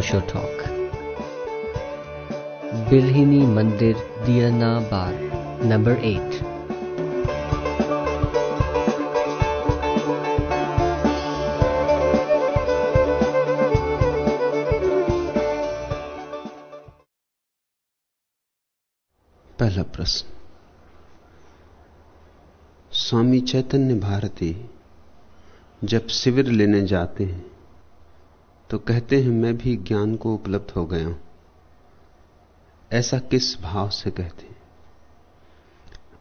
Osho talk बिल्हिनी मंदिर दियना बार number eight पहला प्रश्न। स्वामी चैतन्य भारती जब शिविर लेने जाते हैं तो कहते हैं, मैं भी ज्ञान को उपलब्ध हो गया हूँ। ऐसा किस भाव से कहते हैं?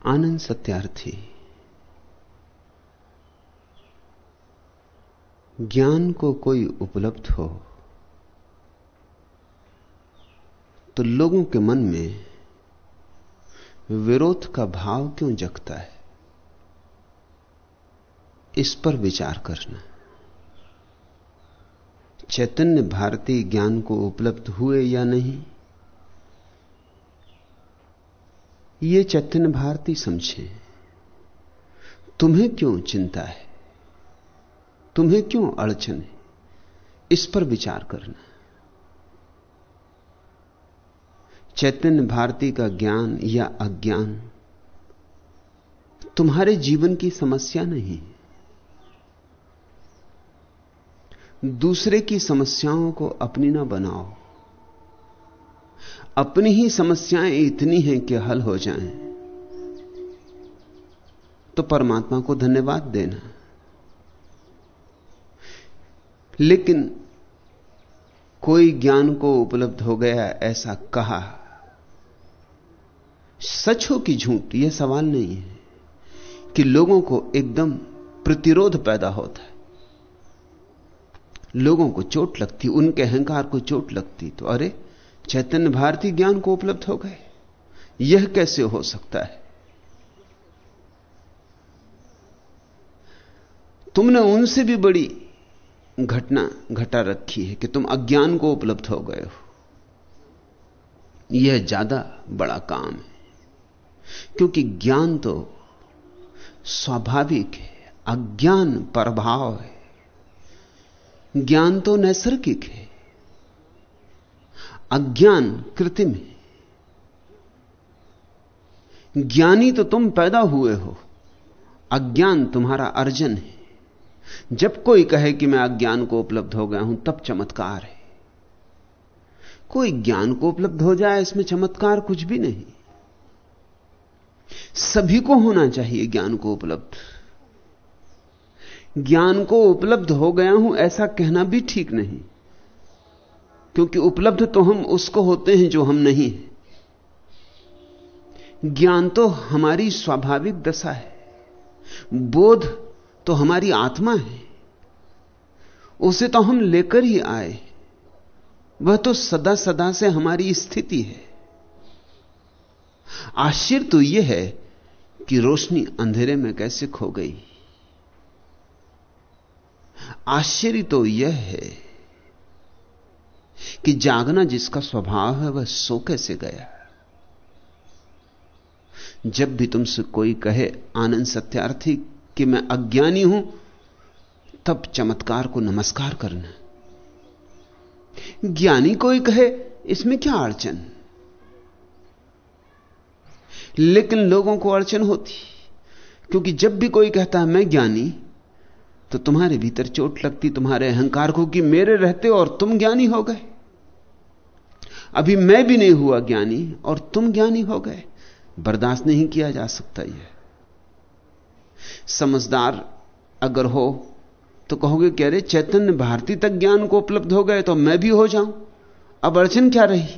आनंद सत्यार्थी। ज्ञान को कोई उपलब्ध हो तो लोगों के मन में विरोध का भाव क्यों जगता है? इस पर विचार करना। चैतन्य भारतीय ज्ञान को उपलब्ध हुए या नहीं? ये चैतन्य भारती समझे। तुम्हें क्यों चिंता है? तुम्हें क्यों अड़चन है? इस पर विचार करना। चैतन्य भारती का ज्ञान या अज्ञान तुम्हारे जीवन की समस्या नहीं दूसरे की समस्याओं को अपनी ना बनाओ। अपनी ही समस्याएँ इतनी हैं कि हल हो जाएँ। तो परमात्मा को धन्यवाद देना। लेकिन कोई ज्ञान को उपलब्ध हो गया ऐसा कहा, सच हो कि झूठ, यह सवाल नहीं है कि लोगों को एकदम प्रतिरोध पैदा होता है। लोगों को चोट लगती, उनके अहंकार को चोट लगती तो अरे, चैतन्य भारती ज्ञान को उपलब्ध हो गए। यह कैसे हो सकता है? तुमने उनसे भी बड़ी घटना, घटा रखी है कि तुम अज्ञान को उपलब्ध हो गए हो। यह ज़्यादा बड़ा काम है, क्योंकि ज्ञान तो स्वाभाविक है, अज्ञान प्रभाव है। ज्ञान तो नैसर्गिक है, अज्ञान कृत्रिम है। ज्ञानी तो तुम पैदा हुए हो, अज्ञान तुम्हारा अर्जन है। जब कोई कहे कि मैं अज्ञान को उपलब्ध हो गया हूँ, तब चमत्कार है। कोई ज्ञान को उपलब्ध हो जाए, इसमें चमत्कार कुछ भी नहीं। सभी को होना चाहिए ज्ञान को उपलब्ध। ज्ञान को उपलब्ध हो गया हूँ, ऐसा कहना भी ठीक नहीं। क्योंकि उपलब्ध तो हम उसको होते हैं जो हम नहीं हैं। ज्ञान तो हमारी स्वाभाविक दशा है। बोध तो हमारी आत्मा है। उसे तो हम लेकर ही आए वह तो सदा सदा से हमारी स्थिति है। आश्चर्य तो यह है कि रोशनी अंधेरे में कैसे खो गई। आश्चर्य तो यह है कि जागना जिसका स्वभाव है वह सो कैसे गया? जब भी तुमसे कोई कहे आनंद सत्यार्थी कि मैं अज्ञानी हूँ, तब चमत्कार को नमस्कार करना। ज्ञानी कोई कहे, इसमें क्या अड़चन? लेकिन लोगों को अड़चन होती, क्योंकि जब भी कोई कहता है, मैं ज्ञानी तो तुम्हारे भीतर चोट लगती, तुम्हारे अहंकार को कि मेरे रहते और तुम ज्ञानी हो गए। अभी मैं भी नहीं हुआ ज्ञानी और तुम ज्ञानी हो गए। बर्दाश्त नहीं किया जा सकता यह। समझदार अगर हो तो कहोगे कह रहे चैतन्य भारती तक ज्ञान को उपलब्ध हो गए तो मैं भी हो जाऊँ। अब अड़चन क्या रही?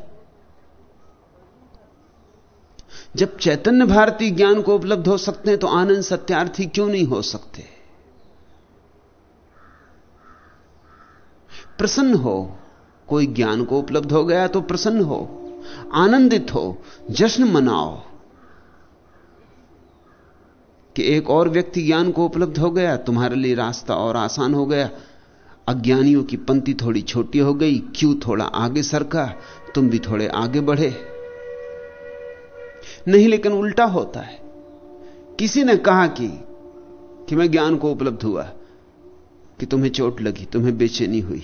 जब चैतन्य भारती ज्ञान को उपलब्ध हो सकते हैं तो आनंद सत्यार्थी क्यों नहीं हो सकते? प्रसन्न हो। कोई ज्ञान को उपलब्ध हो गया तो प्रसन्न हो। आनंदित हो। जश्न मनाओ। कि एक और व्यक्ति ज्ञान को उपलब्ध हो गया, तुम्हारे लिए रास्ता और आसान हो गया। अज्ञानियों की पंक्ति थोड़ी छोटी हो गई, क्यों थोड़ा आगे सरका? तुम भी थोड़े आगे बढ़े। नहीं, लेकिन उल्टा होता है। किसी ने कहा कि कि मैं ज्ञान को उपलब्ध हुआ, कि तुम्हें चोट लगी, तुम्हें बेचैनी हुई।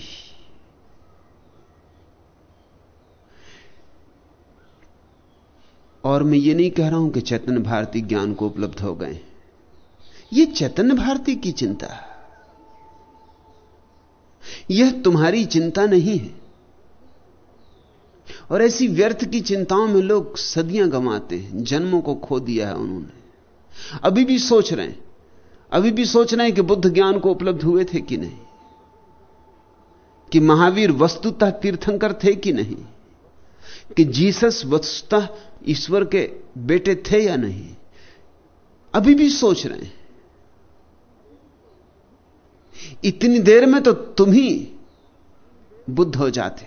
और मैं ये नहीं कह रहा हूँ कि चैतन्य भारती ज्ञान को उपलब्ध हो गए। ये चैतन्य भारती की चिंता। यह तुम्हारी चिंता नहीं है। और ऐसी व्यर्थ की चिंताओं में लोग सदियाँ गंवाते हैं। जन्मों को खो दिया है उन्होंने। अभी भी सोच रहे हैं। अभी भी सोच रहे हैं कि बुद्ध ज्ञान को उपलब्ध हुए थे कि नहीं। कि महावीर वस्तुतः तीर्थंकर थे कि नहीं। कि जीसस वस्तुतः ईश्वर के बेटे थे या नहीं, अभी भी सोच रहे हैं। इतनी देर में तो तुम ही बुद्ध हो जाते,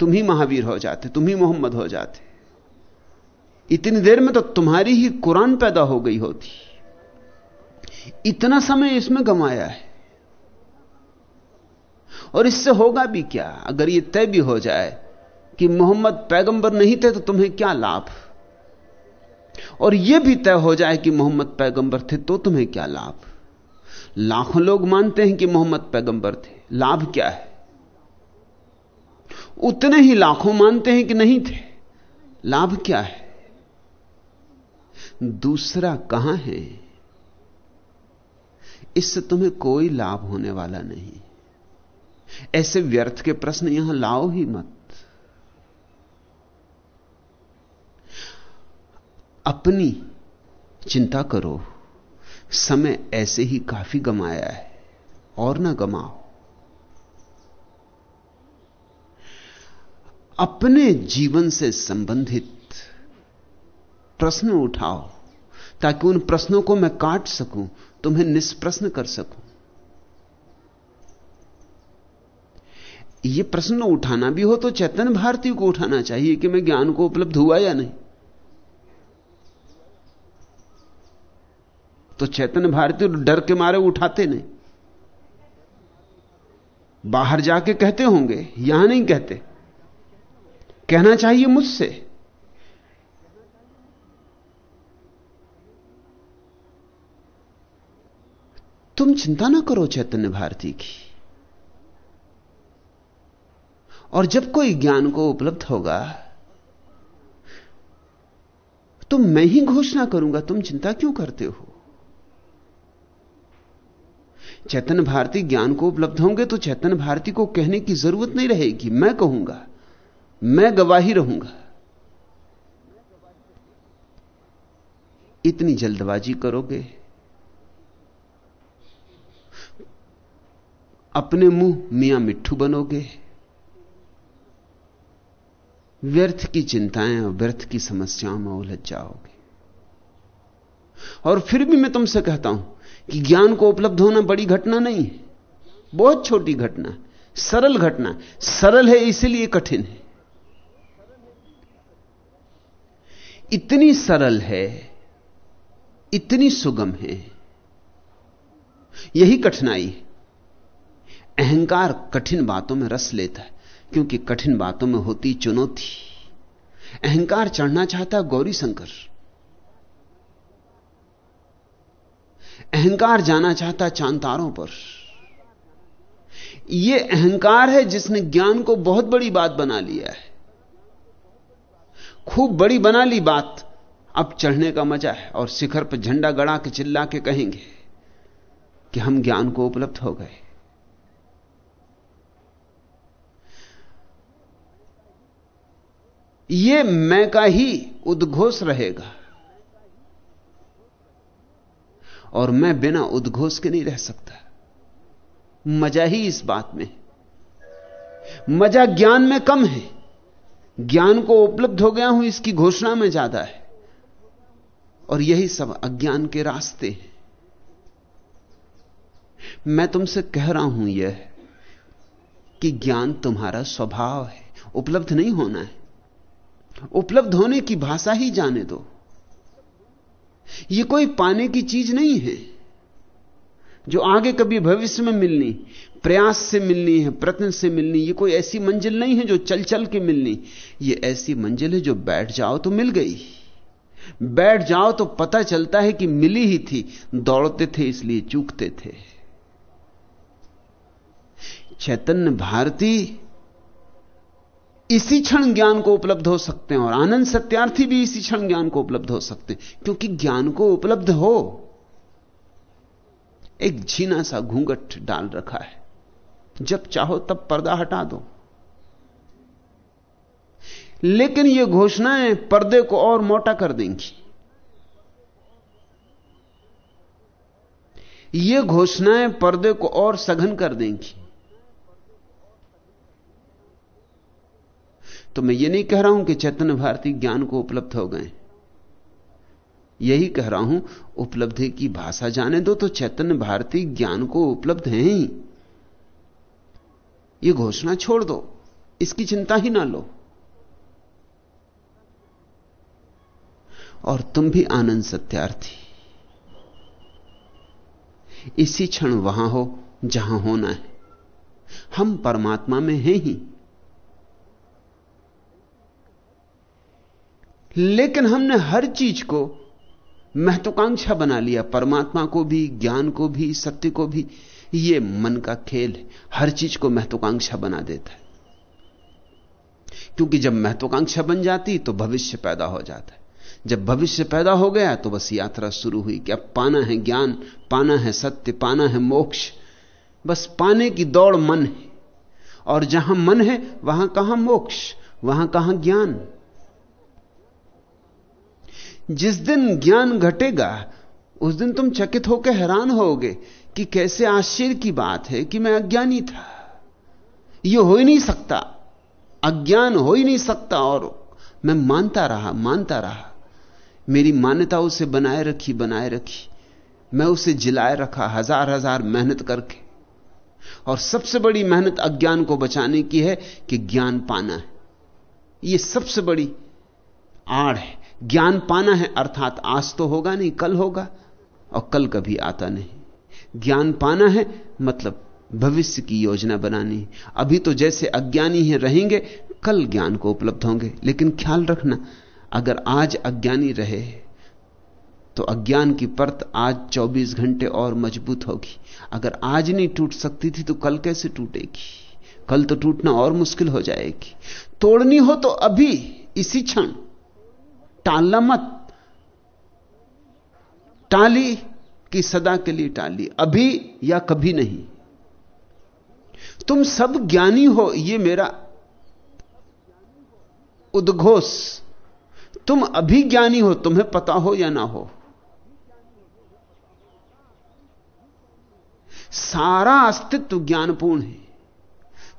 तुम ही महावीर हो जाते, तुम ही मोहम्मद हो जाते। इतनी देर में तो तुम्हारी ही कुरान पैदा हो गई होती। इतना समय इसमें गमाया है। और इससे होगा भी क्या? अगर यह तय भी हो जाए कि मोहम्मद पैगंबर नहीं थे तो तुम्हें क्या लाभ? और यह भी तय हो जाए कि मोहम्मद पैगंबर थे तो तुम्हें क्या लाभ? लाखों लोग मानते हैं कि मोहम्मद पैगंबर थे। लाभ क्या है? उतने ही लाखों मानते हैं कि नहीं थे। लाभ क्या है? दूसरा कहाँ है? इससे तुम्हें कोई लाभ होने वाला नहीं। ऐसे व्यर्थ के प्रश्न यहाँ लाओ ही मत। अपनी चिंता करो। समय ऐसे ही काफ़ी गमाया है, और ना गमाओ। अपने जीवन से संबंधित प्रश्न उठाओ, ताकि उन प्रश्नों को मैं काट सकूँ, तुम्हें निष्प्रश्न कर सकूँ। यह प्रश्न उठाना भी हो तो चैतन्य भारती को उठाना चाहिए कि मैं ज्ञान को उपलब्ध हुआ या नहीं। तो चैतन्य भारती डर के मारे उठाते नहीं। बाहर जाके कहते होंगे, यहाँ नहीं कहते। कहना चाहिए मुझसे। तुम चिंता ना करो चैतन्य भारती की। और जब कोई ज्ञान को उपलब्ध होगा तो मैं ही घोषणा करूँगा, तुम चिंता क्यों करते हो? चैतन्य भारती ज्ञान को उपलब्ध होंगे तो चैतन्य भारती को कहने की ज़रूरत नहीं रहेगी। मैं कहूँगा, मैं गवाही रहूँगा। इतनी जल्दबाजी करोगे? अपने मुँह मियाँ मिट्ठू बनोगे? व्यर्थ की चिंताएँ और व्यर्थ की समस्याओं में उलझ जाओगे। और फिर भी मैं तुमसे कहता हूँ कि ज्ञान को उपलब्ध होना बड़ी घटना नहीं है। बहुत छोटी घटना। सरल घटना। सरल है, इसलिए कठिन है। इतनी सरल है, इतनी सुगम है। यही कठिनाई है। अहंकार कठिन बातों में रस लेता है, क्योंकि कठिन बातों में होती चुनौती। अहंकार चढ़ना चाहता गौरी शंकर अहंकार जाना चाहता चांतारों पर। यह अहंकार है जिसने ज्ञान को बहुत बड़ी बात बना लिया है। खूब बड़ी बना ली बात। अब चढ़ने का मज़ा है और शिखर पर झंडा गड़ा के चिल्ला के कहेंगे कि हम ज्ञान को उपलब्ध हो गए। यह मैं का ही उद्घोष रहेगा। और मैं बिना उद्घोष के नहीं रह सकता। मज़ा ही इस बात में मज़ा ज्ञान में कम है। ज्ञान को उपलब्ध हो गया हूँ, इसकी घोषणा में ज़्यादा है। और यही सब अज्ञान के रास्ते हैं। मैं तुमसे कह रहा हूँ यह कि ज्ञान तुम्हारा स्वभाव है। उपलब्ध नहीं होना है। उपलब्ध होने की भाषा ही जाने दो। यह कोई पाने की चीज़ नहीं है, जो आगे कभी भविष्य में मिलनी, प्रयास से मिलनी है प्रत्न से मिलनी, ये कोई ऐसी मंजिल नहीं है जो चल चल के मिलनी। ये ऐसी मंजिल है जो बैठ जाओ तो मिल गई। बैठ जाओ तो पता चलता है कि मिली ही थी, दौड़ते थे इसलिए चूकते थे। चैतन्य भारती इसी क्षण ज्ञान को उपलब्ध हो सकते हैं और आनंद सत्यार्थी भी इसी क्षण ज्ञान को उपलब्ध हो सकते हैं। क्योंकि ज्ञान को उपलब्ध हो। एक झीना सा घूंघट डाल रखा है। जब चाहो तब पर्दा हटा दो। लेकिन ये घोषणाएँ पर्दे को और मोटा कर देंगी। ये घोषणाएँ पर्दे को और सघन कर देंगी। तो मैं ये नहीं कह रहा हूँ कि चैतन्य भारती ज्ञान को उपलब्ध हो गए। यही कह रहा हूँ, उपलब्धि की भाषा जाने दो तो चैतन्य भारती ज्ञान को उपलब्ध है ही। ये घोषणा छोड़ दो, इसकी चिंता ही ना लो। और तुम भी आनंद सत्यार्थी। इसी क्षण वहाँ हो, जहाँ होना है। हम परमात्मा में हैं ही। लेकिन हमने हर चीज़ को महत्वाकांक्षा बना लिया, परमात्मा को भी, ज्ञान को भी, सत्य को भी। ये मन का खेल है। हर चीज़ को महत्वाकांक्षा बना देता है। क्योंकि जब महत्वाकांक्षा बन जाती तो भविष्य पैदा हो जाता है। जब भविष्य पैदा हो गया तो बस यात्रा शुरू हुई कि अब पाना है ज्ञान, पाना है सत्य, पाना है मोक्ष। बस पाने की दौड़ मन है। और जहाँ मन है, वहाँ कहाँ मोक्ष, वहाँ कहाँ ज्ञान। जिस दिन ज्ञान घटेगा, उस दिन तुम चकित होकर हैरान होगे कि कैसे आश्चर्य की बात है कि मैं अज्ञानी था। यह हो ही नहीं सकता। अज्ञान हो ही नहीं सकता और मैं मानता रहा मानता रहा। मेरी मान्यता उसे बनाए रखी बनाए रखी। मैं उसे जिलाए रखा हज़ार हज़ार मेहनत करके। और सबसे बड़ी मेहनत अज्ञान को बचाने की है कि ज्ञान पाना है। यह सबसे बड़ी आड़ है। ज्ञान पाना है, अर्थात आज तो होगा नहीं, कल होगा, और कल कभी आता नहीं। ज्ञान पाना है मतलब भविष्य की योजना बनानी। अभी तो जैसे अज्ञानी है, रहेंगे, कल ज्ञान को उपलब्ध होंगे, लेकिन ख्याल रखना, अगर आज अज्ञानी रहे तो अज्ञान की परत आज 24 घंटे और मज़बूत होगी। अगर आज नहीं टूट सकती थी तो कल कैसे टूटेगी? कल तो टूटना और मुश्किल हो जाएगी। तोड़नी हो तो अभी, इसी क्षण टालना मत। टाली कि सदा के लिए टाली, अभी या कभी नहीं। तुम सब ज्ञानी हो यह मेरा उद्घोष। तुम अभी ज्ञानी हो, तुम्हें पता हो या ना हो। सारा अस्तित्व ज्ञानपूर्ण है,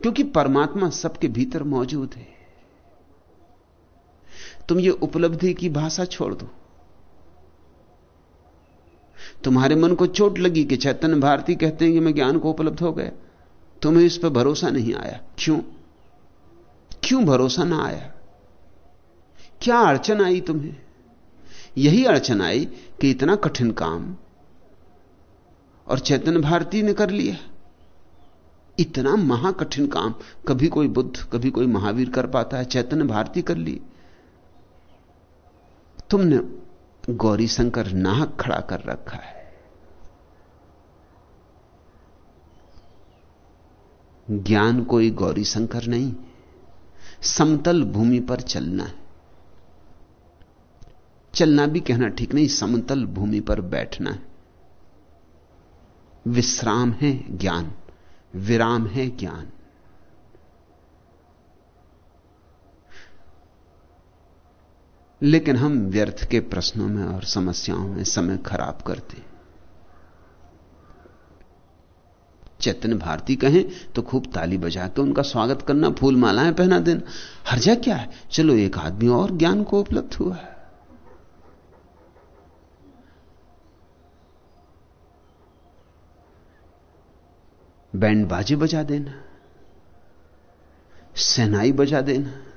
क्योंकि परमात्मा सबके भीतर मौजूद है। तुम ये उपलब्धि की भाषा छोड़ दो। तुम्हारे मन को चोट लगी कि चैतन्य भारती कहते हैं कि मैं ज्ञान को उपलब्ध हो गया। तुम्हें इस पर भरोसा नहीं आया। क्यों? क्यों भरोसा ना आया? क्या अड़चन आई तुम्हें? यही अड़चन आई कि इतना कठिन काम और चैतन्य भारती ने कर लिया। इतना महाकठिन काम। कभी कोई बुद्ध, कभी कोई महावीर कर पाता है। चैतन्य भारती कर ली। तुमने गौरी शंकर नाहक खड़ा कर रखा है। ज्ञान कोई गौरी शंकर नहीं, समतल भूमि पर चलना है। चलना भी कहना ठीक नहीं, समतल भूमि पर बैठना है। विश्राम है ज्ञान, विराम है ज्ञान। लेकिन हम व्यर्थ के प्रश्नों में और समस्याओं में समय खराब करते चैतन्य भारती कहें तो खूब ताली बजा के उनका स्वागत करना फूल मालाएँ पहना देना। हर्जा क्या है? चलो, एक आदमी और ज्ञान को उपलब्ध हुआ है। बैंड बाजे बजा देना। सेनाई बजा देना।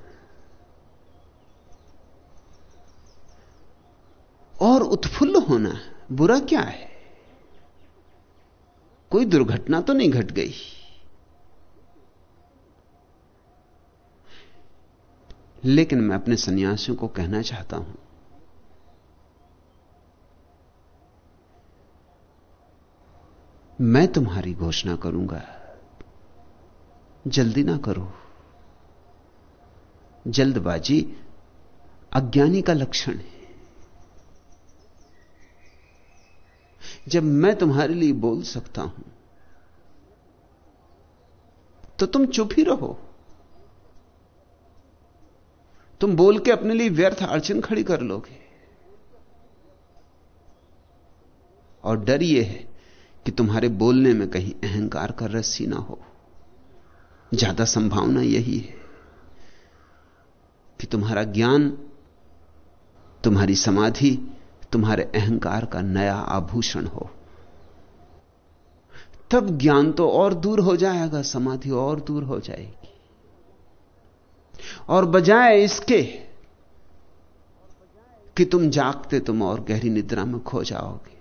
और उत्फुल्ल होना बुरा क्या है? कोई दुर्घटना तो नहीं घट गई। लेकिन मैं अपने सन्यासियों को कहना चाहता हूँ, मैं तुम्हारी घोषणा करूँगा, जल्दी ना करो। जल्दबाजी अज्ञानी का लक्षण है। जब मैं तुम्हारे लिए बोल सकता हूँ तो तुम चुप ही रहो। तुम बोल के अपने लिए व्यर्थ अड़चन खड़ी कर लोगे। और डर यह है कि तुम्हारे बोलने में कहीं अहंकार का रस्सी ना हो। ज़्यादा संभावना यही है कि तुम्हारा ज्ञान, तुम्हारी समाधि तुम्हारे अहंकार का नया आभूषण हो। तब ज्ञान तो और दूर हो जाएगा, समाधि और दूर हो जाएगी। और बजाय इसके कि तुम जागते, तुम और गहरी निद्रा में खो जाओगे।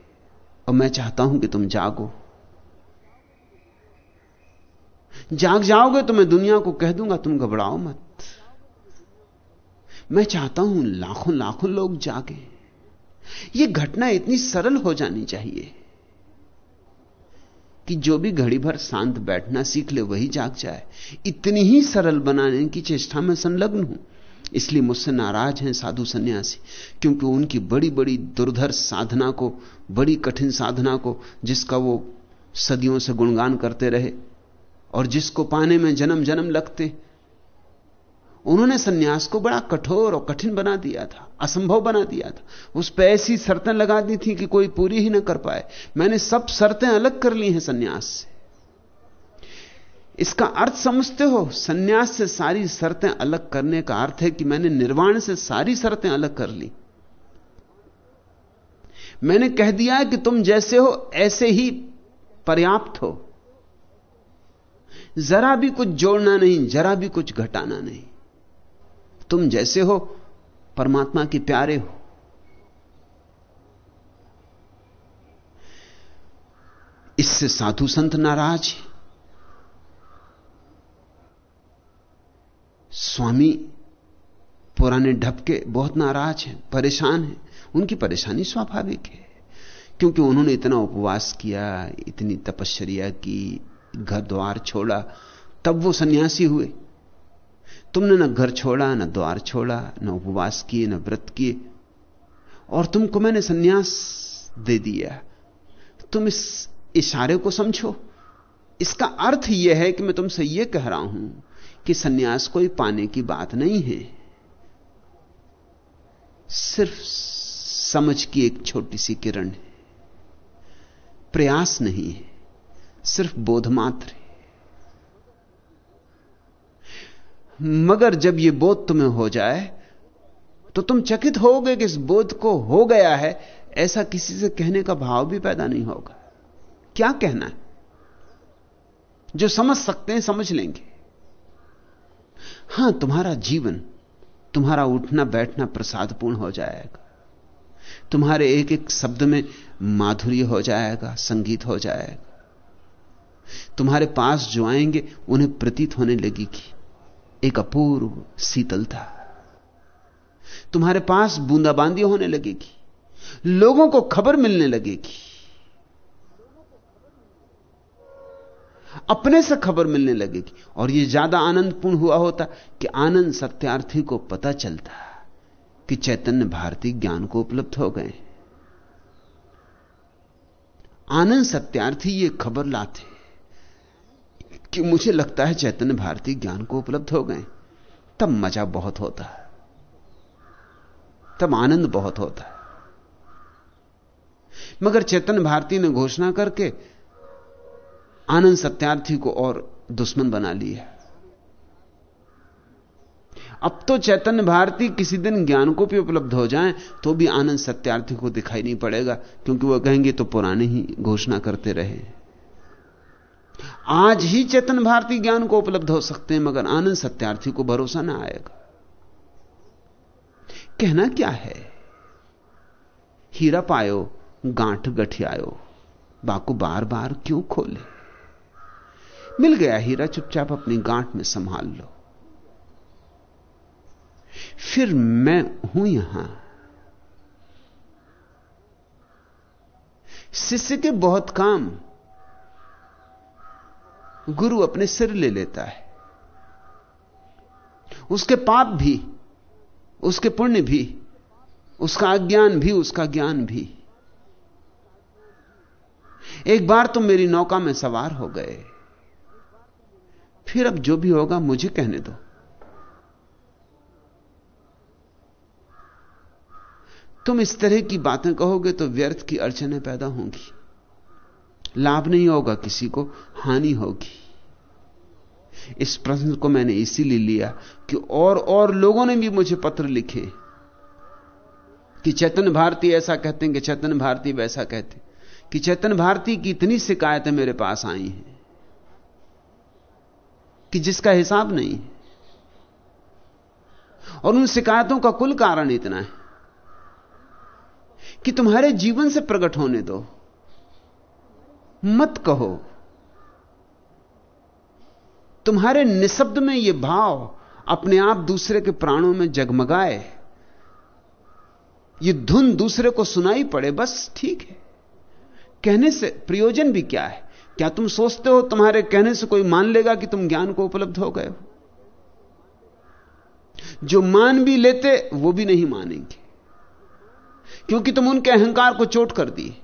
और मैं चाहता हूँ कि तुम जागो। जाग जाओगे तो मैं दुनिया को कह दूँगा, तुम घबराओ मत। मैं चाहता हूँ लाखों लाखों लोग जागे। यह घटना इतनी सरल हो जानी चाहिए कि जो भी घड़ी भर शांत बैठना सीख ले, वही जाग जाए। इतनी ही सरल बनाने की चेष्टा में संलग्न हूँ। इसलिए मुझसे नाराज़ हैं साधु सन्यासी, क्योंकि उनकी बड़ी बड़ी दुर्धर साधना को, बड़ी कठिन साधना को, जिसका वो सदियों से गुणगान करते रहे, और जिसको पाने में जन्म जन्म लगते उन्होंने सन्यास को बड़ा कठोर और कठिन बना दिया था, असंभव बना दिया था। उस पर ऐसी शर्तें लगा दी थी कि कोई पूरी ही ना कर पाए। मैंने सब शर्तें अलग कर ली हैं सन्यास से। इसका अर्थ समझते हो, सन्यास से सारी शर्तें अलग करने का अर्थ है कि मैंने निर्वाण से सारी शर्तें अलग कर ली। मैंने कह दिया कि तुम जैसे हो, ऐसे ही पर्याप्त हो। जरा भी कुछ जोड़ना नहीं, जरा भी कुछ घटाना नहीं। तुम जैसे हो, परमात्मा के प्यारे हो। इससे साधु संत नाराज़ है। स्वामी पुराने ढपके बहुत नाराज़ हैं, परेशान हैं। उनकी परेशानी स्वाभाविक है, क्योंकि उन्होंने इतना उपवास किया, इतनी तपश्चर्या की, घर द्वार छोड़ा, तब वो सन्यासी हुए। तुमने न घर छोड़ा, न द्वार छोड़ा, न उपवास किए, न व्रत किए। और तुमको मैंने सन्यास दे दिया तुम इस इशारे को समझो। इसका अर्थ यह है कि मैं तुमसे यह कह रहा हूँ कि सन्यास कोई पाने की बात नहीं है। सिर्फ़ समझ की एक छोटी सी किरण है। प्रयास नहीं है। सिर्फ़ बोध मात्र है। मगर जब यह बोध तुम्हें हो जाए तो तुम चकित होगे कि इस बोध को हो गया है, ऐसा किसी से कहने का भाव भी पैदा नहीं होगा। क्या कहना है? जो समझ सकते हैं, समझ लेंगे। हाँ, तुम्हारा जीवन, तुम्हारा उठना, बैठना प्रसादपूर्ण हो जाएगा। तुम्हारे एक एक शब्द में माधुर्य हो जाएगा, संगीत हो जाएगा। तुम्हारे पास जो आएँगे, उन्हें प्रतीत होने लगेगी। एक अपूर्व शीतलता तुम्हारे पास बूंदाबांदी होने लगेगी, लोगों को खबर मिलने लगेगी। अपने से खबर मिलने लगेगी, और यह ज़्यादा आनंदपूर्ण हुआ होता कि आनंद सत्यार्थी को पता चलता कि चैतन्य भारती ज्ञान को उपलब्ध हो गए। आनंद सत्यार्थी ये खबर लाते। कि मुझे लगता है चैतन्य भारती ज्ञान को उपलब्ध हो गए। तब मज़ा बहुत होता है। तब आनंद बहुत होता है। मगर चैतन्य भारती ने घोषणा करके आनंद सत्यार्थी को और दुश्मन बना लिया। अब तो चैतन्य भारती किसी दिन ज्ञान को भी उपलब्ध हो जाए तो भी आनंद सत्यार्थी को दिखाई नहीं पड़ेगा, क्योंकि वह कहेंगे तो पुराने ही घोषणा करते रहे। आज ही चेतन भारती ज्ञान को उपलब्ध हो सकते हैं, मगर आनंद सत्यार्थी को भरोसा ना आएगा। कहना क्या है? हीरा पायो, गांठ गठियायो, बाकू बार बार क्यों खोले? मिल गया हीरा, चुपचाप अपनी गांठ में संभाल लो। फिर मैं हूँ यहाँ। शिष्य के बहुत काम गुरु अपने सिर ले लेता है। उसके पाप भी, उसके पुण्य भी, उसका अज्ञान भी, उसका ज्ञान भी। एक बार तुम मेरी नौका में सवार हो गए। फिर अब जो भी होगा मुझे कहने दो। तुम इस तरह की बातें कहोगे तो व्यर्थ की अड़चने पैदा होंगी। लाभ नहीं होगा, किसी को हानि होगी। इस प्रश्न को मैंने इसीलिए लिया कि और और लोगों ने भी मुझे पत्र लिखे कि चैतन्य भारती ऐसा कहते हैं कि चैतन्य भारती वैसा कहते कि चैतन्य भारती की इतनी शिकायतें मेरे पास आई हैं कि जिसका हिसाब नहीं और उन शिकायतों का कुल कारण इतना है कि तुम्हारे जीवन से प्रकट होने दो। मत कहो। तुम्हारे निशब्द में यह भाव अपने आप दूसरे के प्राणों में जगमगाए। ये धुन दूसरे को सुनाई पड़े, बस ठीक है। कहने से प्रयोजन भी क्या है? क्या तुम सोचते हो तुम्हारे कहने से कोई मान लेगा कि तुम ज्ञान को उपलब्ध हो गए हो? जो मान भी लेते, वो भी नहीं मानेंगे। क्योंकि तुम उनके अहंकार को चोट कर दी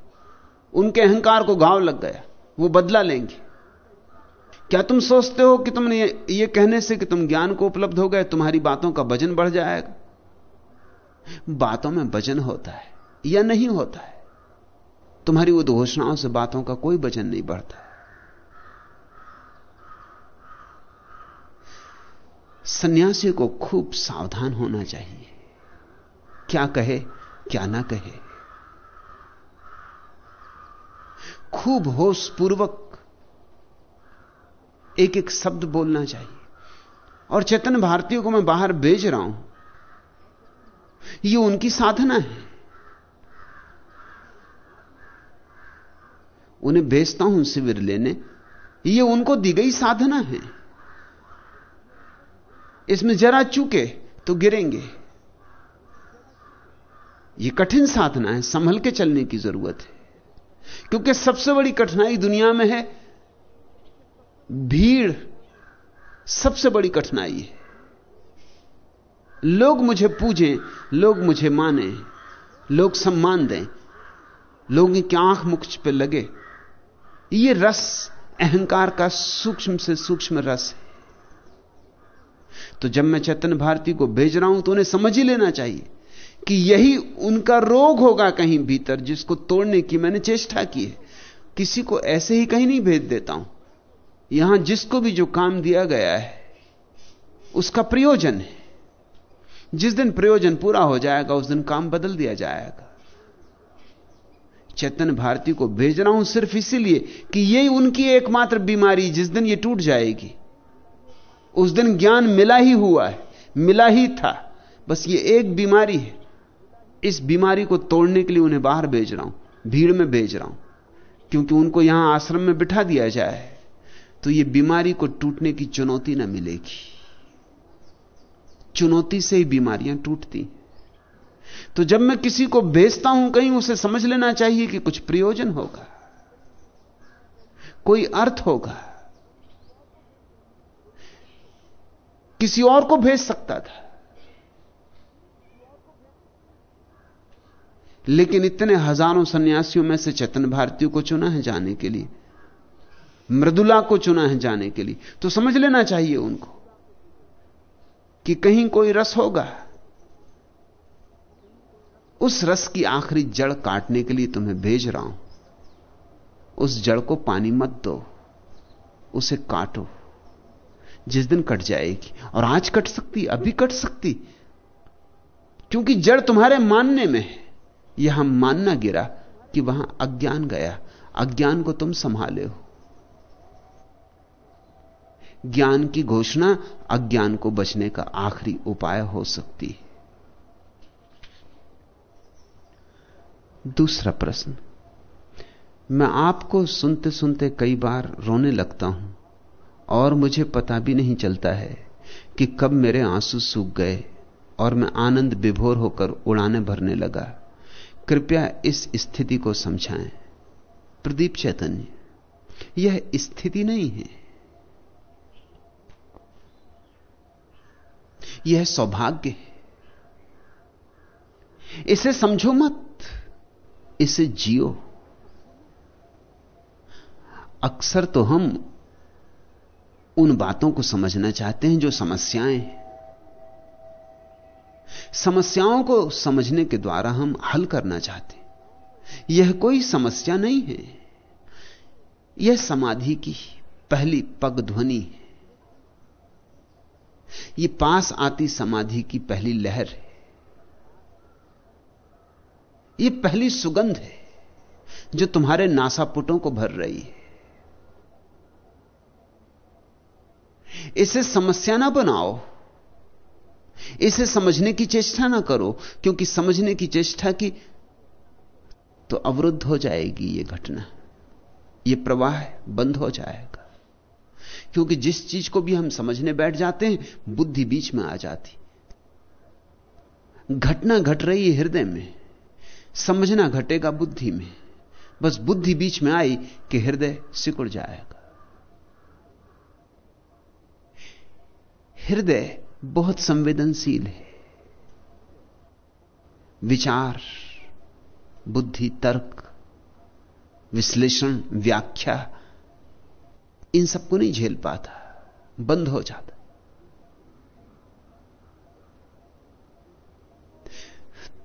उनके अहंकार को घाव लग गया। वो बदला लेंगे। क्या तुम सोचते हो कि तुमने ये, कहने से कि तुम ज्ञान को उपलब्ध हो गए तुम्हारी बातों का वज़न बढ़ जाएगा? बातों में वज़न होता है या नहीं होता है? तुम्हारी उद्घोषणाओं से बातों का कोई वज़न नहीं बढ़ता। सन्यासी को खूब सावधान होना चाहिए। क्या कहे क्या ना कहे खूब होश पूर्वक एक एक शब्द बोलना चाहिए। और चेतन भारतीयों को मैं बाहर भेज रहा हूँ। ये उनकी साधना है। उन्हें भेजता हूँ शिविर लेने। ये उनको दी गई साधना है। इसमें जरा चूके तो गिरेंगे। ये कठिन साधना है, संभल के चलने की ज़रूरत है। क्योंकि सबसे बड़ी कठिनाई दुनिया में है, भीड़ सबसे बड़ी कठिनाई है। लोग मुझे पूजें, लोग मुझे माने, लोग सम्मान दें, लोगों की आँख मुख पे लगे। ये रस अहंकार का सूक्ष्म से सूक्ष्म रस है। तो जब मैं चैतन्य भारती को भेज रहा हूँ तो उन्हें समझ ही लेना चाहिए। कि यही उनका रोग होगा कहीं भीतर जिसको तोड़ने की मैंने चेष्टा की है। किसी को ऐसे ही कहीं नहीं भेज देता हूँ। यहाँ जिसको भी जो काम दिया गया है, उसका प्रयोजन है। जिस दिन प्रयोजन पूरा हो जाएगा, उस दिन काम बदल दिया जाएगा। चैतन्य भारती को भेज रहा हूँ सिर्फ़ इसीलिए कि यही उनकी एकमात्र बीमारी जिस दिन ये टूट जाएगी, उस दिन ज्ञान मिला ही हुआ है, मिला ही था। बस ये एक बीमारी है। इस बीमारी को तोड़ने के लिए उन्हें बाहर भेज रहा हूँ, भीड़ में भेज रहा हूँ, क्योंकि उनको यहाँ आश्रम में बिठा दिया जाए तो ये बीमारी को टूटने की चुनौती ना मिलेगी। चुनौती से ही बीमारियाँ टूटती तो जब मैं किसी को भेजता हूँ, कहीं उसे समझ लेना चाहिए कि कुछ प्रयोजन होगा, कोई अर्थ होगा। किसी और को भेज सकता था। लेकिन इतने हज़ारों सन्यासियों में से चेतन भारतीयों को चुना है जाने के लिए। मृदुला को चुना है जाने के लिए। तो समझ लेना चाहिए उनको कि कहीं कोई रस होगा। उस रस की आखिरी जड़ काटने के लिए तुम्हें भेज रहा हूँ। उस जड़ को पानी मत दो। उसे काटो। जिस दिन कट जाएगी। और आज कट सकती, अभी कट सकती। क्योंकि जड़ तुम्हारे मानने में है। यह मानना गिरा कि वहाँ अज्ञान गया। अज्ञान को तुम संभाले हो। ज्ञान की घोषणा अज्ञान को बचने का आखिरी उपाय हो सकती है। दूसरा प्रश्न। मैं आपको सुनते सुनते कई बार रोने लगता हूँ और मुझे पता भी नहीं चलता है कि कब मेरे आँसू सूख गए और मैं आनंद विभोर होकर उड़ाने भरने लगा। कृपया इस स्थिति को समझाएँ। प्रदीप चैतन्य, यह स्थिति नहीं है। यह सौभाग्य है। इसे समझो मत, इसे जियो। अक्सर तो हम उन बातों को समझना चाहते हैं जो समस्याएँ हैं। समस्याओं को समझने के द्वारा हम हल करना चाहते यह कोई समस्या नहीं है। यह समाधि की पहली पग ध्वनि है। यह पास आती समाधि की पहली लहर है। यह पहली सुगंध है जो तुम्हारे नासापुटों को भर रही है। इसे समस्या ना बनाओ। इसे समझने की चेष्टा ना करो, क्योंकि समझने की चेष्टा की तो अवरुद्ध हो जाएगी यह घटना। यह प्रवाह बंद हो जाएगा। क्योंकि जिस चीज़ को भी हम समझने बैठ जाते हैं, बुद्धि बीच में आ जाती। घटना घट रही है हृदय में, समझना घटेगा बुद्धि में। बस बुद्धि बीच में आई कि हृदय सिकुड़ जाएगा। हृदय बहुत संवेदनशील है। विचार, बुद्धि, तर्क, विश्लेषण, व्याख्या, इन सबको नहीं झेल पाता, बंद हो जाता।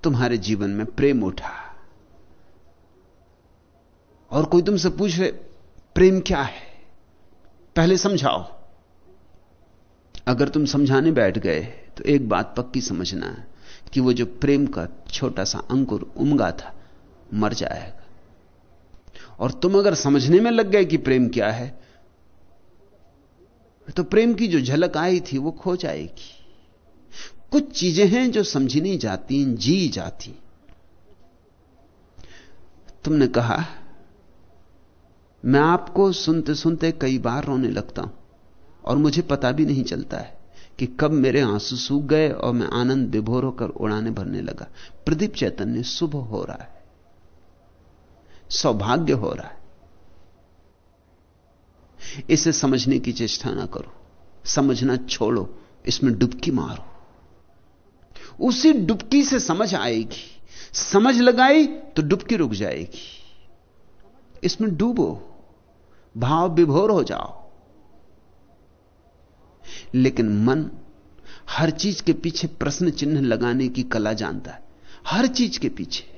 तुम्हारे जीवन में प्रेम उठा। और कोई तुमसे पूछे, प्रेम क्या है? पहले समझाओ। अगर तुम समझाने बैठ गए तो एक बात पक्की समझना है कि वो जो प्रेम का छोटा सा अंकुर उमगा था, मर जाएगा। और तुम अगर समझने में लग गए कि प्रेम क्या है तो प्रेम की जो झलक आई थी, वो खो जाएगी। कुछ चीज़ें हैं जो समझी नहीं जाती, जी जाती। तुमने कहा, मैं आपको सुनते सुनते कई बार रोने लगता हूँ। और मुझे पता भी नहीं चलता है कि कब मेरे आँसू सूख गए और मैं आनंद विभोर होकर उड़ाने भरने लगा। प्रदीप चैतन्य शुभ हो रहा है। सौभाग्य हो रहा है। इसे समझने की चेष्टा ना करो। समझना छोड़ो। इसमें डुबकी मारो। उसी डुबकी से समझ आएगी। समझ लगाई तो डुबकी रुक जाएगी। इसमें डूबो। भाव विभोर हो जाओ। लेकिन मन हर चीज़ के पीछे प्रश्न चिन्ह लगाने की कला जानता है। हर चीज़ के पीछे।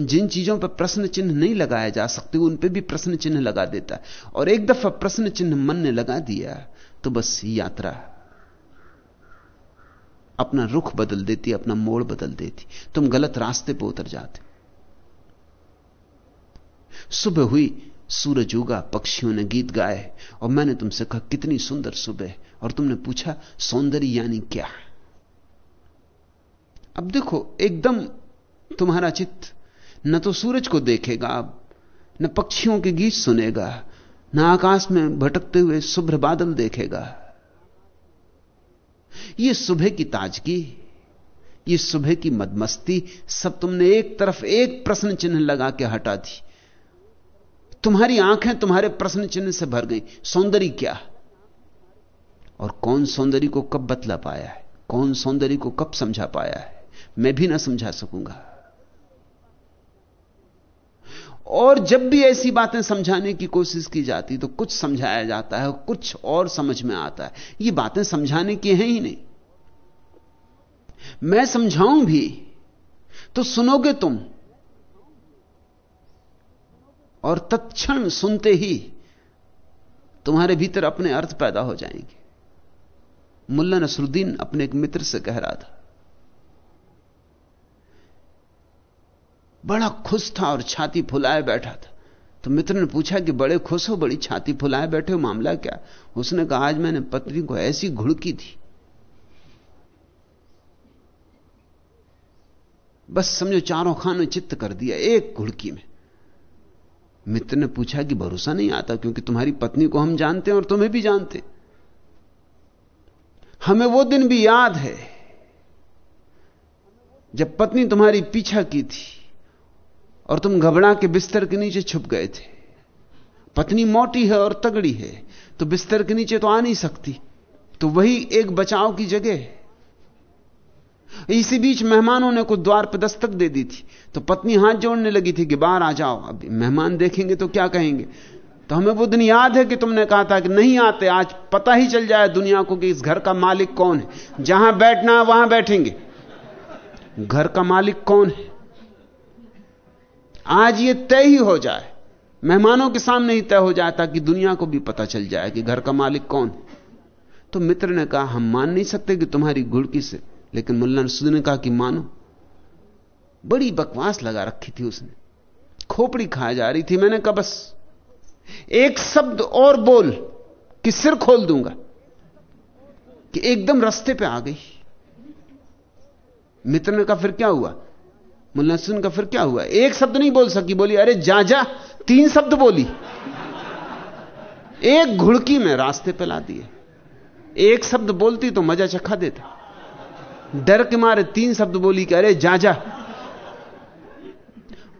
जिन चीज़ों पर प्रश्न चिन्ह नहीं लगाया जा सकते उन पर भी प्रश्न चिन्ह लगा देता है। और एक दफ़ा प्रश्न चिन्ह मन ने लगा दिया तो बस यात्रा। अपना रुख बदल देती, अपना मोड़ बदल देती। तुम गलत रास्ते पर उतर जाते। सुबह हुई सूरज उगा, पक्षियों ने गीत गाए, और मैंने तुमसे कहा, कितनी सुंदर सुबह, और तुमने पूछा, सौंदर्य यानी क्या? अब देखो, एकदम तुम्हारा चित्त न तो सूरज को देखेगा अब न पक्षियों के गीत सुनेगा, न आकाश में भटकते हुए शुभ्र बादल देखेगा। यह सुबह की ताजगी, ये सुबह की मदमस्ती, सब तुमने एक तरफ़ एक प्रश्न चिन्ह लगा के हटा दी। तुम्हारी आँखें तुम्हारे प्रश्न चिन्ह से भर गई। सौंदर्य क्या? और कौन सौंदर्य को कब बतला पाया है? कौन सौंदर्य को कब समझा पाया है? मैं भी ना समझा सकूँगा। और जब भी ऐसी बातें समझाने की कोशिश की जाती तो कुछ समझाया जाता है कुछ और समझ में आता है। ये बातें समझाने की हैं ही नहीं। मैं समझाऊं भी तो सुनोगे तुम और तत्क्षण सुनते ही तुम्हारे भीतर अपने अर्थ पैदा हो जाएँगे। मुल्ला नसरुद्दीन अपने एक मित्र से कह रहा था, बड़ा खुश था और छाती फुलाए बैठा था। तो मित्र ने पूछा कि बड़े खुश हो, बड़ी छाती फुलाए बैठे हो, मामला क्या? उसने कहा, आज मैंने पत्नी को ऐसी घुड़की थी। बस समझो, चारों खानों चित्त कर दिया, एक घुड़की में। मित्र ने पूछा कि भरोसा नहीं आता क्योंकि तुम्हारी पत्नी को हम जानते हैं और तुम्हें भी जानते हमें वो दिन भी याद है जब पत्नी तुम्हारी पीछा की थी और तुम घबरा के बिस्तर के नीचे छुप गए थे। पत्नी मोटी है और तगड़ी है तो बिस्तर के नीचे तो आ नहीं सकती तो वही एक बचाव की जगह है। इसी बीच मेहमानों ने कुछ द्वार पर दस्तक दे दी थी। तो पत्नी हाथ जोड़ने लगी थी कि बाहर आ जाओ, अब मेहमान देखेंगे तो क्या कहेंगे? तो हमें वो दिन याद है कि तुमने कहा था कि नहीं आते, आज पता ही चल जाए दुनिया को कि इस घर का मालिक कौन है। जहाँ बैठना वहाँ बैठेंगे। घर का मालिक कौन है? आज ये तय ही हो जाए, मेहमानों के सामने ही तय हो जाए ताकि दुनिया को भी पता चल जाए कि घर का मालिक कौन है। तो मित्र ने कहा, हम मान नहीं सकते कि तुम्हारी घुड़की से लेकिन मुल्ला नसुद्दीन ने कहा कि मानो, बड़ी बकवास लगा रखी थी उसने। खोपड़ी खाई जा रही थी मैंने कहा, बस, एक शब्द और बोल कि सिर खोल दूँगा, कि एकदम रास्ते पे आ गई। मित्र ने कहा, फिर क्या हुआ? मुल्ला नसुद्दीन का फिर क्या हुआ? एक शब्द नहीं बोल सकी, बोली, अरे जा जा, तीन शब्द बोली। एक घुड़की में रास्ते पे ला दिए। एक शब्द बोलती तो मज़ा चखा देता। डर के मारे तीन शब्द बोली कि अरे जा जा।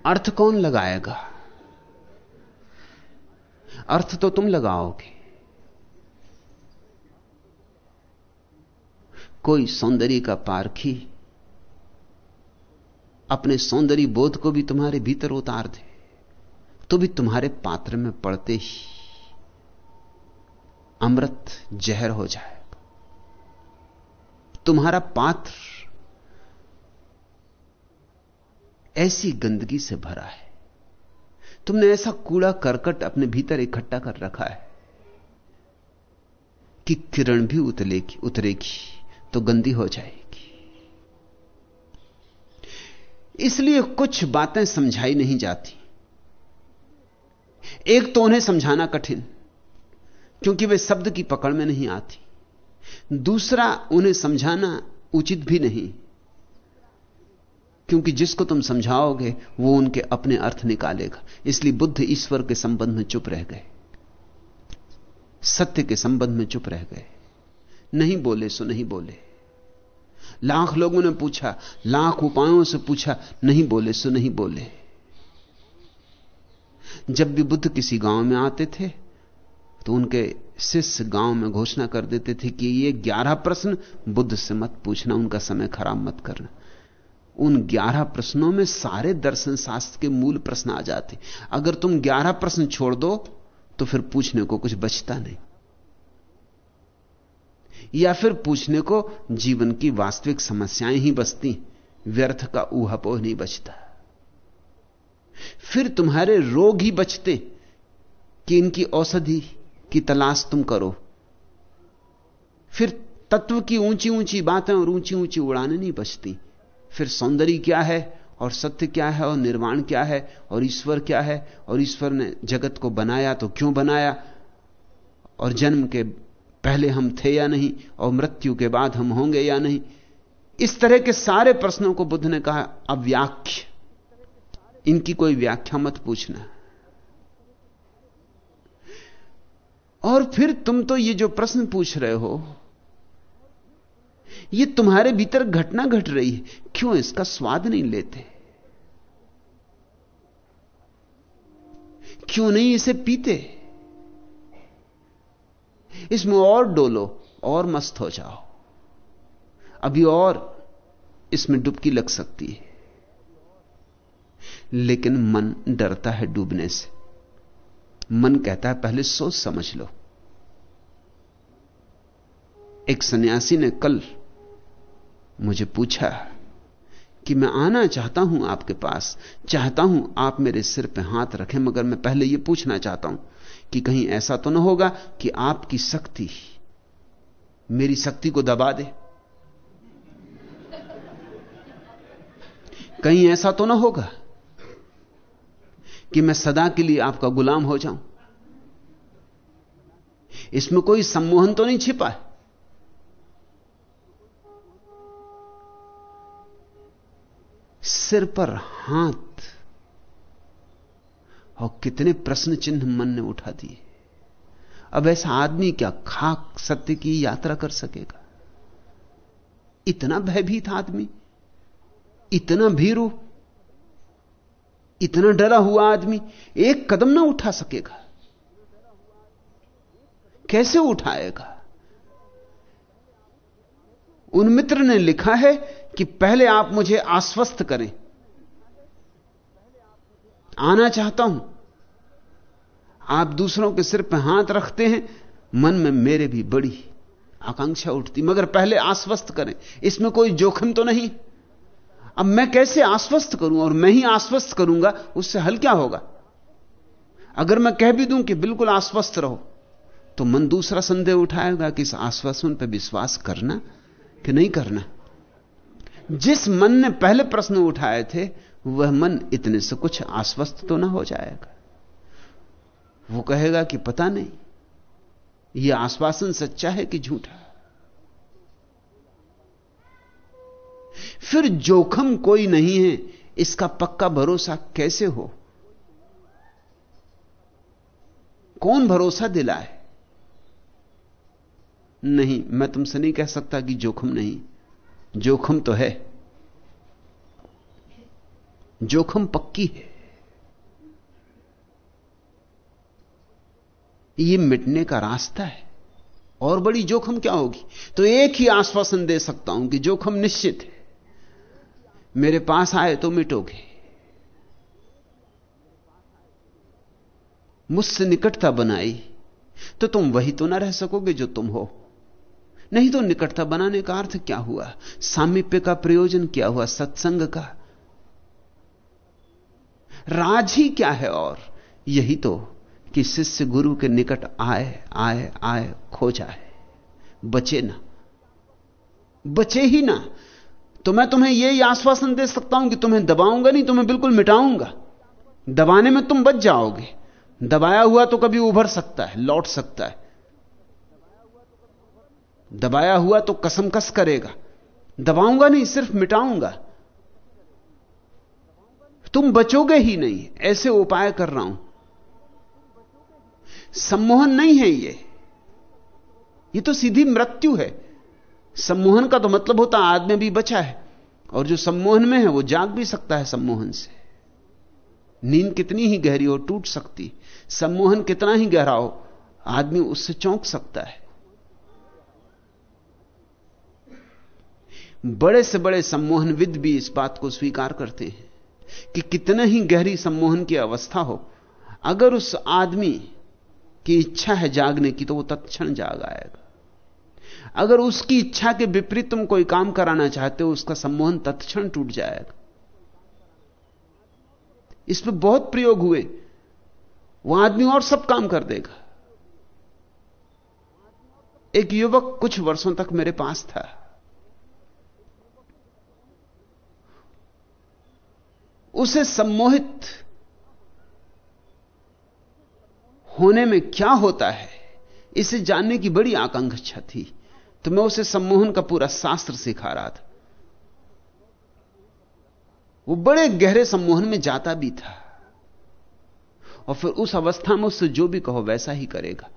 अर्थ कौन लगाएगा? अर्थ तो तुम लगाओगे। कोई सौंदर्य का पारखी अपने सौंदर्य बोध को भी तुम्हारे भीतर उतार दे तो भी तुम्हारे पात्र में पड़ते ही अमृत जहर हो जाए। तुम्हारा पात्र ऐसी गंदगी से भरा है। तुमने ऐसा कूड़ा करकट अपने भीतर इकट्ठा कर रखा है कि किरण भी उतरेगी उतरेगी तो गंदी हो जाएगी। इसलिए कुछ बातें समझाई नहीं जाती। एक तो उन्हें समझाना कठिन, क्योंकि वे शब्द की पकड़ में नहीं आती। दूसरा, उन्हें समझाना उचित भी नहीं। क्योंकि जिसको तुम समझाओगे, वो उनके अपने अर्थ निकालेगा। इसलिए बुद्ध ईश्वर के संबंध में चुप रह गए। सत्य के संबंध में चुप रह गए। नहीं बोले सो नहीं बोले। लाख लोगों ने पूछा, लाख उपायों से पूछा, नहीं बोले सो नहीं बोले। जब भी बुद्ध किसी गाँव में आते थे तो उनके शिष्य गाँव में घोषणा कर देते थे कि ये ग्यारह प्रश्न बुद्ध से मत पूछना, उनका समय खराब मत करना। उन ग्यारह प्रश्नों में सारे दर्शन शास्त्र के मूल प्रश्न आ जाते। अगर तुम ग्यारह प्रश्न छोड़ दो तो फिर पूछने को कुछ बचता नहीं। या फिर पूछने को जीवन की वास्तविक समस्याएँ ही बचती, व्यर्थ का ऊहापोह नहीं बचता। फिर तुम्हारे रोग ही बचते कि इनकी औषधि की तलाश तुम करो। फिर तत्व की ऊँची ऊँची बातें और ऊँची ऊँची उड़ाने नहीं बचती। फिर सौंदर्य क्या है और सत्य क्या है और निर्वाण क्या है और ईश्वर क्या है और ईश्वर ने जगत को बनाया तो क्यों बनाया? और जन्म के पहले हम थे या नहीं और मृत्यु के बाद हम होंगे या नहीं? इस तरह के सारे प्रश्नों को बुद्ध ने कहा अव्याख्य इनकी कोई व्याख्या मत पूछना। और फिर तुम तो ये जो प्रश्न पूछ रहे हो, ये तुम्हारे भीतर घटना घट रही है। क्यों इसका स्वाद नहीं लेते? क्यों नहीं इसे पीते? इसमें और डोलो, और मस्त हो जाओ। अभी और इसमें डुबकी लग सकती है। लेकिन मन डरता है डूबने से। मन कहता है, पहले सोच समझ लो। एक सन्यासी ने कल मुझे पूछा कि मैं आना चाहता हूँ आपके पास, चाहता हूँ आप मेरे सिर पे हाथ रखें, मगर मैं पहले यह पूछना चाहता हूँ कि कहीं ऐसा तो ना होगा कि आपकी शक्ति मेरी शक्ति को दबा दे? कहीं ऐसा तो ना होगा कि मैं सदा के लिए आपका गुलाम हो जाऊँ। इसमें कोई सम्मोहन तो नहीं छिपा है। सिर पर हाथ और कितने प्रश्न चिन्ह मन ने उठा दिए। अब ऐसा आदमी क्या खाक सत्य की यात्रा कर सकेगा? इतना भयभीत आदमी, इतना भीरू इतना डरा हुआ आदमी एक कदम ना उठा सकेगा। कैसे उठाएगा? उन मित्र ने लिखा है कि पहले आप मुझे आश्वस्त करें। आना चाहता हूँ। आप दूसरों के सिर पर हाथ रखते हैं, मन में मेरे भी बड़ी आकांक्षा उठती, मगर पहले आश्वस्त करें। इसमें कोई जोखिम तो नहीं। अब मैं कैसे आश्वस्त करूँ और मैं ही आश्वस्त करूँगा, उससे हल क्या होगा? अगर मैं कह भी दूँ कि बिल्कुल आश्वस्त रहो तो मन दूसरा संदेह उठाएगा कि इस आश्वासन पर विश्वास करना कि नहीं करना। जिस मन ने पहले प्रश्न उठाए थे, वह मन इतने से कुछ आश्वस्त तो ना हो जाएगा। वो कहेगा कि पता नहीं यह आश्वासन सच्चा है कि झूठा? फिर जोखम कोई नहीं है, इसका पक्का भरोसा कैसे हो? कौन भरोसा दिलाए? नहीं, मैं तुमसे नहीं कह सकता कि जोखम नहीं। जोखम तो है। जोखम पक्की है। ये मिटने का रास्ता है। और बड़ी जोखम क्या होगी? तो एक ही आश्वासन दे सकता हूँ कि जोखम निश्चित है। मेरे पास आए तो मिटोगे। मुझसे निकटता बनाई तो तुम वही तो ना रह सकोगे जो तुम हो। नहीं तो निकटता बनाने का अर्थ क्या हुआ? सामीप्य का प्रयोजन क्या हुआ? सत्संग का। राज ही क्या है और? यही तो कि शिष्य गुरु के निकट आए आए आए, खो जाए। बचे ना। बचे ही ना। तो मैं तुम्हें यही आश्वासन दे सकता हूँ कि तुम्हें दबाऊँगा नहीं, तुम्हें बिल्कुल मिटाऊँगा। दबाने में तुम बच जाओगे। दबाया हुआ तो कभी उभर सकता है, लौट सकता है। दबाया हुआ तो कसमकस करेगा। दबाऊँगा नहीं, सिर्फ़ मिटाऊँगा। तुम बचोगे ही नहीं, ऐसे उपाय कर रहा हूँ। सम्मोहन नहीं है ये। ये तो सीधी मृत्यु है। सम्मोहन का तो मतलब होता है आदमी भी बचा है। और जो सम्मोहन में है, वो जाग भी सकता है सम्मोहन से। नींद कितनी ही गहरी हो, टूट सकती। सम्मोहन कितना ही गहरा हो, आदमी उससे चौंक सकता है। बड़े से बड़े सम्मोहनविद भी इस बात को स्वीकार करते हैं कि कितना ही गहरी सम्मोहन की अवस्था हो, अगर उस आदमी की इच्छा है जागने की तो वो तत्क्षण जाग आएगा। अगर उसकी इच्छा के विपरीत तुम कोई काम कराना चाहते हो, उसका सम्मोहन तत्क्षण टूट जाएगा। इस पर बहुत प्रयोग हुए। वह आदमी और सब काम कर देगा। एक युवक कुछ वर्षों तक मेरे पास था। उसे सम्मोहित होने में क्या होता है, इसे जानने की बड़ी आकांक्षा थी। तो मैं उसे सम्मोहन का पूरा शास्त्र सिखा रहा था। वो बड़े गहरे सम्मोहन में जाता भी था। और फिर उस अवस्था में उससे जो भी कहो वैसा ही करेगा।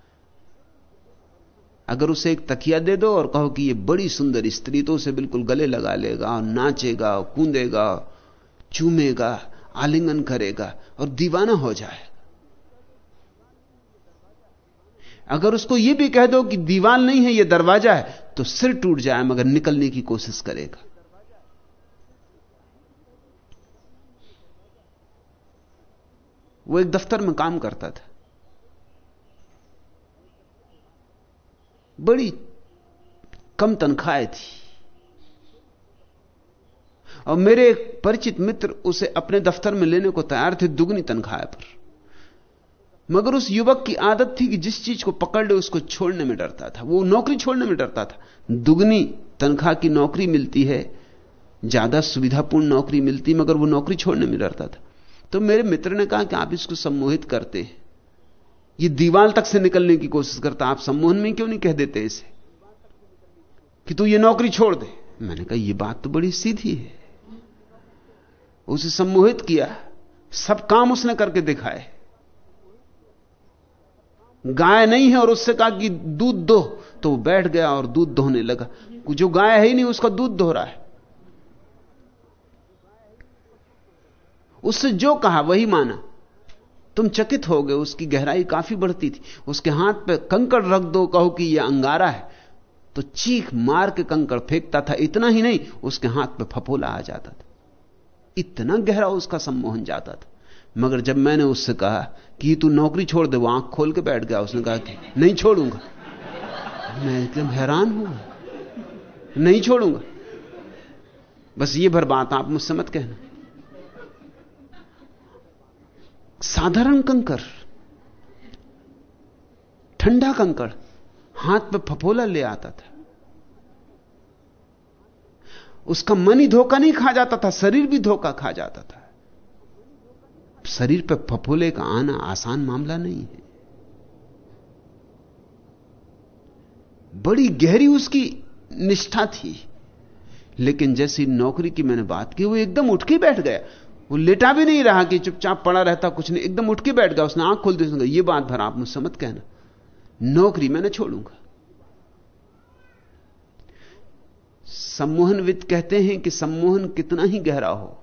अगर उसे एक तकिया दे दो और कहो कि ये बड़ी सुंदर स्त्री तो उसे बिल्कुल गले लगा लेगा, और नाचेगा कूदेगा चूमेगा, आलिंगन करेगा, और दीवाना हो जाए अगर उसको यह भी कह दो कि दीवाल नहीं है यह दरवाज़ा है तो सिर टूट जाए, मगर निकलने की कोशिश करेगा। वो एक दफ्तर में काम करता था। बड़ी कम तनख्वाहें थी। और मेरे एक परिचित मित्र उसे अपने दफ्तर में लेने को तैयार थे, दुगनी तनख्वाह पर। मगर उस युवक की आदत थी कि जिस चीज़ को पकड़ ले उसको छोड़ने में डरता था। वो नौकरी छोड़ने में डरता था। दुगनी तनख्वाह की नौकरी मिलती है, ज़्यादा सुविधापूर्ण नौकरी मिलती, मगर वो नौकरी छोड़ने में डरता था। तो मेरे मित्र ने कहा कि आप इसको सम्मोहित करते हैं। ये दीवाल तक से निकलने की कोशिश करता, आप सम्मोहन में क्यों नहीं कह देते इसे? कि तू ये नौकरी छोड़ दे। मैंने कहा, ये बात तो बड़ी सीधी है। उसे सम्मोहित किया, सब काम उसने करके दिखाए। गाय नहीं है और उससे कहा कि दूध दो तो वो बैठ गया और दूध दोहने लगा। जो गाय है ही नहीं, उसका दूध दोह रहा है। उससे जो कहा, वही माना। तुम चकित हो गए, उसकी गहराई काफ़ी बढ़ती थी। उसके हाथ पे कंकड़ रख दो, कहो कि यह अंगारा है। तो चीख मार के कंकड़ फेंकता था, इतना ही नहीं, उसके हाथ पे फपोला आ जाता था। इतना गहरा उसका सम्मोहन जाता था। मगर जब मैंने उससे कहा कि तू नौकरी छोड़ दे, वो आँख खोल के बैठ गया। उसने कहा कि नहीं छोड़ूँगा। मैं एकदम हैरान हूँ। नहीं छोड़ूँगा। बस ये भर बात आप मुझसे मत कहना। साधारण कंकर, ठंडा कंकड़ हाथ पे फपोला ले आता था। उसका मन ही धोखा नहीं खा जाता था, शरीर भी धोखा खा जाता था। शरीर पर फपोले का आना आसान मामला नहीं है। बड़ी गहरी उसकी निष्ठा थी। लेकिन जैसी नौकरी की मैंने बात की, वो एकदम उठ के बैठ गया। वो लेटा भी नहीं रहा कि चुपचाप पड़ा रहता, कुछ नहीं। एकदम उठ के बैठ गया, उसने आँख खोल दी, उसने ये बात भर, आप मुझसे मत कहना। नौकरी मैंने छोड़ूँगा। सम्मोहनविद कहते हैं कि सम्मोहन कितना ही गहरा हो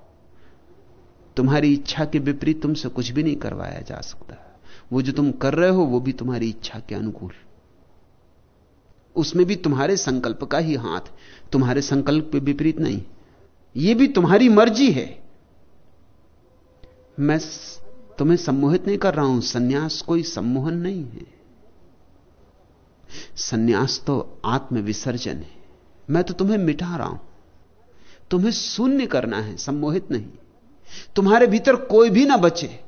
तुम्हारी इच्छा के विपरीत तुमसे कुछ भी नहीं करवाया जा सकता। वो जो तुम कर रहे हो, वो भी तुम्हारी इच्छा के अनुकूल। उसमें भी तुम्हारे संकल्प का ही हाथ तुम्हारे संकल्प के विपरीत नहीं। ये भी तुम्हारी मर्ज़ी है। मैं तुम्हें सम्मोहित नहीं कर रहा हूँ। सन्यास कोई सम्मोहन नहीं है। सन्यास तो आत्मविसर्जन है। मैं तो तुम्हें मिटा रहा हूँ। तुम्हें शून्य करना है, सम्मोहित नहीं। तुम्हारे भीतर कोई भी ना बचे।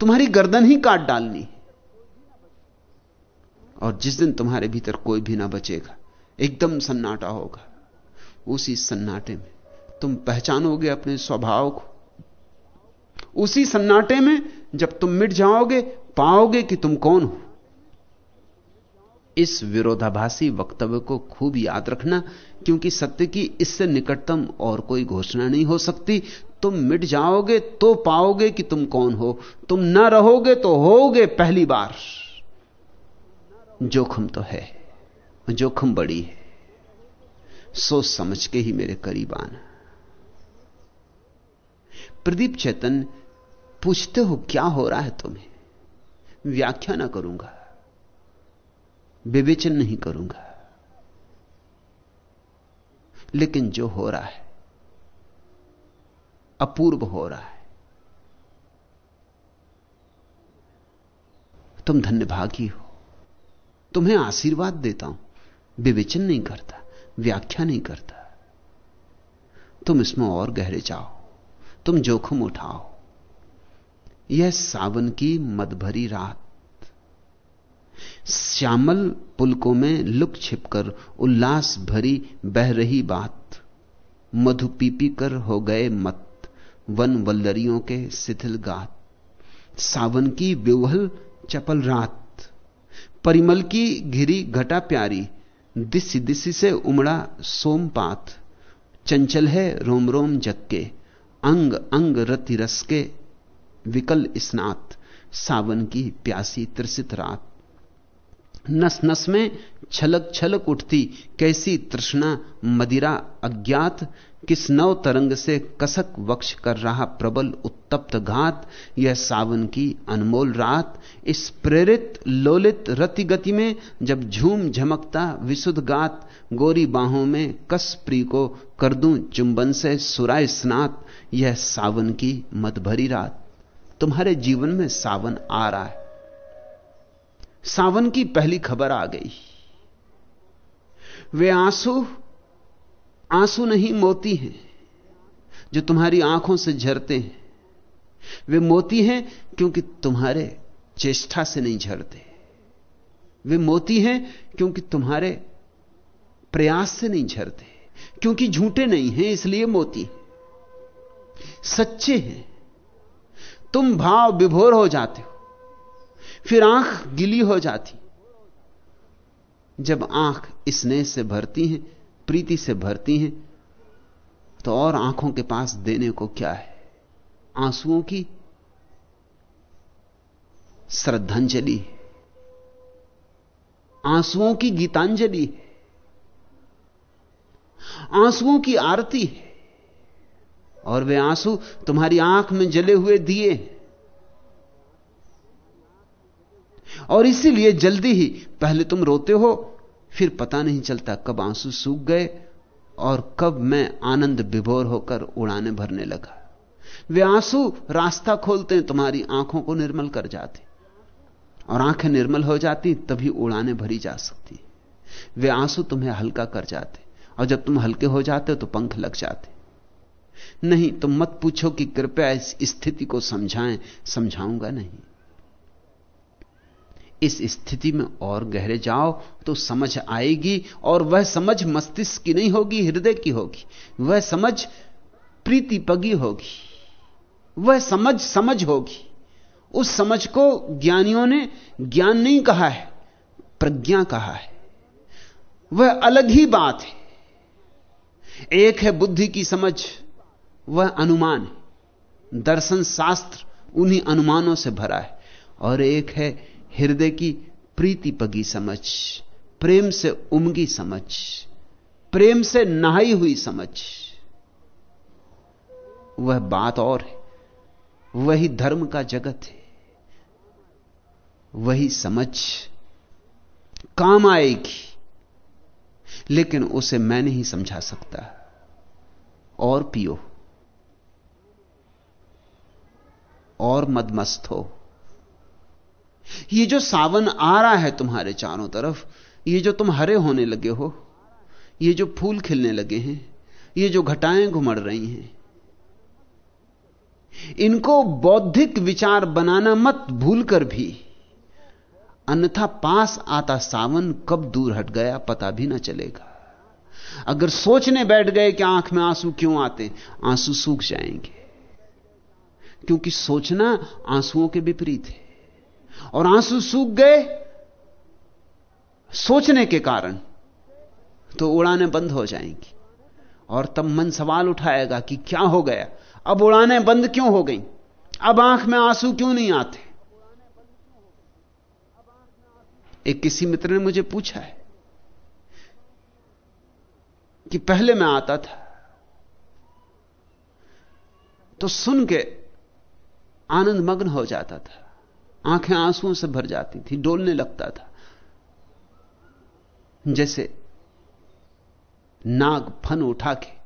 तुम्हारी गर्दन ही काट डालनी। और जिस दिन तुम्हारे भीतर कोई भी ना बचेगा, एकदम सन्नाटा होगा। उसी सन्नाटे में तुम पहचानोगे अपने स्वभाव को। उसी सन्नाटे में जब तुम मिट जाओगे, पाओगे कि तुम कौन हो। इस विरोधाभासी वक्तव्य को खूब याद रखना, क्योंकि सत्य की इससे निकटतम और कोई घोषणा नहीं हो सकती। तुम मिट जाओगे तो पाओगे कि तुम कौन हो। तुम ना रहोगे तो होगे पहली बार। जोखम तो है, जोखम बड़ी है। सोच समझ के ही मेरे करीब आना। प्रदीप चेतन, पूछते हो क्या हो रहा है तुम्हें? व्याख्या ना करूँगा। विवेचन नहीं करूँगा। लेकिन जो हो रहा है अपूर्व हो रहा है। तुम धन्यभागी हो। तुम्हें आशीर्वाद देता हूँ। विवेचन नहीं करता, व्याख्या नहीं करता। तुम इसमें और गहरे जाओ। तुम जोखम उठाओ। यह सावन की मदभरी रात। श्यामल पुलकों में लुक छिपकर उल्लास भरी बह रही बात। मधु पीपी कर हो गए मत। वन वल्लरियों के शिथिल गात। सावन की विवहल चपल रात। परिमल की घिरी घटा प्यारी। दिसी दिसी से उमड़ा सोमपात चंचल है रोम रोम जग अंग अंग रति रस के विकल स्नात। सावन की प्यासी त्रसित रात। नस नस में छलक छलक उठती, कैसी तृष्णा, मदिरा अज्ञात, किस नव तरंग से कसक वक्ष कर रहा प्रबल उत्तप्त घात, यह सावन की अनमोल रात, इस प्रेरित, लोलित रति गति में जब झूम झमकता विशुद्ध गात, गोरी बाहों में कस प्री को कर दूँ चुंबन से सुराय स्नात, यह सावन की मदभरी रात। तुम्हारे जीवन में सावन आ रहा है। सावन की पहली खबर आ गई। वे आँसू आँसू नहीं मोती हैं, जो तुम्हारी आँखों से झरते हैं। वे मोती हैं क्योंकि तुम्हारे चेष्टा से नहीं झरते। वे मोती हैं क्योंकि तुम्हारे प्रयास से नहीं झरते, क्योंकि झूठे नहीं हैं, इसलिए मोती सच्चे हैं। तुम भाव विभोर हो जाते हो, फिर आँख गिली हो जाती। जब आँख स्नेह से भरती हैं, प्रीति से भरती हैं तो और आँखों के पास देने को क्या है? आंसुओं की श्रद्धांजलि आंसुओं की गीतांजलि आंसुओं की आरती और वे आँसू तुम्हारी आँख में जले हुए दिए हैं। और इसीलिए जल्दी ही पहले तुम रोते हो, फिर पता नहीं चलता कब आँसू सूख गए और कब मैं आनंद विभोर होकर उड़ाने भरने लगा। वे आँसू रास्ता खोलते हैं, तुम्हारी आँखों को निर्मल कर जाते और आँखें निर्मल हो जाती तभी उड़ाने भरी जा सकती वे आँसू तुम्हें हल्का कर जाते और जब तुम हल्के हो जाते हो तो पंख लग जाते नहीं, तुम मत पूछो कि कृपया इस स्थिति को समझाएँ, समझाऊँगा नहीं। इस स्थिति में और गहरे जाओ तो समझ आएगी और वह समझ मस्तिष्क की नहीं होगी, हृदय की होगी। वह समझ प्रीति पगी होगी। वह समझ समझ होगी। उस समझ को ज्ञानियों ने ज्ञान नहीं कहा है, प्रज्ञा कहा है। वह अलग ही बात है। एक है बुद्धि की समझ, वह अनुमान है। दर्शन शास्त्र उन्हीं अनुमानों से भरा है। और एक है हृदय की प्रीति पगी समझ, प्रेम से उमगी समझ, प्रेम से नहाई हुई समझ। वह बात और है, वही धर्म का जगत है, वही समझ। काम आएगी, लेकिन उसे मैं नहीं समझा सकता। और पियो, और मदमस्त हो। ये जो सावन आ रहा है तुम्हारे चारों तरफ़, ये जो तुम हरे होने लगे हो, ये जो फूल खिलने लगे हैं, ये जो घटाएँ घुमड़ रही हैं, इनको बौद्धिक विचार बनाना मत भूल कर भी। अन्यथा पास आता सावन कब दूर हट गया पता भी ना चलेगा। अगर सोचने बैठ गए कि आँख में आँसू क्यों आते, आँसू सूख जाएँगे। क्योंकि सोचना आंसुओं के विपरीत है। और आँसू सूख गए सोचने के कारण तो उड़ाने बंद हो जाएँगी। और तब मन सवाल उठाएगा कि क्या हो गया? अब उड़ाने बंद क्यों हो गई? अब आँख में आँसू क्यों नहीं आते? एक किसी मित्र ने मुझे पूछा है कि पहले मैं आता था तो सुन के आनंद मग्न हो जाता था। आँखें आंसुओं से भर जाती थी, डोलने लगता था। जैसे नाग फन उठा के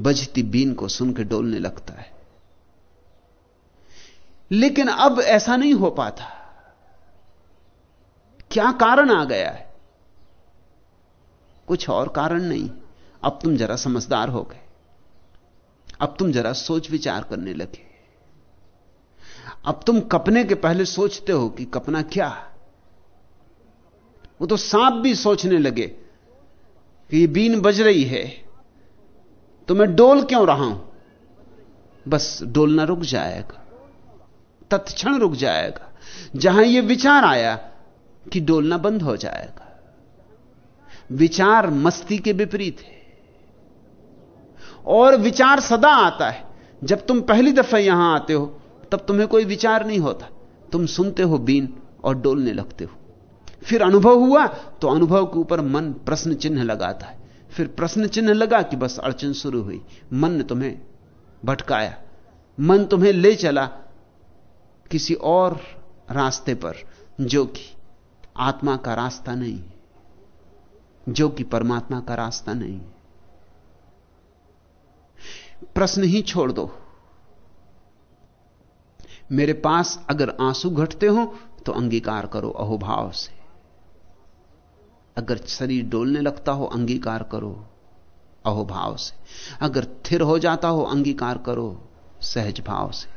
बजती बीन को सुन के डोलने लगता है। लेकिन अब ऐसा नहीं हो पाता। क्या कारण आ गया है? कुछ और कारण नहीं। अब तुम जरा समझदार हो गए। अब तुम जरा सोच विचार करने लगे। अब तुम कपने के पहले सोचते हो कि कपना क्या वो तो सांप भी सोचने लगे कि ये बीन बज रही है तो मैं डोल क्यों रहा हूँ? बस डोलना रुक जाएगा, तत्क्षण रुक जाएगा, जहाँ यह विचार आया कि डोलना बंद हो जाएगा। विचार मस्ती के विपरीत है। और विचार सदा आता है, जब तुम पहली दफ़ा यहाँ आते हो तब तुम्हें कोई विचार नहीं होता। तुम सुनते हो बीन और डोलने लगते हो। फिर अनुभव हुआ तो अनुभव के ऊपर मन प्रश्न चिन्ह लगाता है। फिर प्रश्न चिन्ह लगा कि बस अड़चन शुरू हुई। मन ने तुम्हें भटकाया। मन तुम्हें ले चला किसी और रास्ते पर, जो कि आत्मा का रास्ता नहीं जो कि परमात्मा का रास्ता नहीं प्रश्न ही छोड़ दो। मेरे पास अगर आँसू घटते हो तो अंगीकार करो अहोभाव से। अगर शरीर डोलने लगता हो, अंगीकार करो अहोभाव से। अगर थिर हो जाता हो, अंगीकार करो सहज भाव से।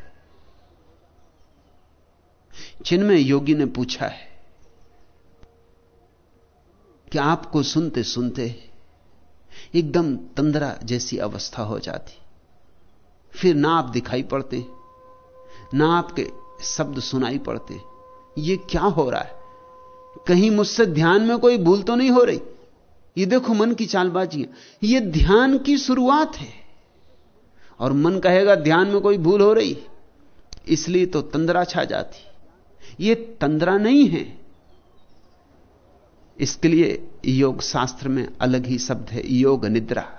चिन्मय योगी ने पूछा है कि आपको सुनते सुनते एकदम तंद्रा जैसी अवस्था हो जाती। फिर ना आप दिखाई पड़ते ना आपके शब्द सुनाई पड़ते। ये क्या हो रहा है? कहीं मुझसे ध्यान में कोई भूल तो नहीं हो रही? ये देखो मन की चालबाजी ये ध्यान की शुरुआत है। और मन कहेगा, ध्यान में कोई भूल हो रही? इसलिए तो तंद्रा छा जाती। ये तंद्रा नहीं है। इसके लिए योग शास्त्र में अलग ही शब्द है, योग निद्रा।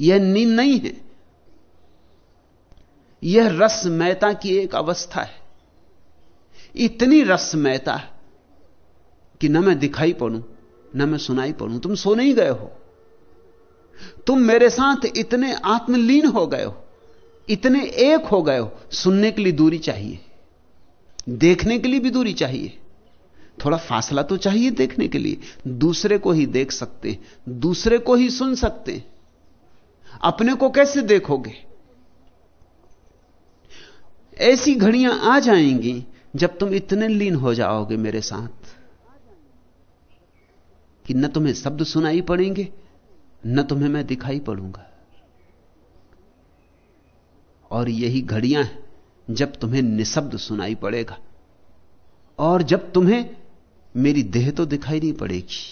यह नींद नहीं है। यह रसमयता की एक अवस्था है। इतनी रसमयता कि न मैं दिखाई पड़ू, न मैं सुनाई पड़ूं। तुम सो नहीं गए हो। तुम मेरे साथ इतने आत्मलीन हो गए हो, इतने एक हो गए हो। सुनने के लिए दूरी चाहिए, देखने के लिए भी दूरी चाहिए। थोड़ा फासला तो चाहिए देखने के लिए। दूसरे को ही देख सकते हैं दूसरे को ही सुन सकते। हैं अपने को कैसे देखोगे? ऐसी घड़ियाँ आ जाएँगी जब तुम इतने लीन हो जाओगे मेरे साथ। कि न तुम्हें शब्द सुनाई पड़ेंगे, न तुम्हें मैं दिखाई पड़ूँगा। और यही घड़ियाँ हैं जब तुम्हें निशब्द सुनाई पड़ेगा। और जब तुम्हें मेरी देह तो दिखाई नहीं पड़ेगी,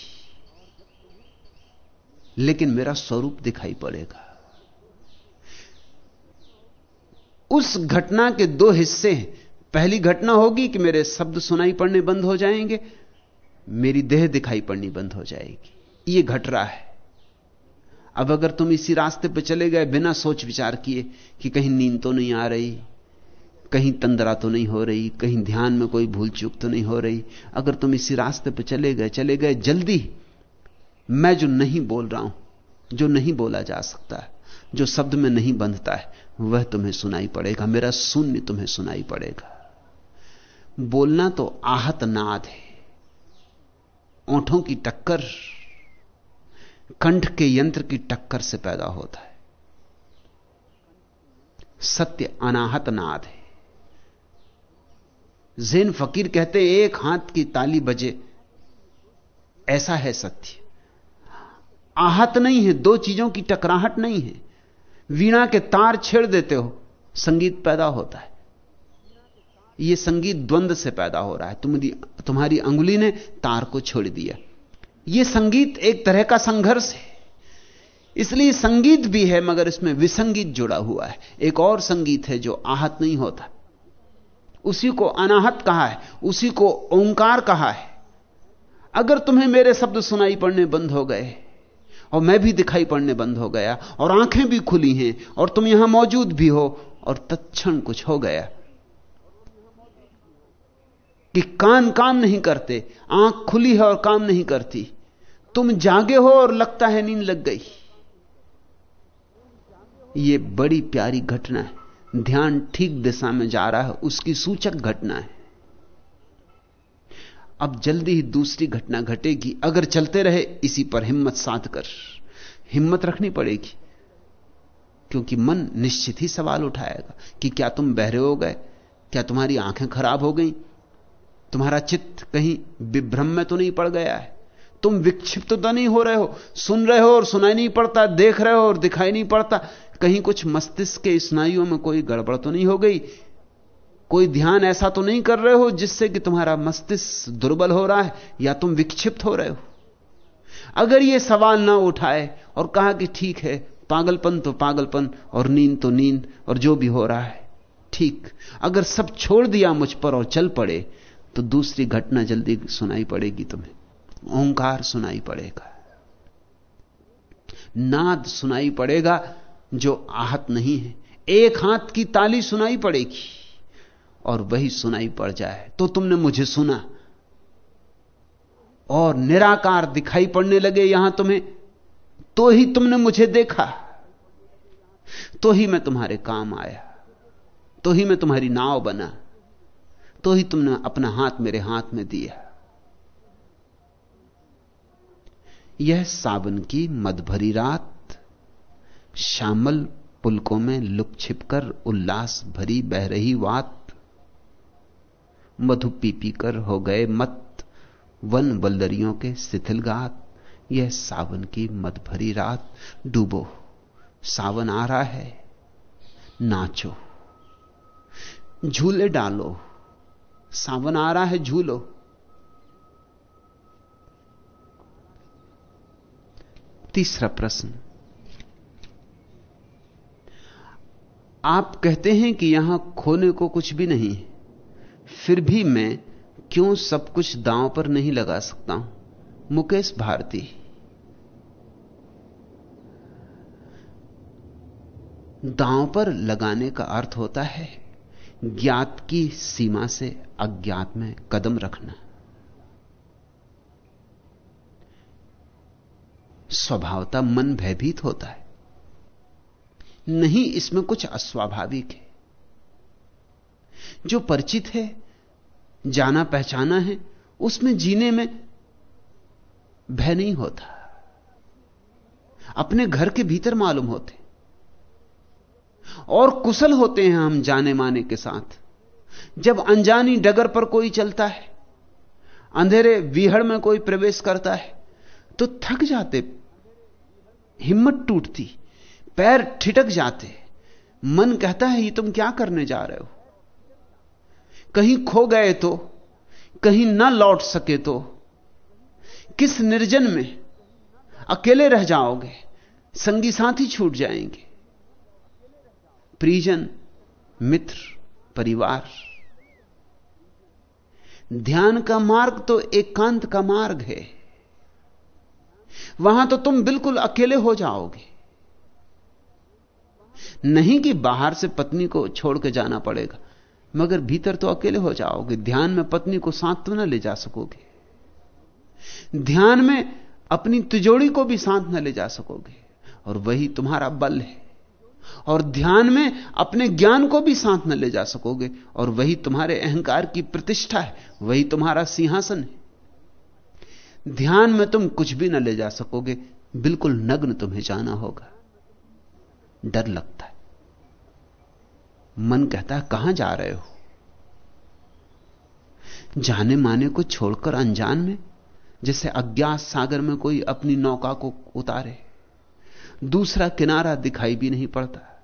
लेकिन मेरा स्वरूप दिखाई पड़ेगा। उस घटना के दो हिस्से हैं। पहली घटना होगी कि मेरे शब्द सुनाई पड़ने बंद हो जाएँगे, मेरी देह दिखाई पड़नी बंद हो जाएगी। यह घट रहा है। अब अगर तुम इसी रास्ते पर चले गए बिना सोच विचार किए कि कहीं नींद तो नहीं आ रही, कहीं तंदरा तो नहीं हो रही, कहीं ध्यान में कोई भूल चूक तो नहीं हो रही, अगर तुम इसी रास्ते पर चले गए चले गए जल्दी, मैं जो नहीं बोल रहा हूँ, जो नहीं बोला जा सकता, जो शब्द में नहीं बंधता है वह तुम्हें सुनाई पड़ेगा, मेरा शून्य तुम्हें सुनाई पड़ेगा। बोलना तो आहत नाद है। ओंठों की टक्कर, कंठ के यंत्र की टक्कर से पैदा होता है। सत्य अनाहत नाद है। जैन फकीर कहते, एक हाथ की ताली बजे, ऐसा है सत्य। आहत नहीं है, दो चीज़ों की टकराहट नहीं है। वीणा के तार छेड़ देते हो, संगीत पैदा होता है। यह संगीत द्वंद से पैदा हो रहा है। तुम तुम्हारी अंगुली ने तार को छोड़ दिया। यह संगीत एक तरह का संघर्ष है। इसलिए संगीत भी है, मगर इसमें विसंगीत जुड़ा हुआ है। एक और संगीत है जो आहत नहीं होता। उसी को अनाहत कहा है, उसी को ओंकार कहा है। अगर तुम्हें मेरे शब्द सुनाई पड़ने बंद हो गए और मैं भी दिखाई पड़ने बंद हो गया और आँखें भी खुली हैं और तुम यहाँ मौजूद भी हो और तत्क्षण कुछ हो गया कि कान काम नहीं करते, आँख खुली है और काम नहीं करती। तुम जागे हो और लगता है नींद लग गई। यह बड़ी प्यारी घटना है। ध्यान ठीक दिशा में जा रहा है, उसकी सूचक घटना है। अब जल्दी ही दूसरी घटना घटेगी। अगर चलते रहे, इसी पर हिम्मत साध कर हिम्मत रखनी पड़ेगी। क्योंकि मन निश्चित ही सवाल उठाएगा कि क्या तुम बहरे हो गए? क्या तुम्हारी आँखें खराब हो गई? तुम्हारा चित्त कहीं विभ्रम में तो नहीं पड़ गया है? तुम विक्षिप्त तो नहीं हो रहे हो। सुन रहे हो और सुनाई नहीं पड़ता, देख रहे हो और दिखाई नहीं पड़ता। कहीं कुछ मस्तिष्क के स्नायुओं में कोई गड़बड़ तो नहीं हो गई? कोई ध्यान ऐसा तो नहीं कर रहे हो जिससे कि तुम्हारा मस्तिष्क दुर्बल हो रहा है या तुम विक्षिप्त हो रहे हो? अगर यह सवाल ना उठाए और कहा कि ठीक है, पागलपन तो पागलपन और नींद तो नींद और जो भी हो रहा है, ठीक। अगर सब छोड़ दिया मुझ पर और चल पड़े तो दूसरी घटना जल्दी सुनाई पड़ेगी तुम्हें। ओंकार सुनाई पड़ेगा। नाद सुनाई पड़ेगा जो आहत नहीं है। एक हाथ की ताली सुनाई पड़ेगी। और वही सुनाई पड़ जाए। तो तुमने मुझे सुना। और निराकार दिखाई पड़ने लगे यहाँ तुम्हें। तो ही तुमने मुझे देखा। तो ही मैं तुम्हारे काम आया। तो ही मैं तुम्हारी नाव बना। तो ही तुमने अपना हाथ मेरे हाथ में दिया। यह सावन की मदभरी रात। श्यामल पुलकों में लुक छिपकर उल्लास भरी बह रही वात। मधु पी पी कर हो गए मत, वन बल्दरियों के शिथिलगात यह सावन की मत भरी रात। डूबो, सावन आ रहा है, नाचो, झूले डालो, सावन आ रहा है, झूलो। तीसरा प्रश्न, आप कहते हैं कि यहाँ खोने को कुछ भी नहीं है। फिर भी मैं क्यों सब कुछ दांव पर नहीं लगा सकता हूँ? मुकेश भारती। दांव पर लगाने का अर्थ होता है ज्ञात की सीमा से अज्ञात में कदम रखना। स्वभावता मन भयभीत होता है। नहीं, इसमें कुछ अस्वाभाविक है। जो परिचित है, जाना पहचाना है, उसमें जीने में भय नहीं होता। अपने घर के भीतर मालूम होते। और कुशल होते हैं हम जाने माने के साथ। जब अनजानी डगर पर कोई चलता है, अंधेरे विहड़ में कोई प्रवेश करता है तो थक जाते, हिम्मत टूटती, पैर ठिटक जाते। मन कहता है, ये तुम क्या करने जा रहे हो? कहीं खो गए तो कहीं ना लौट सके तो किस निर्जन में अकेले रह जाओगे, संगी साथी छूट जाएँगे परिजन मित्र, परिवार। ध्यान का मार्ग तो एकांत का मार्ग है। वहाँ तो तुम बिल्कुल अकेले हो जाओगे। नहीं कि बाहर से पत्नी को छोड़ के जाना पड़ेगा। मगर भीतर तो अकेले हो जाओगे। ध्यान में पत्नी को साथ तो ना ले जा सकोगे। ध्यान में अपनी तिजोड़ी को भी साथ न ले जा सकोगे। और वही तुम्हारा बल है। और ध्यान में अपने ज्ञान को भी साथ न ले जा सकोगे। और वही तुम्हारे अहंकार की प्रतिष्ठा है। वही तुम्हारा सिंहासन है। ध्यान में तुम कुछ भी न ले जा सकोगे। बिल्कुल नग्न तुम्हें जाना होगा। डर लगता है। मन कहता है, कहाँ जा रहे हो? जाने माने को छोड़कर अनजान में, जैसे अज्ञात सागर में कोई अपनी नौका को उतारे। दूसरा किनारा दिखाई भी नहीं पड़ता।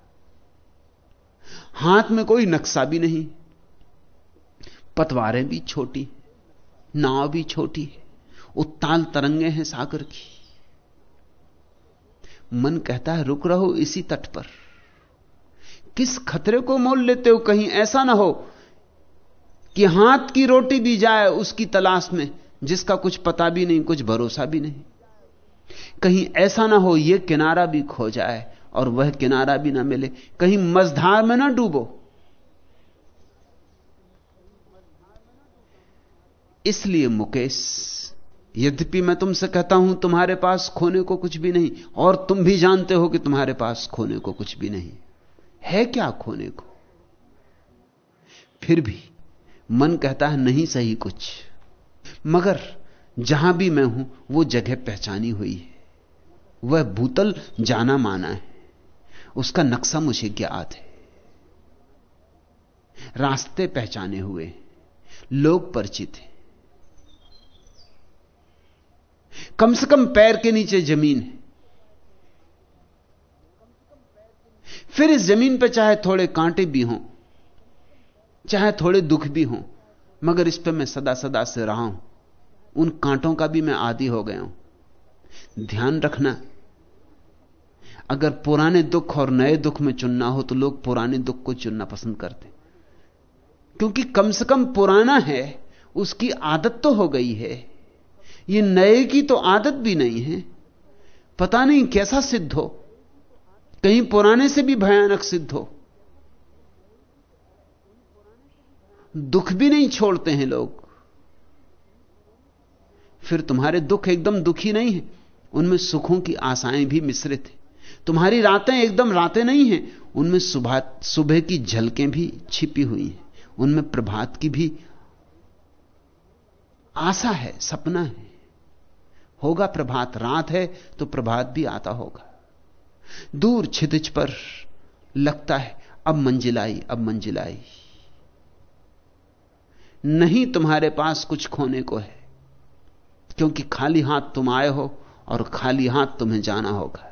हाथ में कोई नक्शा भी नहीं। पतवारें भी छोटी नाव भी छोटी है, उत्ताल तरंगे हैं सागर की। मन कहता है, रुक रहो इसी तट पर। किस खतरे को मोल लेते हो कहीं ऐसा ना हो कि हाथ की रोटी भी जाए उसकी तलाश में, जिसका कुछ पता भी नहीं, कुछ भरोसा भी नहीं। कहीं ऐसा ना हो यह किनारा भी खो जाए और वह किनारा भी ना मिले। कहीं मझधार में ना डूबो। इसलिए मुकेश, यद्यपि मैं तुमसे कहता हूँ, तुम्हारे पास खोने को कुछ भी नहीं, और तुम भी जानते हो कि तुम्हारे पास खोने को कुछ भी नहीं। है क्या खोने को? फिर भी मन कहता है, नहीं सही कुछ। मगर जहाँ भी मैं हूँ, वो जगह पहचानी हुई है। वह भूतल जाना माना है। उसका नक्शा मुझे ज्ञात है। रास्ते पहचाने हुए, लोग परिचित हैं। कम से कम पैर के नीचे ज़मीन है। फिर इस ज़मीन पर चाहे थोड़े कांटे भी हों, चाहे थोड़े दुख भी हों, मगर इस पर मैं सदा सदा से रहा हूँ। उन कांटों का भी मैं आदि हो गया हूँ। ध्यान रखना, अगर पुराने दुख और नए दुख में चुनना हो तो लोग पुराने दुख को चुनना पसंद करते क्योंकि कम से कम पुराना है, उसकी आदत तो हो गई है। ये नए की तो आदत भी नहीं है। पता नहीं कैसा सिद्ध हो। कहीं पुराने से भी भयानक सिद्ध हो। दुख भी नहीं छोड़ते हैं लोग। फिर तुम्हारे दुख एकदम दुखी नहीं है। उनमें सुखों की आशाएँ भी मिश्रित हैं। तुम्हारी रातें एकदम रातें नहीं हैं। उनमें सुबह सुबह की झलकें भी छिपी हुई हैं। उनमें प्रभात की भी आशा है, सपना है। होगा प्रभात, रात है तो प्रभात भी आता होगा। दूर छिदिच पर लगता है, अब मंजिल आई अब मंजिल आई नहीं तुम्हारे पास कुछ खोने को है, क्योंकि खाली हाथ तुम आए हो और खाली हाथ तुम्हें जाना होगा।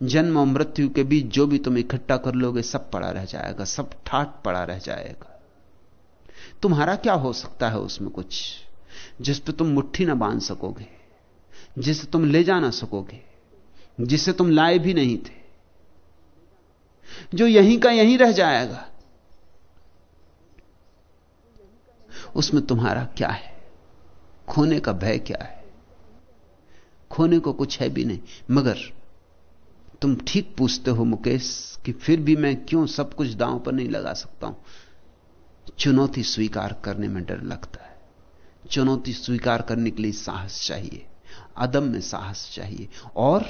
जन्म और मृत्यु के बीच जो भी तुम इकट्ठा कर लोगे, सब पड़ा रह जाएगा, सब ठाट पड़ा रह जाएगा। तुम्हारा क्या हो सकता है उसमें कुछ, जिस पे तुम मुट्ठी ना बाँध सकोगे? जिसे तुम ले जा ना सकोगे, जिसे तुम लाए भी नहीं थे, जो यहीं का यहीं रह जाएगा, उसमें तुम्हारा क्या है? खोने का भय क्या है? खोने को कुछ है भी नहीं, मगर तुम ठीक पूछते हो मुकेश कि फिर भी मैं क्यों सब कुछ दांव पर नहीं लगा सकता हूँ? चुनौती स्वीकार करने में डर लगता है। चुनौती स्वीकार करने के लिए साहस चाहिए। अदम में साहस चाहिए। और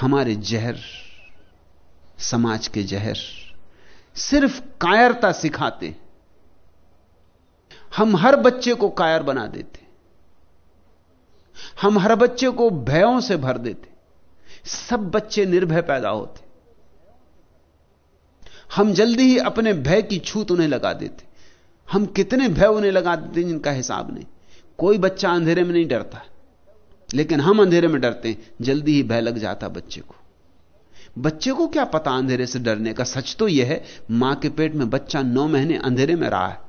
हमारे जहर, समाज के जहर सिर्फ़ कायरता सिखाते। हम हर बच्चे को कायर बना देते। हम हर बच्चे को भयों से भर देते। सब बच्चे निर्भय पैदा होते। हम जल्दी ही अपने भय की छूत उन्हें लगा देते। हम कितने भय उन्हें लगा देते जिनका हिसाब नहीं। कोई बच्चा अंधेरे में नहीं डरता। लेकिन हम अंधेरे में डरते हैं, जल्दी ही भय लग जाता बच्चे को। बच्चे को क्या पता अंधेरे से डरने का? सच तो यह है, माँ के पेट में बच्चा नौ महीने अंधेरे में रहा है।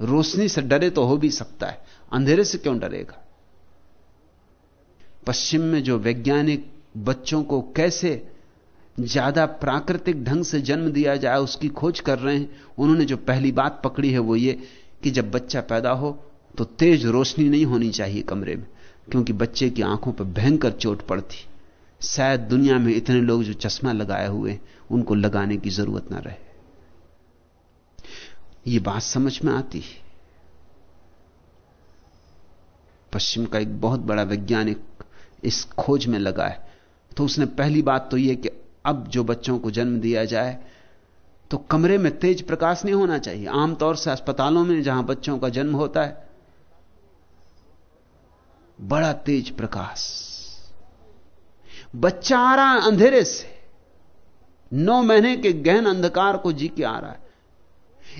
रोशनी से डरे तो हो भी सकता है, अंधेरे से क्यों डरेगा? पश्चिम में जो वैज्ञानिक बच्चों को कैसे ज़्यादा प्राकृतिक ढंग से जन्म दिया जाए, उसकी खोज कर रहे हैं, उन्होंने जो पहली बात पकड़ी है वो ये कि जब बच्चा पैदा हो तो तेज रोशनी नहीं होनी चाहिए कमरे में, क्योंकि बच्चे की आँखों पर भयंकर चोट पड़ती। शायद दुनिया में इतने लोग जो चश्मा लगाए हुए, उनको लगाने की ज़रूरत ना रहे। ये बात समझ में आती है। पश्चिम का एक बहुत बड़ा वैज्ञानिक इस खोज में लगा है। तो उसने पहली बात तो यह कि अब जो बच्चों को जन्म दिया जाए तो कमरे में तेज प्रकाश नहीं होना चाहिए। आमतौर से अस्पतालों में जहाँ बच्चों का जन्म होता है बड़ा तेज प्रकाश। बच्चा आ रहा है अंधेरे से, नौ महीने के गहन अंधकार को जी के आ रहा है।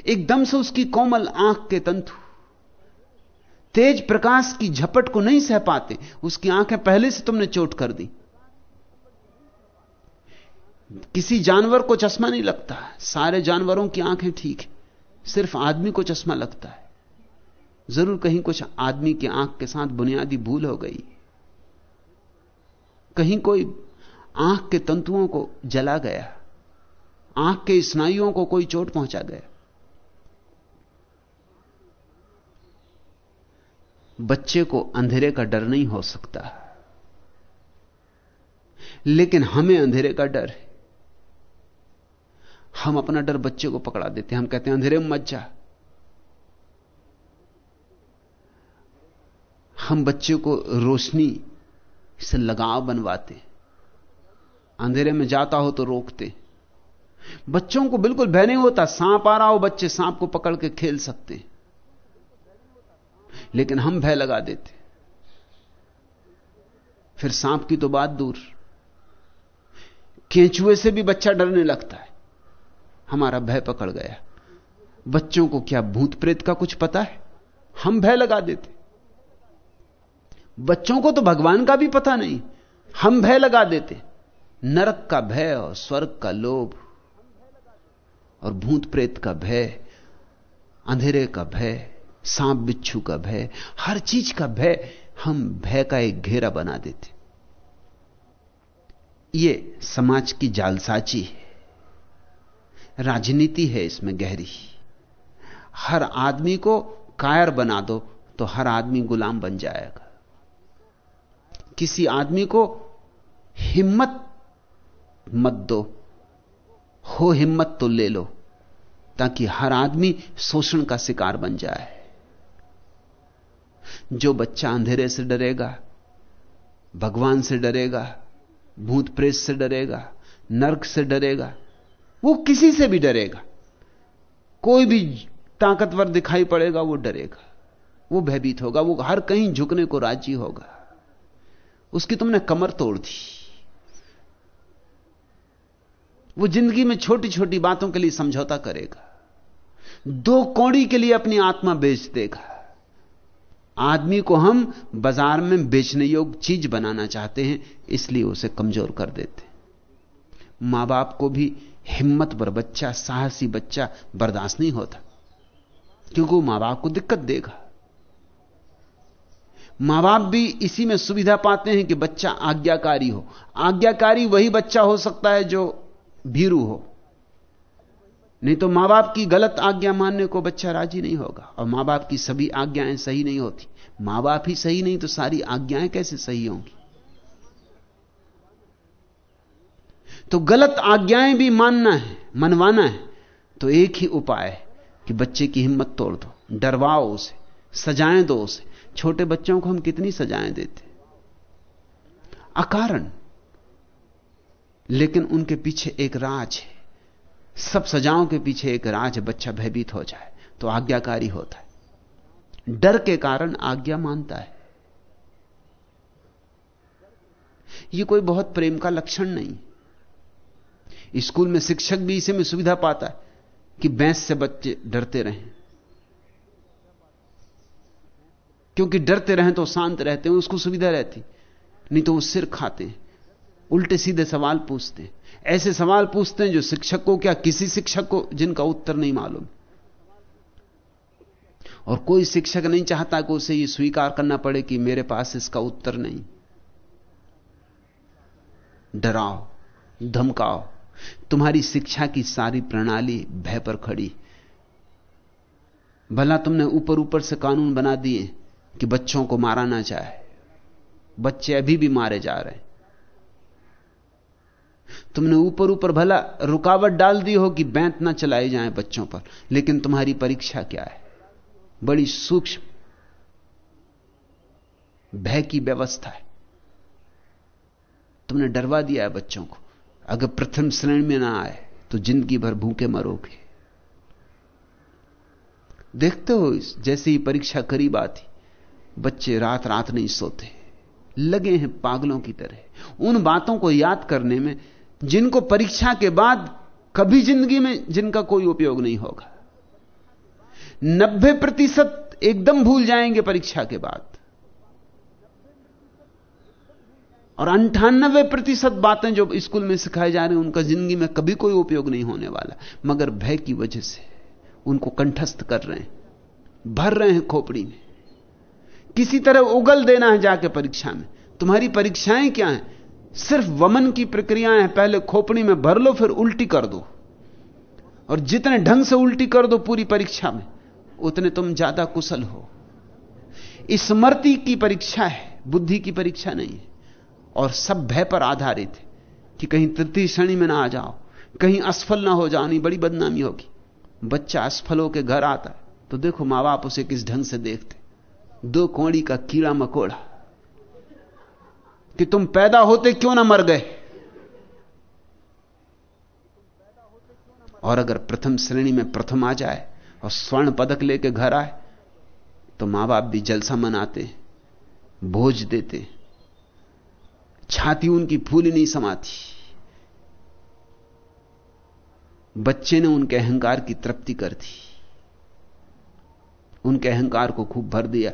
एकदम से उसकी कोमल आँख के तंतु, तेज प्रकाश की झपट को नहीं सह पाते। उसकी आँखें पहले से तुमने चोट कर दी। किसी जानवर को चश्मा नहीं लगता। सारे जानवरों की आँखें ठीक है। सिर्फ़ आदमी को चश्मा लगता है। ज़रूर कहीं कुछ आदमी की आँख के साथ बुनियादी भूल हो गई। कहीं कोई आँख के तंतुओं को जला गया। आँख के स्नायुओं को कोई चोट पहुँचा गया। बच्चे को अंधेरे का डर नहीं हो सकता। लेकिन हमें अंधेरे का डर है। हम अपना डर बच्चे को पकड़ा देते हैं। हम कहते हैं, अंधेरे में मत जा। हम बच्चे को रोशनी से लगाव बनवाते अंधेरे में जाता हो तो रोकते। बच्चों को बिल्कुल भय नहीं होता, सांप आ रहा हो, बच्चे सांप को पकड़ के खेल सकते लेकिन हम भय लगा देते। फिर सांप की तो बात दूर। केंचुए से भी बच्चा डरने लगता है। हमारा भय पकड़ गया। बच्चों को क्या भूत प्रेत का कुछ पता है? हम भय लगा देते। बच्चों को तो भगवान का भी पता नहीं। हम भय लगा देते। नरक का भय और स्वर्ग का लोभ और भूत प्रेत का भय, अंधेरे का भय, सांप बिच्छू का भय, हर चीज़ का भय हम भय का एक घेरा बना देते। ये समाज की जालसाची है। राजनीति है इसमें गहरी। हर आदमी को कायर बना दो तो हर आदमी गुलाम बन जाएगा। किसी आदमी को हिम्मत मत दो, हो हिम्मत तो ले लो, ताकि हर आदमी शोषण का शिकार बन जाए। जो बच्चा अंधेरे से डरेगा, भगवान से डरेगा, भूत प्रेत से डरेगा, नर्क से डरेगा, वो किसी से भी डरेगा। कोई भी ताकतवर दिखाई पड़ेगा, वो डरेगा। वो भयभीत होगा, वो हर कहीं झुकने को राज़ी होगा। उसकी तुमने कमर तोड़ दी। वो ज़िंदगी में छोटी छोटी बातों के लिए समझौता करेगा। दो कौड़ी के लिए अपनी आत्मा बेच देगा। आदमी को हम बाज़ार में बेचने योग्य चीज़ बनाना चाहते हैं, इसलिए उसे कमज़ोर कर देते माँ बाप को भी हिम्मत पर बच्चा, साहसी बच्चा बर्दाश्त नहीं होता, क्योंकि वो माँ बाप को दिक्कत देगा। माँ बाप भी इसी में सुविधा पाते हैं कि बच्चा आज्ञाकारी हो। आज्ञाकारी वही बच्चा हो सकता है जो भीरू हो। नहीं तो माँ बाप की गलत आज्ञा मानने को बच्चा राज़ी नहीं होगा। और माँ बाप की सभी आज्ञाएँ सही नहीं होती। माँ बाप ही सही नहीं तो सारी आज्ञाएँ कैसे सही होंगी? तो गलत आज्ञाएँ भी मानना है, मनवाना है तो एक ही उपाय है कि बच्चे की हिम्मत तोड़ दो। डरवाओ उसे, सजाएँ दो उसे। छोटे बच्चों को हम कितनी सजाएँ देते अकारण। लेकिन उनके पीछे एक राज है। सब सजाओं के पीछे एक राज बच्चा भयभीत हो जाए तो आज्ञाकारी होता है। डर के कारण आज्ञा मानता है। यह कोई बहुत प्रेम का लक्षण नहीं। स्कूल में शिक्षक भी इसे में सुविधा पाता है कि बैंस से बच्चे डरते रहें। क्योंकि डरते रहें तो शांत रहते हैं, उसको सुविधा रहती। नहीं तो वो सिर खाते हैं, उल्टे सीधे सवाल पूछते हैं। ऐसे सवाल पूछते हैं जो शिक्षक को क्या किसी शिक्षक को जिनका उत्तर नहीं मालूम। और कोई शिक्षक नहीं चाहता कि उसे यह स्वीकार करना पड़े कि मेरे पास इसका उत्तर नहीं। डराओ, धमकाओ। तुम्हारी शिक्षा की सारी प्रणाली भय पर खड़ी। भला तुमने ऊपर ऊपर से कानून बना दिए। कि बच्चों को मारा ना चाहे बच्चे अभी भी मारे जा रहे हैं। तुमने ऊपर ऊपर भला रुकावट डाल दी हो कि बैंत ना चलाई जाए बच्चों पर, लेकिन तुम्हारी परीक्षा क्या है? बड़ी सूक्ष्म, भय की व्यवस्था है। तुमने डरवा दिया है बच्चों को। अगर प्रथम श्रेणी में ना आए तो ज़िंदगी भर भूखे मरोगे। देखते हो, जैसे ही परीक्षा करीब आती बच्चे रात रात नहीं सोते। लगे हैं पागलों की तरह। उन बातों को याद करने में, जिनको परीक्षा के बाद कभी ज़िंदगी में जिनका कोई उपयोग नहीं होगा। नब्बे प्रतिशत एकदम भूल जाएँगे परीक्षा के बाद। और अंठानबे प्रतिशत बातें जो स्कूल में सिखाई जा रही हैं, उनका ज़िंदगी में कभी कोई उपयोग नहीं होने वाला। मगर भय की वजह से उनको कंठस्थ कर रहे हैं, भर रहे हैं खोपड़ी में। किसी तरह उगल देना है जाके परीक्षा में। तुम्हारी परीक्षाएँ क्या हैं? सिर्फ़ वमन की प्रक्रियाएँ हैं। पहले खोपड़ी में भर लो, फिर उल्टी कर दो। और जितने ढंग से उल्टी कर दो पूरी परीक्षा में, उतने तुम ज़्यादा कुशल हो। स्मृति की परीक्षा है, बुद्धि की परीक्षा नहीं है। और सब भय पर आधारित है कि कहीं तृतीय श्रेणी में ना आ जाओ, कहीं असफल ना हो जाओ, नहीं, बड़ी बदनामी होगी। बच्चा असफल होकर घर आता है तो देखो माँ बाप उसे किस ढंग से देखते दो कौड़ी का कीड़ा मकोड़ा। कि तुम पैदा होते क्यों ना मर गए? और अगर प्रथम श्रेणी में प्रथम आ जाए और स्वर्ण पदक लेके घर आए तो माँ बाप भी जलसा मनाते, भोज देते। छाती उनकी फूली नहीं समाती। बच्चे ने उनके अहंकार की तृप्ति कर दी। उनके अहंकार को खूब भर दिया।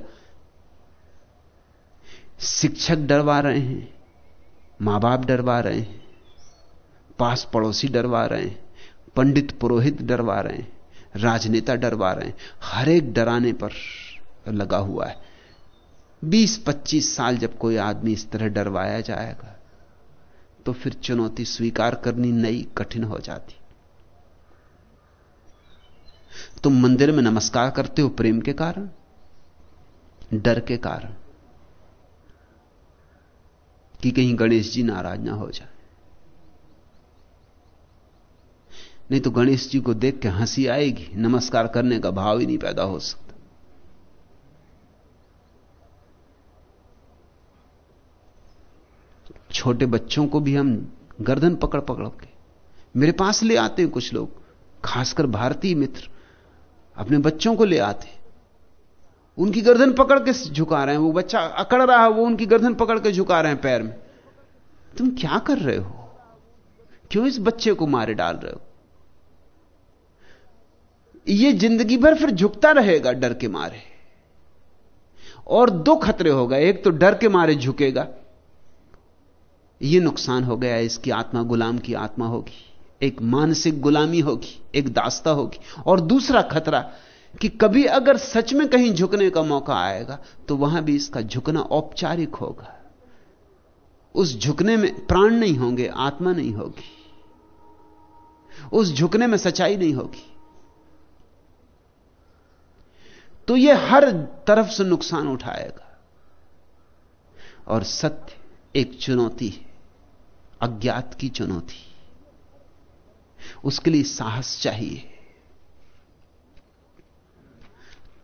शिक्षक डरवा रहे हैं माँ बाप डरवा रहे हैं पास पड़ोसी डरवा रहे हैं, पंडित पुरोहित डरवा रहे हैं, राजनेता डरवा रहे हैं, हर एक डराने पर लगा हुआ है। 20-25 साल जब कोई आदमी इस तरह डरवाया जाएगा तो फिर चुनौती स्वीकार करनी नई, कठिन हो जाती। तुम मंदिर में नमस्कार करते हो प्रेम के कारण, डर के कारण। कि कहीं गणेश जी नाराज़ ना हो जाए। नहीं तो गणेश जी को देख के हँसी आएगी, नमस्कार करने का भाव ही नहीं पैदा हो सकता। छोटे बच्चों को भी हम गर्दन पकड़ पकड़ के, मेरे पास ले आते हैं कुछ लोग, खासकर भारतीय मित्र, अपने बच्चों को ले आते उनकी गर्दन पकड़ के झुका रहे हैं, वो बच्चा अकड़ रहा है, वो उनकी गर्दन पकड़ के झुका रहे हैं पैर में। तुम क्या कर रहे हो? क्यों इस बच्चे को मारे डाल रहे हो? ये ज़िंदगी भर फिर झुकता रहेगा डर के मारे। और दो खतरे हो गए, एक तो डर के मारे झुकेगा। यह नुकसान हो गया, इसकी आत्मा गुलाम की आत्मा होगी, एक मानसिक गुलामी होगी, एक दास्ता होगी। और दूसरा खतरा कि कभी अगर सच में कहीं झुकने का मौका आएगा तो वहाँ भी इसका झुकना औपचारिक होगा। उस झुकने में प्राण नहीं होंगे, आत्मा नहीं होगी। उस झुकने में सच्चाई नहीं होगी। तो यह हर तरफ़ से नुकसान उठाएगा। और सत्य एक चुनौती है, अज्ञात की चुनौती। उसके लिए साहस चाहिए।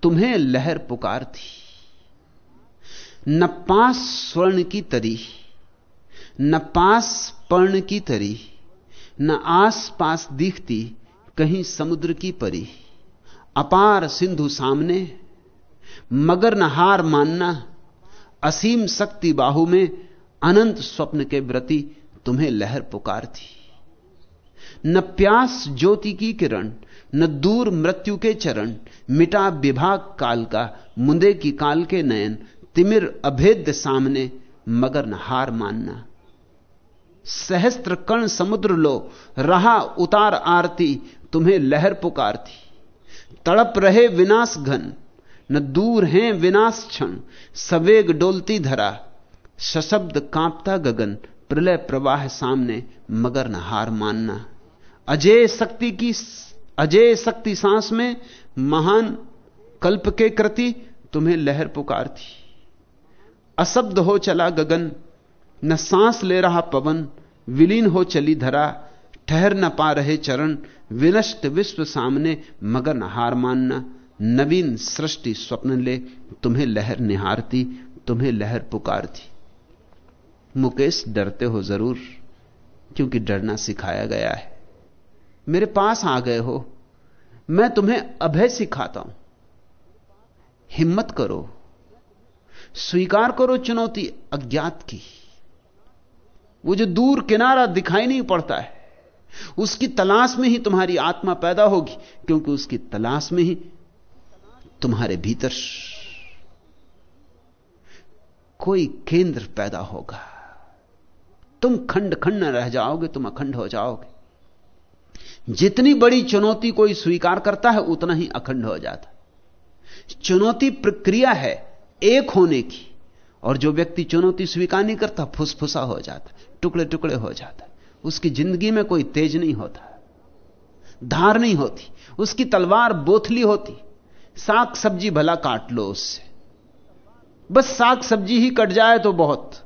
तुम्हें लहर पुकार थी न पास स्वर्ण की तरी, न पास पर्ण की तरी, न आस पास दिखती कहीं समुद्र की परी। अपार सिंधु सामने, मगर न हार मानना, असीम शक्ति बाहु में अनंत स्वप्न के व्रति तुम्हें लहर पुकार थी न प्यास ज्योति की किरण न दूर मृत्यु के चरण, मिटा विभाग काल का, मुंदे की काल के नयन, तिमिर अभेद्य सामने, मगर न हार मानना। सहस्त्र कण समुद्र लो, रहा उतार आरती, तुम्हें लहर पुकारती। तड़प रहे विनाश घन, न दूर हैं विनाश क्षण, सवेग डोलती धरा। सशब्द कांपता गगन, प्रलय प्रवाह सामने, मगर न हार मानना। अजय शक्ति की अजय शक्ति सांस में महान कल्प के कृति तुम्हें लहर पुकारती। अशब्द हो चला गगन, न सांस ले रहा पवन, विलीन हो चली धरा, ठहर न पा रहे चरण, विनष्ट विश्व सामने मगन हार मानना। नवीन सृष्टि स्वप्न ले, तुम्हें लहर निहारती, तुम्हें लहर पुकारती। मुकेश, डरते हो ज़रूर, क्योंकि डरना सिखाया गया है। मेरे पास आ गए हो। मैं तुम्हें अभय सिखाता हूँ। हिम्मत करो। स्वीकार करो चुनौती अज्ञात की। वो जो दूर किनारा दिखाई नहीं पड़ता है, उसकी तलाश में ही तुम्हारी आत्मा पैदा होगी, क्योंकि उसकी तलाश में ही तुम्हारे भीतर कोई केंद्र पैदा होगा। तुम खंड खंड न रह जाओगे, तुम अखंड हो जाओगे। जितनी बड़ी चुनौती कोई स्वीकार करता है, उतना ही अखंड हो जाता चुनौती प्रक्रिया है एक होने की, और जो व्यक्ति चुनौती स्वीकार नहीं करता, फुसफुसा हो जाता टुकड़े टुकड़े हो जाता उसकी ज़िंदगी में कोई तेज नहीं होता, धार नहीं होती, उसकी तलवार बोथली होती, साग सब्ज़ी भला काट लो उससे। बस साग सब्ज़ी ही कट जाए तो बहुत।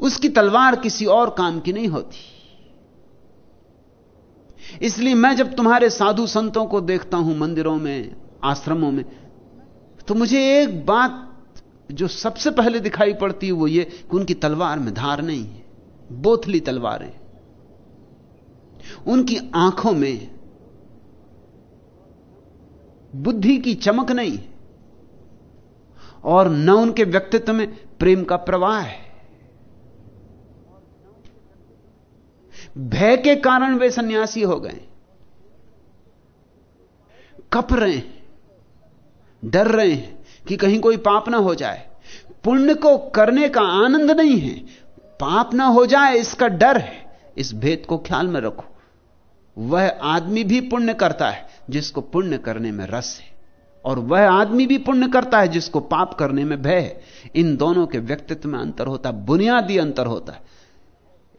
उसकी तलवार किसी और काम की नहीं होती। इसलिए मैं जब तुम्हारे साधु संतों को देखता हूँ मंदिरों में, आश्रमों में तो मुझे एक बात जो सबसे पहले दिखाई पड़ती है वो ये कि उनकी तलवार में धार नहीं है, बोथली तलवारें। उनकी आँखों में बुद्धि की चमक नहीं, और न उनके व्यक्तित्व में प्रेम का प्रवाह है। भय के कारण वे सन्यासी हो गए। कप रहे हैं, डर रहे हैं कि कहीं कोई पाप ना हो जाए। पुण्य को करने का आनंद नहीं है। पाप ना हो जाए, इसका डर है। इस भेद को ख्याल में रखो। वह आदमी भी पुण्य करता है, जिसको पुण्य करने में रस है। और वह आदमी भी पुण्य करता है, जिसको पाप करने में भय है। इन दोनों के व्यक्तित्व में अंतर होता है बुनियादी अंतर होता है।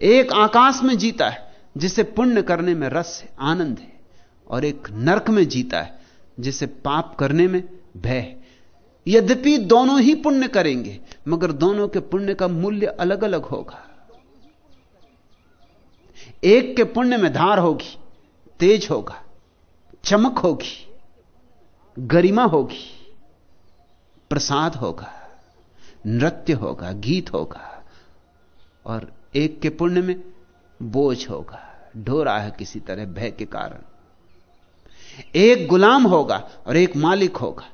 एक आकाश में जीता है, जिसे पुण्य करने में रस है, आनंद है, और एक नरक में जीता है, जिसे पाप करने में भय है। यद्यपि दोनों ही पुण्य करेंगे, मगर दोनों के पुण्य का मूल्य अलग अलग होगा। एक के पुण्य में धार होगी, तेज होगा, चमक होगी, गरिमा होगी, प्रसाद होगा, नृत्य होगा, गीत होगा, और एक के पुण्य में बोझ होगा ढो रहा है किसी तरह भय के कारण। एक गुलाम होगा और एक मालिक होगा।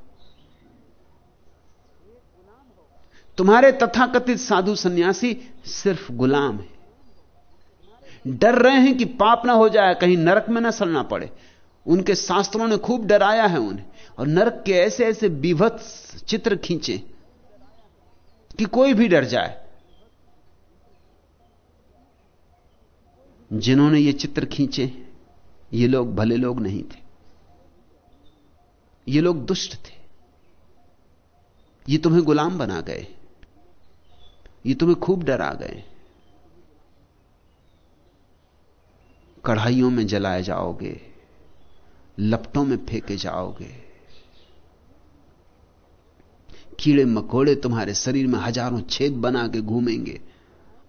तुम्हारे तथाकथित साधु सन्यासी सिर्फ़ गुलाम है। डर रहे हैं कि पाप ना हो जाए, कहीं नरक में ना सड़ना पड़े। उनके शास्त्रों ने खूब डराया है उन्हें, और नरक के ऐसे ऐसे विभत्स चित्र खींचे कि कोई भी डर जाए। जिन्होंने ये चित्र खींचे, ये लोग भले लोग नहीं थे। ये लोग दुष्ट थे। ये तुम्हें गुलाम बना गए। ये तुम्हें खूब डरा गए। कढ़ाइयों में जलाए जाओगे, लपटों में फेंके जाओगे। कीड़े मकोड़े तुम्हारे शरीर में हज़ारों छेद बना के घूमेंगे।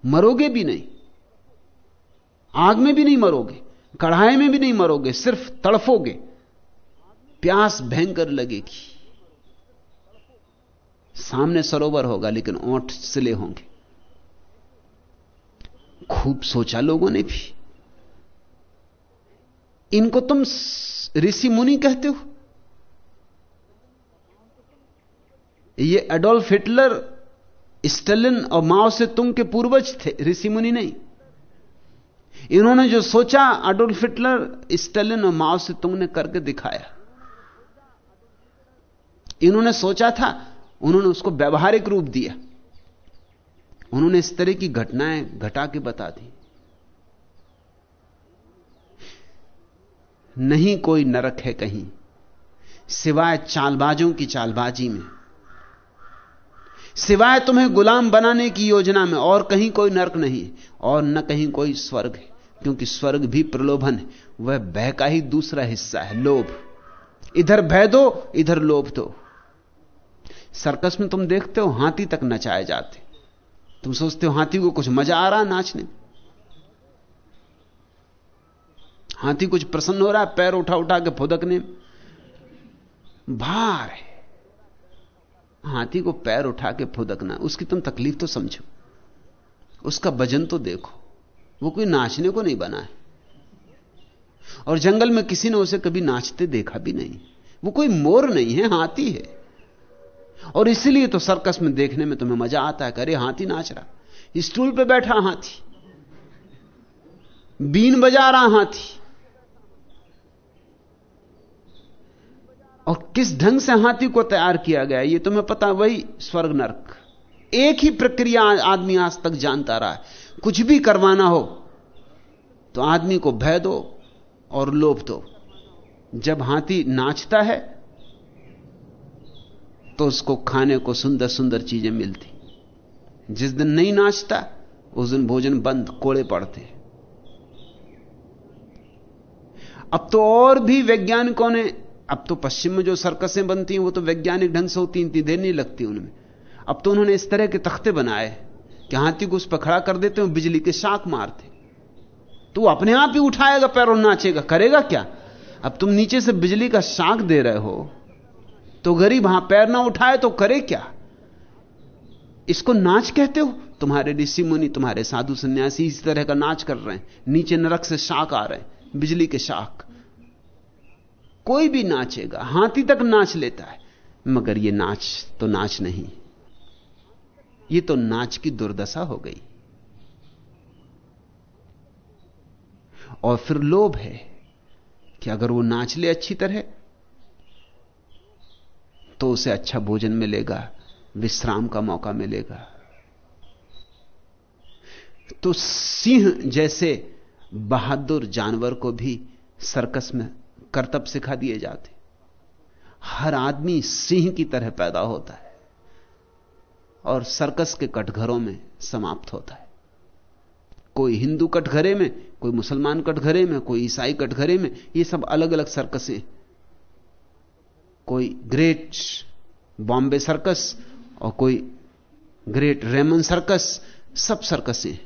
मरोगे भी नहीं। आग में भी नहीं मरोगे, कढ़ाई में भी नहीं मरोगे, सिर्फ़ तड़फोगे। प्यास भयंकर लगेगी। सामने सरोवर होगा, लेकिन ओंठ सिले होंगे। खूब सोचा लोगों ने भी। इनको तुम ऋषि मुनि कहते हो? ये एडोल्फ हिटलर, स्टेलिन और माओ से तुम के पूर्वज थे, ऋषि मुनि नहीं। इन्होंने जो सोचा अडोल्फ हिटलर स्टेलिन और माओ से तुमने करके दिखाया। इन्होंने सोचा था, उन्होंने उसको व्यवहारिक रूप दिया। उन्होंने इस तरह की घटनाएँ घटा के बता दी। नहीं कोई नरक है कहीं, सिवाय चालबाजों की चालबाजी में। सिवाय तुम्हें गुलाम बनाने की योजना में और कहीं कोई नरक नहीं, और न कहीं कोई स्वर्ग है। क्योंकि स्वर्ग भी प्रलोभन है। वह भय का ही दूसरा हिस्सा है, लोभ। इधर भय दो, इधर लोभ दो। सर्कस में तुम देखते हो, हाथी तक नचाए जाते। तुम सोचते हो, हाथी को कुछ मज़ा आ रहा नाचने हाथी कुछ प्रसन्न हो रहा है, पैर उठा उठा के फुदकने भार है। हाथी को पैर उठा के फुदकना, उसकी तुम तकलीफ़ तो समझो। उसका वज़न तो देखो। वो कोई नाचने को नहीं बना है। और जंगल में किसी ने उसे कभी नाचते देखा भी नहीं। वो कोई मोर नहीं है, हाथी है। और इसीलिए तो सर्कस में देखने में तुम्हें मज़ा आता है अरे हाथी नाच रहा। स्टूल पे बैठा हाथी। बीन बजा रहा हाथी। और किस ढंग से हाथी को तैयार किया गया ये तुम्हें पता, वही स्वर्ग नरक। एक ही प्रक्रिया आदमी आज तक जानता रहा है। कुछ भी करवाना हो तो आदमी को भय दो और लोभ दो। जब हाथी नाचता है तो उसको खाने को सुंदर सुंदर चीज़ें मिलती। जिस दिन नहीं नाचता, उस दिन भोजन बंद, कोड़े पड़ते। अब तो और भी वैज्ञानिकों ने, अब तो पश्चिम में जो सर्कसें बनती हैं, वो तो वैज्ञानिक ढंग से होती इतनी देर नहीं लगती उनमें। अब तो उन्होंने इस तरह के तख्ते बनाए। कि हाथी को उस पर खड़ा कर देते हो बिजली के शाख मारते तो अपने आप ही उठाएगा पैर नाचेगा। करेगा क्या? अब तुम नीचे से बिजली का शाख दे रहे हो तो गरीब वहाँ पैर ना उठाए तो करे क्या? इसको नाच कहते हो? तुम्हारे ऋषि मुनि, तुम्हारे साधु सन्यासी इस तरह का नाच कर रहे हैं। नीचे नरक से शाख आ रहे हैं, बिजली के शाख कोई भी नाचेगा, हाथी तक नाच लेता है, मगर यह नाच तो नाच नहीं। यह तो नाच की दुर्दशा हो गई। और फिर लोभ है कि अगर वो नाच ले अच्छी तरह तो उसे अच्छा भोजन मिलेगा, विश्राम का मौका मिलेगा। तो सिंह जैसे बहादुर जानवर को भी सर्कस में करतब सिखा दिए जाते। हर आदमी सिंह की तरह पैदा होता है। और सर्कस के कटघरों में समाप्त होता है। कोई हिंदू कटघरे में, कोई मुसलमान कटघरे में, कोई ईसाई कटघरे में, ये सब अलग अलग सर्कसें कोई ग्रेट बॉम्बे सर्कस और कोई ग्रेट रेमन सर्कस, सब सर्कसें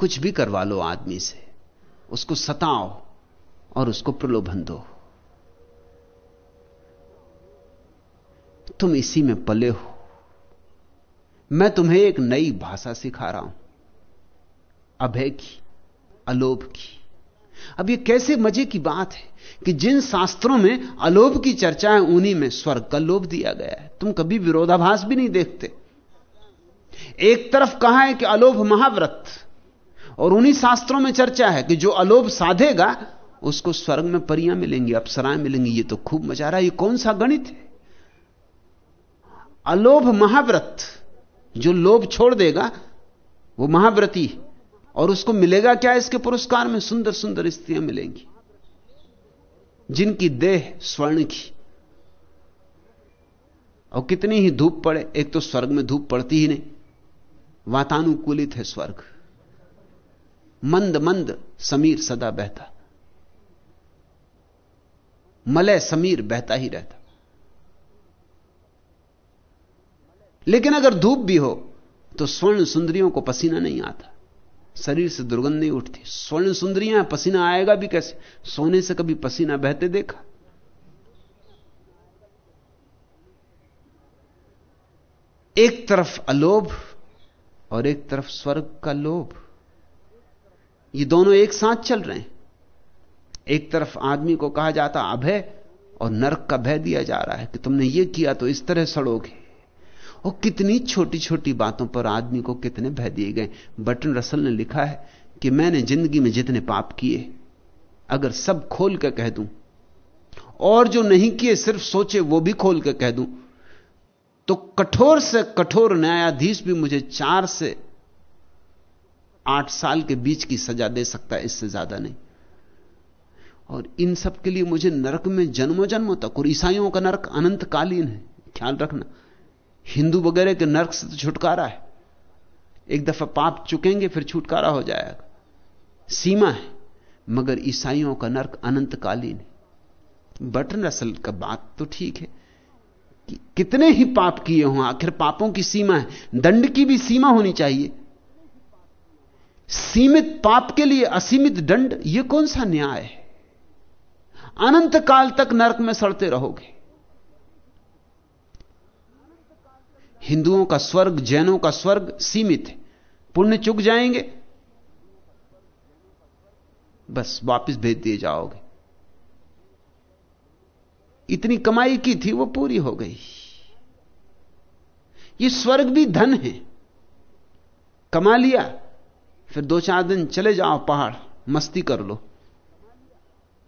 कुछ भी करवा लो आदमी से, उसको सताओ और उसको प्रलोभन दो। तुम इसी में पले हो। मैं तुम्हें एक नई भाषा सिखा रहा हूँ। अभय की, अलोभ की। अब यह कैसे मज़े की बात है कि जिन शास्त्रों में अलोभ की चर्चा है उन्हीं में स्वर्ग का लोभ दिया गया है। तुम कभी विरोधाभास भी नहीं देखते। एक तरफ़ कहा है कि अलोभ महाव्रत, और उन्हीं शास्त्रों में चर्चा है कि जो अलोभ साधेगा, उसको स्वर्ग में परियाँ मिलेंगी, अप्सराएँ मिलेंगी। ये तो खूब मज़ा रहा है। ये कौन सा गणित है? अलोभ महाव्रत, जो लोभ छोड़ देगा, वो महाव्रती और उसको मिलेगा क्या इसके पुरस्कार में? सुंदर सुंदर स्त्रियाँ मिलेंगी, जिनकी देह स्वर्ण की। और कितनी ही धूप पड़े, एक तो स्वर्ग में धूप पड़ती ही नहीं, वातानुकूलित है स्वर्ग। मंद मंद समीर सदा बहता। मलय समीर बहता ही रहता। लेकिन अगर धूप भी हो तो स्वर्ण सुंदरियों को पसीना नहीं आता। शरीर से दुर्गंध नहीं उठती। स्वर्ण सुंदरियाँ पसीना आएगा भी कैसे? सोने से कभी पसीना बहते देखा? एक तरफ़ अलोभ और एक तरफ़ स्वर्ग का लोभ। ये दोनों एक साथ चल रहे हैं। एक तरफ़ आदमी को कहा जाता अभय और नरक का भय दिया जा रहा है कि तुमने ये किया तो इस तरह सड़ोगे। और कितनी छोटी छोटी बातों पर आदमी को कितने भय दिए गए। बटन रसल ने लिखा है कि मैंने ज़िंदगी में जितने पाप किए, अगर सब खोल कर कह दूँ, और जो नहीं किए सिर्फ़ सोचे वो भी खोल कर कह दूँ तो कठोर से कठोर न्यायाधीश भी मुझे चार से आठ साल के बीच की सजा दे सकता है, इससे ज़्यादा नहीं। और इन सब के लिए मुझे नरक में जन्मों जन्मों तक, और ईसाइयों का नरक अनंतकालीन है, ख्याल रखना। हिंदू वगैरह के नर्क से तो छुटकारा है। एक दफ़ा पाप चुकेंगे, फिर छुटकारा हो जाएगा। सीमा है, मगर ईसाइयों का नर्क अनंतकालीन है। बटन रसल का बात तो ठीक है कि कितने ही पाप किए हों, आखिर पापों की सीमा है, दंड की भी सीमा होनी चाहिए। सीमित पाप के लिए असीमित दंड यह कौन सा न्याय है? अनंत काल तक नरक में सड़ते रहोगे। हिंदुओं का स्वर्ग, जैनों का स्वर्ग सीमित है। पुण्य चुक जाएँगे। बस वापस भेज दिए जाओगे। इतनी कमाई की थी, वो पूरी हो गई। ये स्वर्ग भी धन है। कमा लिया, फिर दो चार दिन चले जाओ पहाड़, मस्ती कर लो।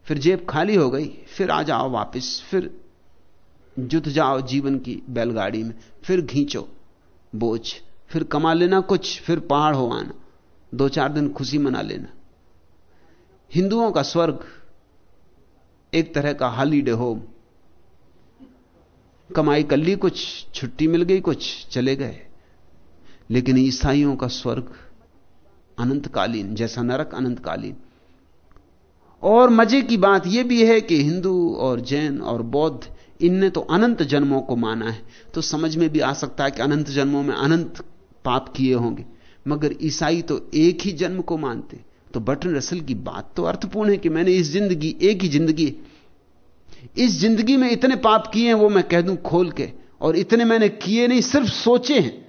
फिर जेब खाली हो गई, फिर आ जाओ वापस, फिर जुट जाओ जीवन की बैलगाड़ी में, फिर घींचो बोझ, फिर कमा लेना कुछ, फिर पहाड़ हो आना, दो चार दिन खुशी मना लेना। हिंदुओं का स्वर्ग एक तरह का हॉलीडे होम। कमाई कर ली कुछ, छुट्टी मिल गई कुछ, चले गए। लेकिन ईसाइयों का स्वर्ग अनंतकालीन, जैसा नरक अनंतकालीन। और मज़े की बात यह भी है कि हिंदू और जैन और बौद्ध इनने तो अनंत जन्मों को माना है। तो समझ में भी आ सकता है कि अनंत जन्मों में अनंत पाप किए होंगे। मगर ईसाई तो एक ही जन्म को मानते। तो बटन रसल की बात तो अर्थपूर्ण है कि मैंने इस ज़िंदगी, एक ही ज़िंदगी, इस ज़िंदगी में इतने पाप किए हैं, वो मैं कह दूँ खोल के। और इतने मैंने किए नहीं, सिर्फ़ सोचे हैं।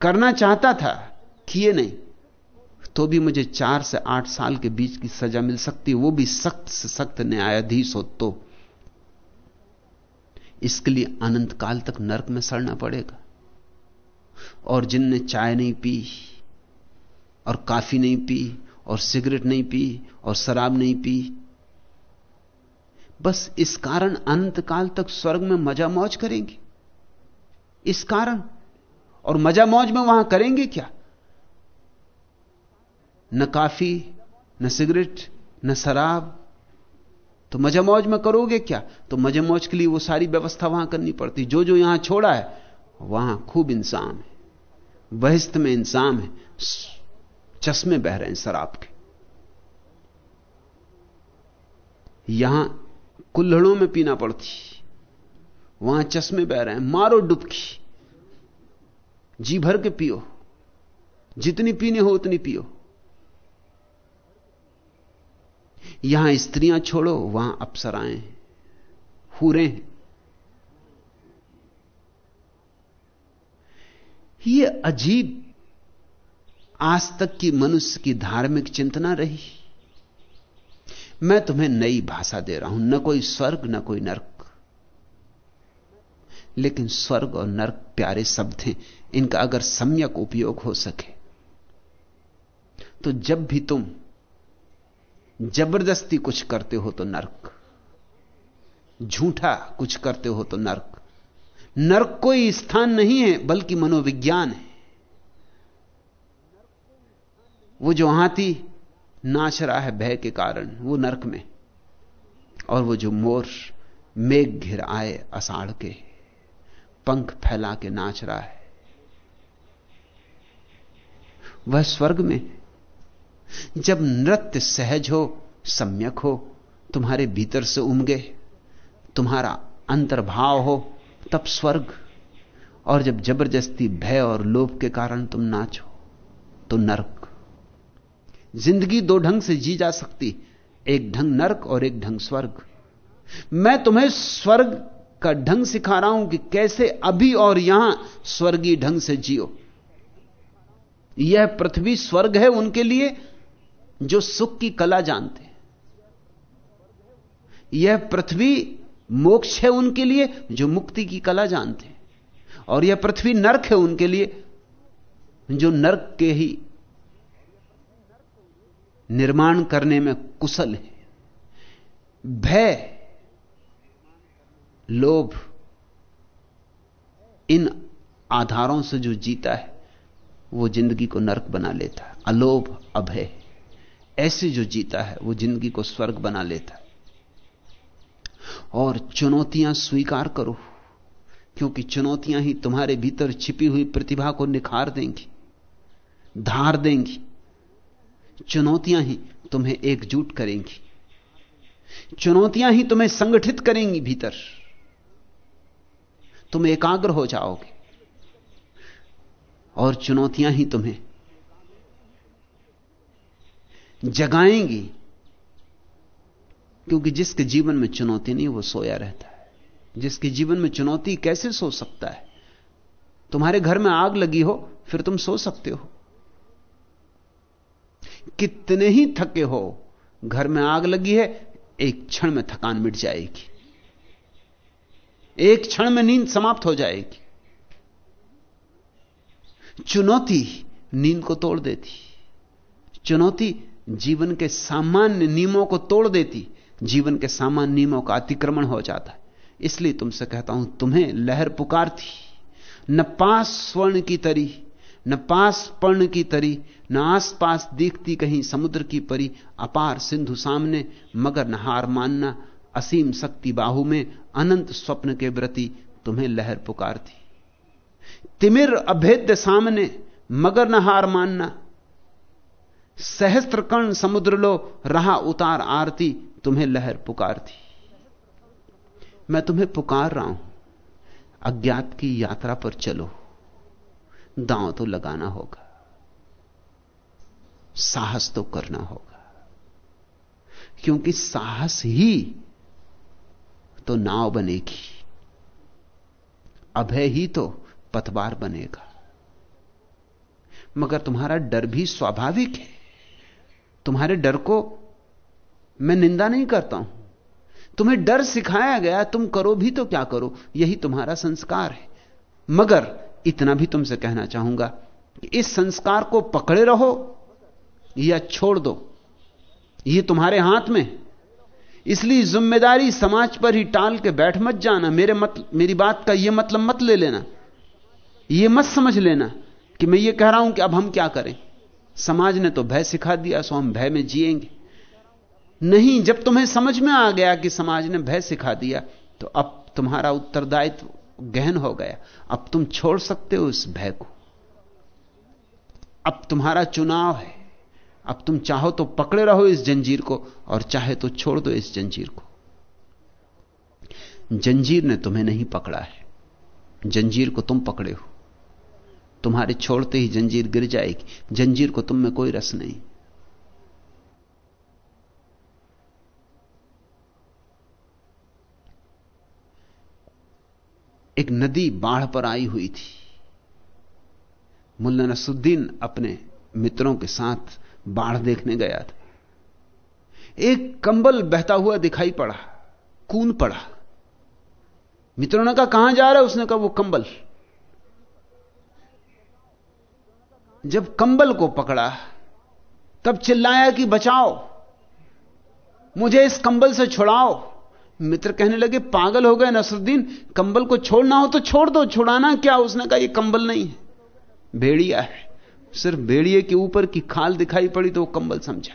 करना चाहता था, किए नहीं। तो भी मुझे चार से आठ साल के बीच की सजा मिल सकती, वो भी सख्त से सख्त न्यायाधीश हो तो। इसके लिए अनंत काल तक नरक में सड़ना पड़ेगा। और जिनने चाय नहीं पी, और काफ़ी नहीं पी, और सिगरेट नहीं पी, और शराब नहीं पी, बस इस कारण अनंत काल तक स्वर्ग में मज़ा मौज करेंगे। इस कारण, और मज़ा मौज में वहाँ करेंगे क्या? न काफ़ी, न सिगरेट, न शराब तो मज़ा मौज में करोगे क्या? तो मज़ा मौज के लिए वो सारी व्यवस्था वहाँ करनी पड़ती। जो जो यहाँ छोड़ा है, वहाँ खूब इंसान है। बहिस्त में इंसान है। चश्मे बह रहे हैं शराब के। यहाँ कुल्हड़ों में पीना पड़ती। वहाँ चश्मे बह रहे हैं। मारो डुबकी। जी भर के पियो। जितनी पीने हो उतनी पियो। यहाँ स्त्रियाँ छोड़ो, वहाँ अप्सराएँ, हूरे। हैं ये अजीब, आज तक की मनुष्य की धार्मिक चिंतना रही। मैं तुम्हें नई भाषा दे रहा हूँ, न कोई स्वर्ग, न कोई नरक। लेकिन स्वर्ग और नरक प्यारे शब्द हैं, इनका अगर सम्यक उपयोग हो सके तो जब भी तुम ज़बरदस्ती कुछ करते हो तो नरक। झूठा कुछ करते हो तो नरक। नरक कोई स्थान नहीं है, बल्कि मनोविज्ञान है। वो जो हाथी नाच रहा है भय के कारण, वो नरक में। और वो जो मोर मेघ घिर आए अषाढ़ के, पंख फैला के नाच रहा है। वह स्वर्ग में जब नृत्य सहज हो, सम्यक हो, तुम्हारे भीतर से उमगे, तुम्हारा अंतर्भाव हो, तब स्वर्ग। और जब ज़बरदस्ती भय और लोभ के कारण तुम नाचो तो नरक। ज़िंदगी दो ढंग से जी जा सकती, एक ढंग नरक और एक ढंग स्वर्ग। मैं तुम्हें स्वर्ग का ढंग सिखा रहा हूँ कि कैसे अभी और यहाँ स्वर्गीय ढंग से जियो। यह पृथ्वी स्वर्ग है उनके लिए जो सुख की कला जानते यह पृथ्वी मोक्ष है उनके लिए, जो मुक्ति की कला जानते और यह पृथ्वी नरक है उनके लिए, जो नरक के ही निर्माण करने में कुशल है। भय, लोभ इन आधारों से जो जीता है, वो ज़िंदगी को नरक बना लेता है। अलोभ, अभय। ऐसे जो जीता है, वो ज़िंदगी को स्वर्ग बना लेता है। और चुनौतियाँ स्वीकार करो, क्योंकि चुनौतियाँ ही तुम्हारे भीतर छिपी हुई प्रतिभा को निखार देंगी, धार देंगी। चुनौतियाँ ही तुम्हें एकजुट करेंगी। चुनौतियाँ ही तुम्हें संगठित करेंगी भीतर। तुम एकाग्र हो जाओगे। और चुनौतियाँ ही तुम्हें जगाएँगी, क्योंकि जिसके जीवन में चुनौती नहीं, वो सोया रहता है। जिसके जीवन में चुनौती कैसे सो सकता है? तुम्हारे घर में आग लगी हो, फिर तुम सो सकते हो। कितने ही थके हो, घर में आग लगी है, एक क्षण में थकान मिट जाएगी। एक क्षण में नींद समाप्त हो जाएगी। चुनौती नींद को तोड़ देती। चुनौती जीवन के सामान्य नियमों को तोड़ देती, जीवन के सामान्य नियमों का अतिक्रमण हो जाता है। इसलिए तुमसे कहता हूँ, तुम्हें लहर पुकारती, न पास स्वर्ण की तरी, न पास पर्ण की तरी, न आसपास दिखती कहीं समुद्र की परी, अपार सिंधु सामने, मगर न हार मानना, असीम शक्ति बाहु में, अनंत स्वप्न के व्रति तुम्हें लहर पुकारती। तिमिर अभेद्य सामने, मगर न हार मानना सहस्त्र कर्ण समुद्र लो, रहा उतार आरती, तुम्हें लहर पुकारती। मैं तुम्हें पुकार रहा हूँ। अज्ञात की यात्रा पर चलो। दांव तो लगाना होगा। साहस तो करना होगा। क्योंकि साहस ही तो नाव बनेगी। अभय ही तो पतवार बनेगा। मगर तुम्हारा डर भी स्वाभाविक है। तुम्हारे डर को मैं निंदा नहीं करता हूँ। तुम्हें डर सिखाया गया, तुम करो भी तो क्या करो? यही तुम्हारा संस्कार है। मगर इतना भी तुमसे कहना चाहूँगा कि इस संस्कार को पकड़े रहो या छोड़ दो। ये तुम्हारे हाथ में इसलिए ज़िम्मेदारी समाज पर ही टाल के बैठ मत जाना। मेरे मत, मेरी बात का यह मतलब मत ले लेना। यह मत समझ लेना कि मैं ये कह रहा हूँ कि अब हम क्या करें। समाज ने तो भय सिखा दिया, सो हम भय में जिएँगे। नहीं, जब तुम्हें समझ में आ गया कि समाज ने भय सिखा दिया तो अब तुम्हारा उत्तरदायित्व गहन हो गया। अब तुम छोड़ सकते हो इस भय को। अब तुम्हारा चुनाव है। अब तुम चाहो तो पकड़े रहो इस जंजीर को, और चाहे तो छोड़ दो इस जंजीर को। जंजीर ने तुम्हें नहीं पकड़ा है। जंजीर को तुम पकड़े हो। तुम्हारे छोड़ते ही जंजीर गिर जाएगी। जंजीर को तुम में कोई रस नहीं। एक नदी बाढ़ पर आई हुई थी। मुल्ला नसुद्दीन अपने मित्रों के साथ बाढ़ देखने गया था। एक कंबल बहता हुआ दिखाई पड़ा, कून पड़ा। मित्रों ने कहा, कहाँ जा रहा है? उसने कहा, वो कंबल। जब कंबल को पकड़ा, तब चिल्लाया कि बचाओ, मुझे इस कंबल से छुड़ाओ। मित्र कहने लगे, पागल हो गए नसरुद्दीन, कंबल को छोड़ना हो तो छोड़ दो, छुड़ाना क्या? उसने कहा यह कंबल नहीं है। भेड़िया है, सिर्फ़ भेड़िए के ऊपर की खाल दिखाई पड़ी तो वो कंबल समझा।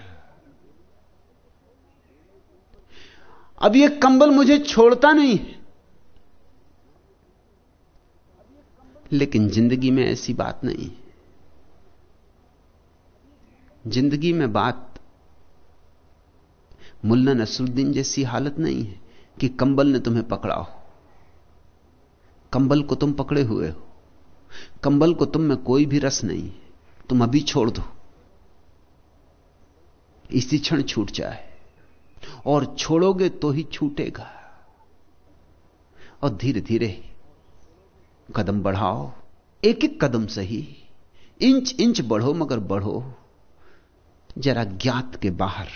अब यह कंबल मुझे छोड़ता नहीं है। लेकिन ज़िंदगी में ऐसी बात नहीं ज़िंदगी में बात। मुल्ला नसरुद्दीन जैसी हालत नहीं है कि कंबल ने तुम्हें पकड़ा हो। कंबल को तुम पकड़े हुए हो। कंबल को तुम में कोई भी रस नहीं है। तुम अभी छोड़ दो। इसी क्षण छूट जाए। और छोड़ोगे तो ही छूटेगा। और धीरे धीरे कदम बढ़ाओ। एक एक कदम सही। इंच इंच बढ़ो मगर बढ़ो। जरा ज्ञात के बाहर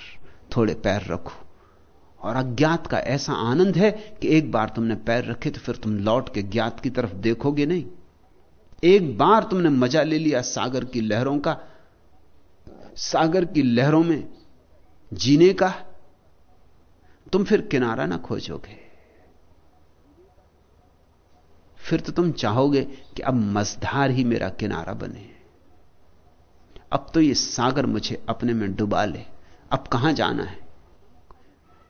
थोड़े पैर रखो। और अज्ञात का ऐसा आनंद है कि एक बार तुमने पैर रखे तो फिर तुम लौट के ज्ञात की तरफ़ देखोगे नहीं। एक बार तुमने मज़ा ले लिया सागर की लहरों का। सागर की लहरों में जीने का। तुम फिर किनारा ना खोजोगे। फिर तो तुम चाहोगे कि अब मजधार ही मेरा किनारा बने। अब तो ये सागर मुझे अपने में डुबा ले। अब कहाँ जाना है?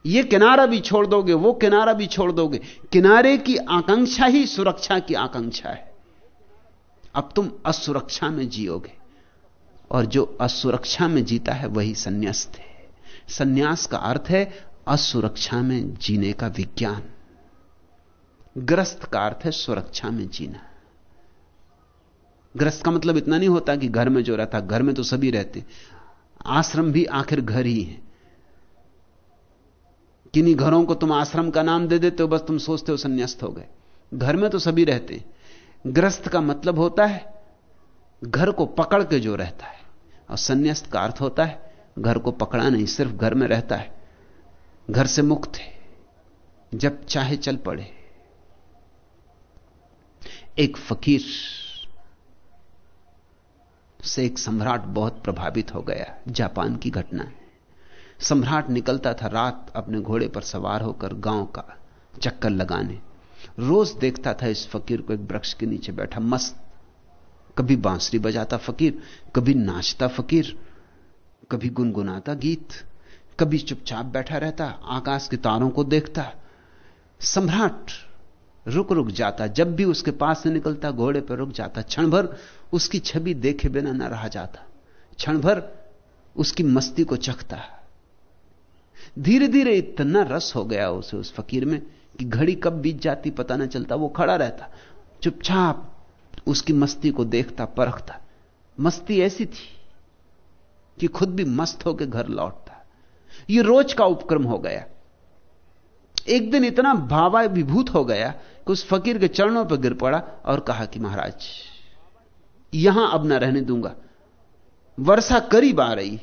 ये किनारा भी छोड़ दोगे, वो किनारा भी छोड़ दोगे। किनारे की आकांक्षा ही सुरक्षा की आकांक्षा है। अब तुम असुरक्षा में जियोगे। और जो असुरक्षा में जीता है, वही संन्यास्त है। संन्यास का अर्थ है असुरक्षा में जीने का विज्ञान। ग्रस्त का अर्थ है सुरक्षा में जीना। ग्रस्त का मतलब इतना नहीं होता कि घर में जो रहता, घर में तो सभी रहते। आश्रम भी आखिर घर ही है। किन्हीं घरों को तुम आश्रम का नाम दे देते हो, बस तुम सोचते हो संन्यास्त हो गए। घर में तो सभी रहते। ग्रस्त का मतलब होता है, घर को पकड़ के जो रहता है। और संन्यास्त का अर्थ होता है, घर को पकड़ा नहीं, सिर्फ़ घर में रहता है। घर से मुक्त है, जब चाहे चल पड़े। एक फकीर से एक सम्राट बहुत प्रभावित हो गया, जापान की घटना। है सम्राट निकलता था रात अपने घोड़े पर सवार होकर गाँव का चक्कर लगाने। रोज देखता था इस फकीर को एक वृक्ष के नीचे बैठा, मस्त। कभी बांसुरी बजाता फकीर, कभी नाचता फकीर, कभी गुनगुनाता गीत, कभी चुपचाप बैठा रहता, आकाश के तारों को देखता। सम्राट रुक रुक जाता, जब भी उसके पास से निकलता, घोड़े पर रुक जाता, क्षण भर उसकी छवि देखे बिना न रहा जाता। क्षण भर उसकी मस्ती को चखता धीरे धीरे इतना रस हो गया उसे उस फकीर में कि घड़ी कब बीत जाती पता न चलता, वो खड़ा रहता। चुपचाप उसकी मस्ती को देखता, परखता। मस्ती ऐसी थी कि खुद भी मस्त होकर घर लौटता। यह रोज का उपक्रम हो गया। एक दिन इतना भावा विभूत हो गया कि उस फकीर के चरणों पर गिर पड़ा और कहा कि महाराज यहाँ अब ना रहने दूँगा। वर्षा करीब आ रही।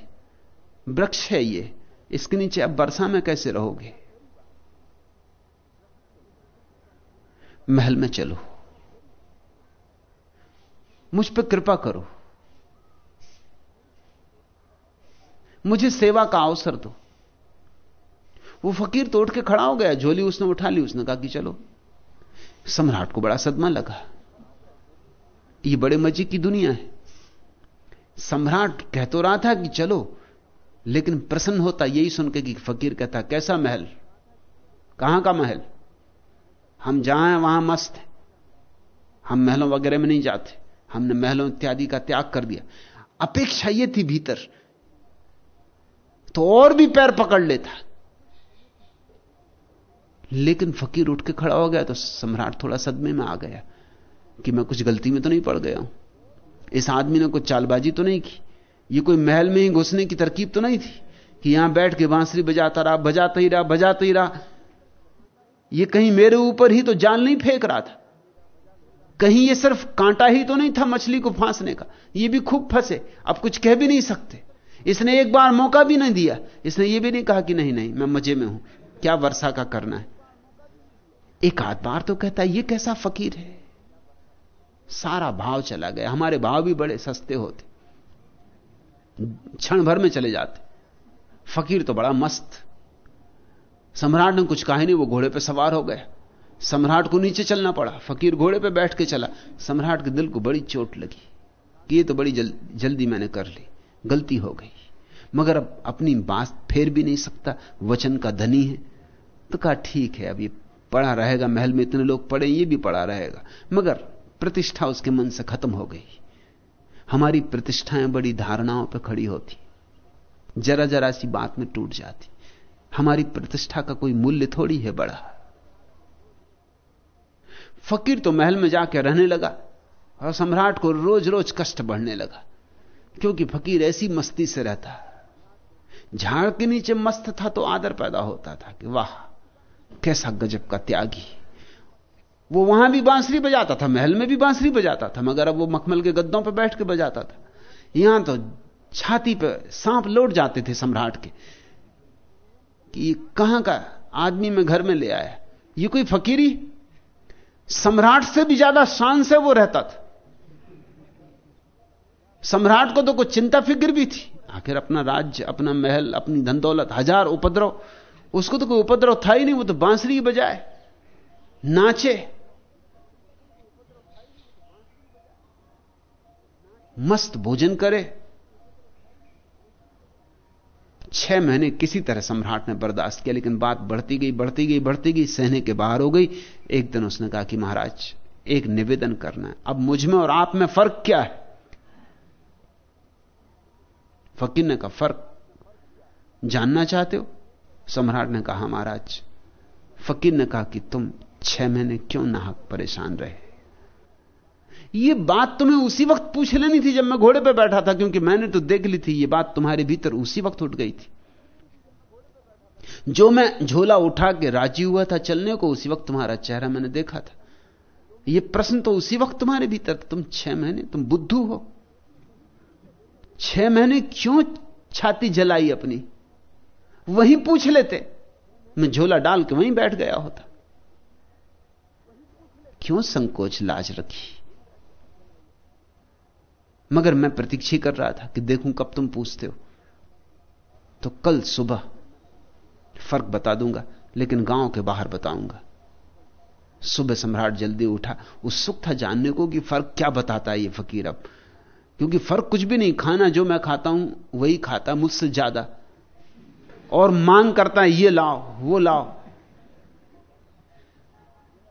वृक्ष है ये। इसके नीचे अब वर्षा में कैसे रहोगे? महल में चलो। मुझ पर कृपा करो। मुझे सेवा का अवसर दो। वो फकीर तो उठ के खड़ा हो गया। झोली उसने उठा ली। उसने कहा कि चलो। सम्राट को बड़ा सदमा लगा। ये बड़े मज़े की दुनिया है। सम्राट कह तो रहा था कि चलो, लेकिन प्रसन्न होता यही सुनकर कि फकीर कहता, कैसा महल? कहाँ का महल? हम जहाँ हैं, वहाँ मस्त है। हम महलों वगैरह में नहीं जाते। हमने महलों इत्यादि का त्याग कर दिया। अपेक्षा यह थी भीतर तो और भी पैर पकड़ लेता। लेकिन फकीर उठ के खड़ा हो गया तो सम्राट थोड़ा सदमे में आ गया। कि मैं कुछ गलती में तो नहीं पड़ गया हूँ। इस आदमी ने कुछ चालबाजी तो नहीं की? ये कोई महल में ही घुसने की तरकीब तो नहीं थी? कि यहाँ बैठ के बांसुरी बजाता रहा, बजाता ही रहा, बजाता ही रहा। ये कहीं मेरे ऊपर ही तो जाल नहीं फेंक रहा था। कहीं ये सिर्फ़ कांटा ही तो नहीं था मछली को फांसने का। ये भी खूब फंसे। अब कुछ कह भी नहीं सकते। इसने एक बार मौका भी नहीं दिया। इसने ये भी नहीं कहा कि नहीं नहीं, मैं मज़े में हूँ। क्या वर्षा का करना है? एक आध बार तो कहता है, ये कैसा फकीर है? सारा भाव चला गया। हमारे भाव भी बड़े सस्ते होते। क्षण भर में चले जाते। फकीर तो बड़ा मस्त। सम्राट ने कुछ कहा नहीं वो घोड़े पे सवार हो गया। सम्राट को नीचे चलना पड़ा। फकीर घोड़े पे बैठ के चला। सम्राट के दिल को बड़ी चोट लगी। कि ये तो बड़ी जल, जल्दी मैंने कर ली। गलती हो गई। मगर अब अपनी बात फेर भी नहीं सकता। वचन का धनी है। तो कहा ठीक है अब ये पड़ा रहेगा। महल में इतने लोग पड़े ये भी पड़ा रहेगा। मगर प्रतिष्ठा उसके मन से खत्म हो गई। हमारी प्रतिष्ठाएँ बड़ी धारणाओं पर खड़ी होती। जरा जरा सी बात में टूट जाती। हमारी प्रतिष्ठा का कोई मूल्य थोड़ी है बड़ा। फकीर तो महल में जाकर रहने लगा और सम्राट को रोज रोज कष्ट बढ़ने लगा, क्योंकि फकीर ऐसी मस्ती से रहता। झाड़ के नीचे मस्त था तो आदर पैदा होता था कि वाह, कैसा गजब का त्यागी। वो वहाँ भी बांसुरी बजाता था, महल में भी बांसुरी बजाता था, मगर अब वो मखमल के गद्दों पर बैठ के बजाता था। यहाँ तो छाती पर सांप लौट जाते थे सम्राट के, कि कहाँ का आदमी में घर में ले आया? ये कोई फकीरी? सम्राट से भी ज़्यादा शान से वो रहता था। सम्राट को तो कुछ चिंता फ़िक्र भी थी। आखिर अपना राज्य, अपना महल, अपनी धन दौलत, हज़ार उपद्रव, उसको तो कोई उपद्रव था ही नहीं, वो तो बांसुरी बजाए। नाचे। मस्त भोजन करे। छह महीने किसी तरह सम्राट ने बर्दाश्त किया, लेकिन बात बढ़ती गई बढ़ती गई बढ़ती गई, सहने के बाहर हो गई। एक दिन उसने कहा कि महाराज, एक निवेदन करना है। अब मुझमें और आप में फ़र्क क्या है? फकीर ने कहा, फ़र्क जानना चाहते हो? सम्राट ने कहा महाराज। फकीर ने कहा कि तुम छह महीने क्यों नाहक परेशान रहे? ये बात तुम्हें उसी वक्त पूछ लेनी थी जब मैं घोड़े पर बैठा था, क्योंकि मैंने तो देख ली थी, ये बात तुम्हारे भीतर उसी वक्त उठ गई थी। जो मैं झोला उठा के राज़ी हुआ था चलने को, उसी वक्त तुम्हारा चेहरा मैंने देखा था। ये प्रश्न तो उसी वक्त तुम्हारे भीतर तुम छह महीने, तुम बुद्धू हो। छह महीने क्यों छाती जलाई अपनी? वहीं पूछ लेते। मैं झोला डाल के वहीं बैठ गया होता। क्यों संकोच लाज रखी? मगर मैं प्रतीक्षा कर रहा था कि देखूँ कब तुम पूछते हो। तो कल सुबह फ़र्क बता दूँगा, लेकिन गाँव के बाहर बताऊँगा। सुबह सम्राट जल्दी उठा। उत्सुक था जानने को कि फ़र्क क्या बताता है ये फकीर अब। क्योंकि फ़र्क कुछ भी नहीं, खाना जो मैं खाता हूँ, वही खाता, मुझसे ज़्यादा। और मांग करता है, ये लाओ, वो लाओ।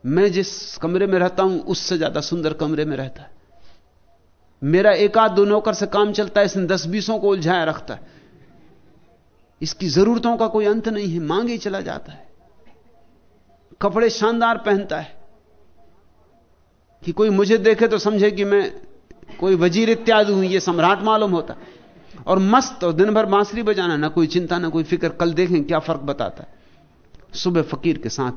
मैं जिस कमरे में रहता हूँ, उससे ज़्यादा सुंदर कमरे में रहता है। मेरा एक आध दो नौकर से काम चलता है, इसने दस बीसों को उलझाया रखता है। इसकी जरूरतों का कोई अंत नहीं है, मांग चला जाता है। कपड़े शानदार पहनता है। कि कोई मुझे देखे तो समझे कि मैं कोई वज़ीर इत्यादि हूँ, ये सम्राट मालूम होता। और मस्त और दिन भर बांसुरी बजाना, ना कोई चिंता, ना कोई फ़िक्र, कल देखें क्या फ़र्क बताता है। सुबह फकीर के साथ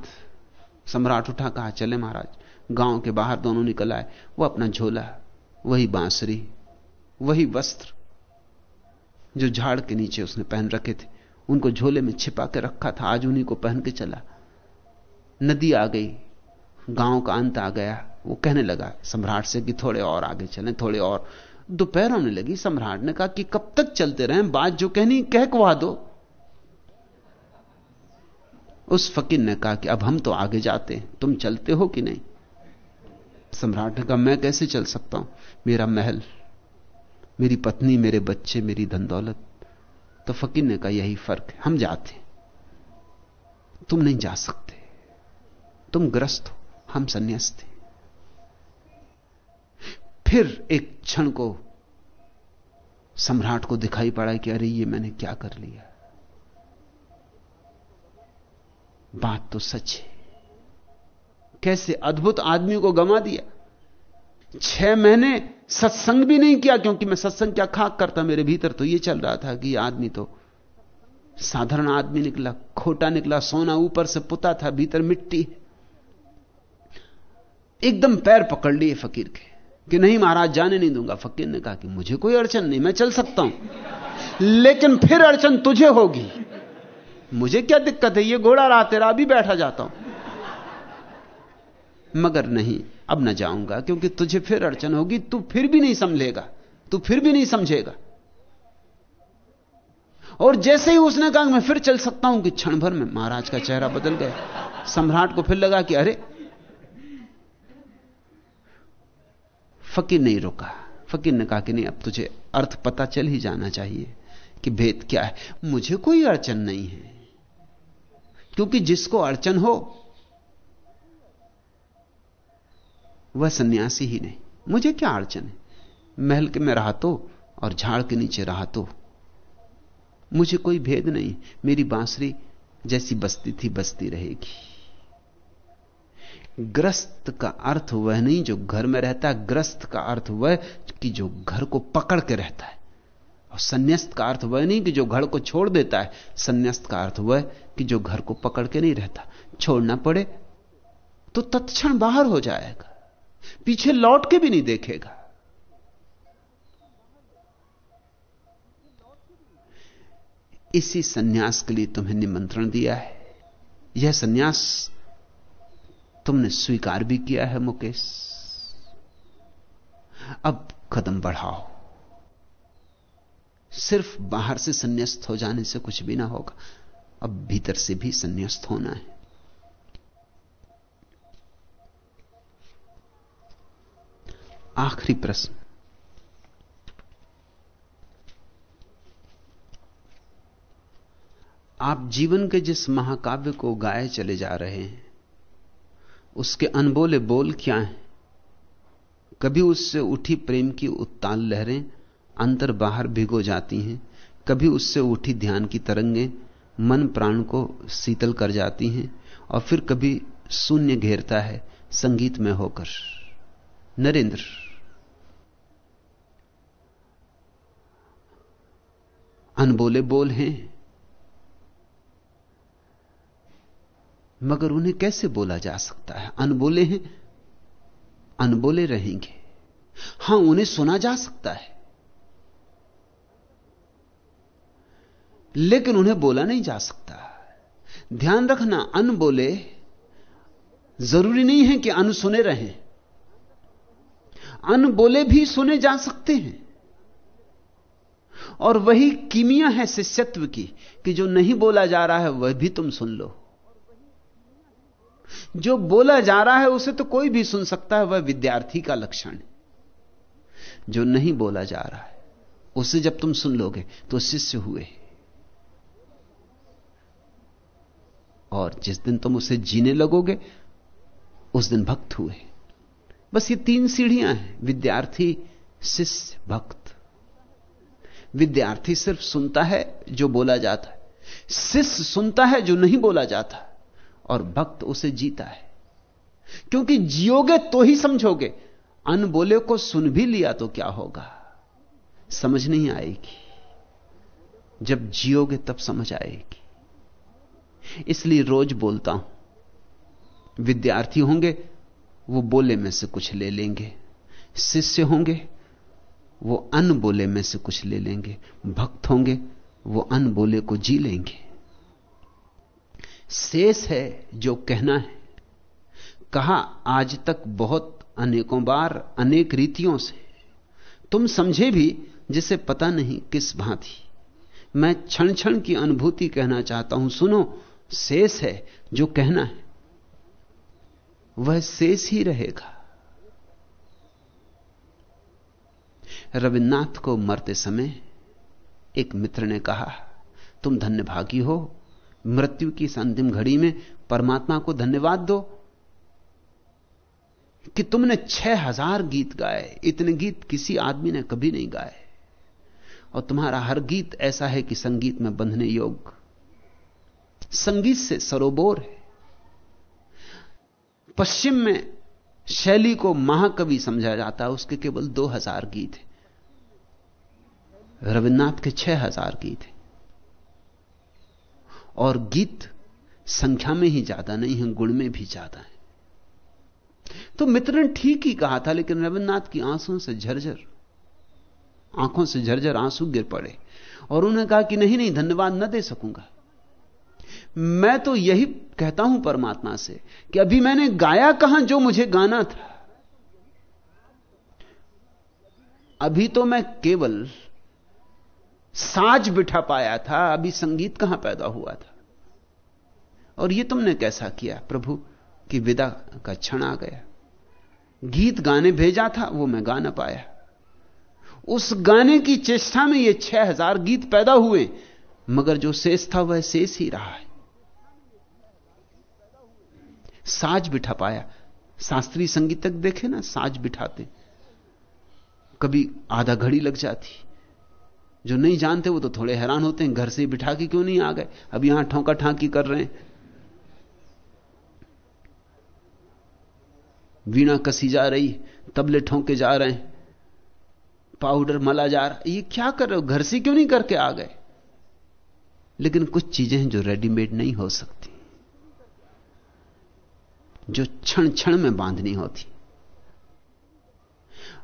सम्राट उठा, कहा, चले महाराज, गाँव के बाहर दोनों निकल आए। वो अपना झोला, वही बांसुरी, वही वस्त्र जो झाड़ के नीचे उसने पहन रखे थे, उनको झोले में छिपा के रखा था, आज उन्हीं को पहन के चला। नदी आ गई, गाँव का अंत आ गया। वो कहने लगा, सम्राट से कि थोड़े और आगे चलें, थोड़े और। दोपहर होने लगी, सम्राट ने कहा कि कब तक चलते रहें, बात जो कहनी कहकवा दो। उस फकीर ने कहा कि अब हम तो आगे जाते हैं, तुम चलते हो कि नहीं? सम्राट ने कहा, मैं कैसे चल सकता हूँ? मेरा महल, मेरी पत्नी, मेरे बच्चे, मेरी धन दौलत तो फकीर ने कहा, यही फ़र्क है, हम जाते तुम नहीं जा सकते। तुम ग्रस्त हो, हम संन्यास्त थे फिर एक क्षण को सम्राट को दिखाई पड़ा कि अरे, ये मैंने क्या कर लिया? बात तो सच है। कैसे अद्भुत आदमी को गमा दिया। छह महीने सत्संग भी नहीं किया, क्योंकि मैं सत्संग क्या खाक करता, मेरे भीतर तो यह चल रहा था कि आदमी तो साधारण आदमी निकला, खोटा निकला, सोना ऊपर से पुता था, भीतर मिट्टी एकदम पैर पकड़ लिए फकीर के, कि नहीं महाराज, जाने नहीं दूँगा। फकीर ने कहा कि मुझे कोई अड़चन नहीं, मैं चल सकता हूँ। लेकिन फिर अड़चन तुझे होगी। मुझे क्या दिक्कत है? ये घोड़ा रहा, तेरा अभी बैठा जाता हूँ। मगर नहीं, अब ना जाऊँगा, क्योंकि तुझे फिर अड़चन होगी, तू फिर भी नहीं समझेगा। तू फिर भी नहीं समझेगा। और जैसे ही उसने कहा, मैं फिर चल सकता हूँ कि क्षण भर में महाराज का चेहरा बदल गया। सम्राट को फिर लगा कि अरे, फकीर नहीं रुका। फकीर ने कहा कि नहीं, अब तुझे अर्थ पता चल ही जाना चाहिए कि भेद क्या है। मुझे कोई अड़चन नहीं है। क्योंकि जिसको अड़चन हो, वह सन्यासी ही नहीं। मुझे क्या अड़चन है? महल के में रहा तो और झाड़ के नीचे रहा तो। मुझे कोई भेद नहीं। मेरी बांसुरी जैसी बसती थी, बसती रहेगी। ग्रस्त का अर्थ वह नहीं जो घर में रहता है। ग्रस्त का अर्थ वह कि जो घर को पकड़ के रहता है। और संन्यास्त का अर्थ वह नहीं कि जो घर को छोड़ देता है, संन्यास्त का अर्थ वह कि जो घर को पकड़ के नहीं रहता, छोड़ना पड़े तो तत्क्षण बाहर हो जाएगा, पीछे लौट के भी नहीं देखेगा। इसी सन्यास के लिए तुम्हें निमंत्रण दिया है। यह सन्यास तुमने स्वीकार भी किया है, मुकेश। अब कदम बढ़ाओ। सिर्फ़ बाहर से संन्यास्त हो जाने से कुछ भी ना होगा। अब भीतर से भी संन्यास्त होना है। आखिरी प्रश्न। आप जीवन के जिस महाकाव्य को गाए चले जा रहे हैं, उसके अनबोले बोल क्या हैं? कभी उससे उठी प्रेम की उत्ताल लहरें अंतर बाहर भिगो जाती हैं, कभी उससे उठी ध्यान की तरंगें, मन प्राण को शीतल कर जाती हैं, और फिर कभी शून्य घेरता है संगीत में होकर। नरेंद्र। अनबोले बोल हैं। मगर उन्हें कैसे बोला जा सकता है? अनबोले हैं, अनबोले रहेंगे। हाँ, उन्हें सुना जा सकता है। लेकिन उन्हें बोला नहीं जा सकता। ध्यान रखना, अन बोले ज़रूरी नहीं है कि अन सुने रहें। अन बोले भी सुने जा सकते हैं। और वही कीमिया है शिष्यत्व की, कि जो नहीं बोला जा रहा है, वह भी तुम सुन लो। जो बोला जा रहा है, उसे तो कोई भी सुन सकता है, वह विद्यार्थी का लक्षण है। जो नहीं बोला जा रहा है, उसे जब तुम सुन लोगे तो शिष्य हुए। और जिस दिन तुम उसे जीने लगोगे, उस दिन भक्त हुए। बस ये तीन सीढ़ियाँ हैं, विद्यार्थी, शिष्य, भक्त। विद्यार्थी सिर्फ़ सुनता है जो बोला जाता है। शिष्य सुनता है जो नहीं बोला जाता। और भक्त उसे जीता है। क्योंकि जियोगे तो ही समझोगे, अनबोले को सुन भी लिया तो क्या होगा? समझ नहीं आएगी। जब जियोगे तब समझ आएगी। इसलिए रोज बोलता हूँ। विद्यार्थी होंगे, वो बोले में से कुछ ले लेंगे। शिष्य होंगे, वो अनबोले में से कुछ ले लेंगे। भक्त होंगे, वो अनबोले को जी लेंगे। शेष है जो कहना है। कहा, आज तक बहुत अनेकों बार, अनेक रीतियों से। तुम समझे भी, जिसे पता नहीं किस भांति। मैं क्षण क्षण की अनुभूति कहना चाहता हूँ, सुनो। शेष है जो कहना है। वह शेष ही रहेगा। रविन्द्रनाथ को मरते समय एक मित्र ने कहा, तुम धन्यभागी हो। मृत्यु की इस अंतिम घड़ी में परमात्मा को धन्यवाद दो कि तुमने छह हज़ार गीत गाए। इतने गीत किसी आदमी ने कभी नहीं गाए। और तुम्हारा हर गीत ऐसा है कि संगीत में बंधने योग्य संगीत से सरोबोर है। पश्चिम में शैली को महाकवि समझा जाता है, उसके केवल दो हज़ार गीत हैं। रविन्द्रनाथ के छह हज़ार गीत हैं। और गीत संख्या में ही ज़्यादा नहीं है, गुण में भी ज़्यादा है। तो मित्र ने ठीक ही कहा था, लेकिन रविन्द्रनाथ की आंसुओं से झरझर, आँखों से झरझर आँसू गिर पड़े। और उन्होंने कहा कि नहीं नहीं, धन्यवाद, न दे सकूँगा। मैं तो यही कहता हूँ परमात्मा से कि अभी मैंने गाया कहाँ जो मुझे गाना था? अभी तो मैं केवल साज बिठा पाया था, अभी संगीत कहाँ पैदा हुआ था? और यह तुमने कैसा किया प्रभु, कि विदा का क्षण आ गया? गीत गाने भेजा था, वो मैं गा ना पाया। उस गाने की चेष्टा में ये छह हज़ार गीत पैदा हुए, मगर जो शेष था वह शेष ही रहा है। साज बिठा पाया शास्त्रीय संगीत तक देखे ना, साज बिठाते। कभी आधा घड़ी लग जाती। जो नहीं जानते वो तो थोड़े हैरान होते हैं, घर से ही बिठा के क्यों नहीं आ गए? अब यहाँ ठोंका ठांकी कर रहे हैं। वीणा कसी जा रही, तबले ठोंके जा रहे हैं। पाउडर मला जा रहा। ये क्या कर रहे हो? घर से क्यों नहीं करके आ गए? लेकिन कुछ चीज़ें हैं जो रेडीमेड नहीं हो सकती। जो क्षण क्षण में बांधनी होती।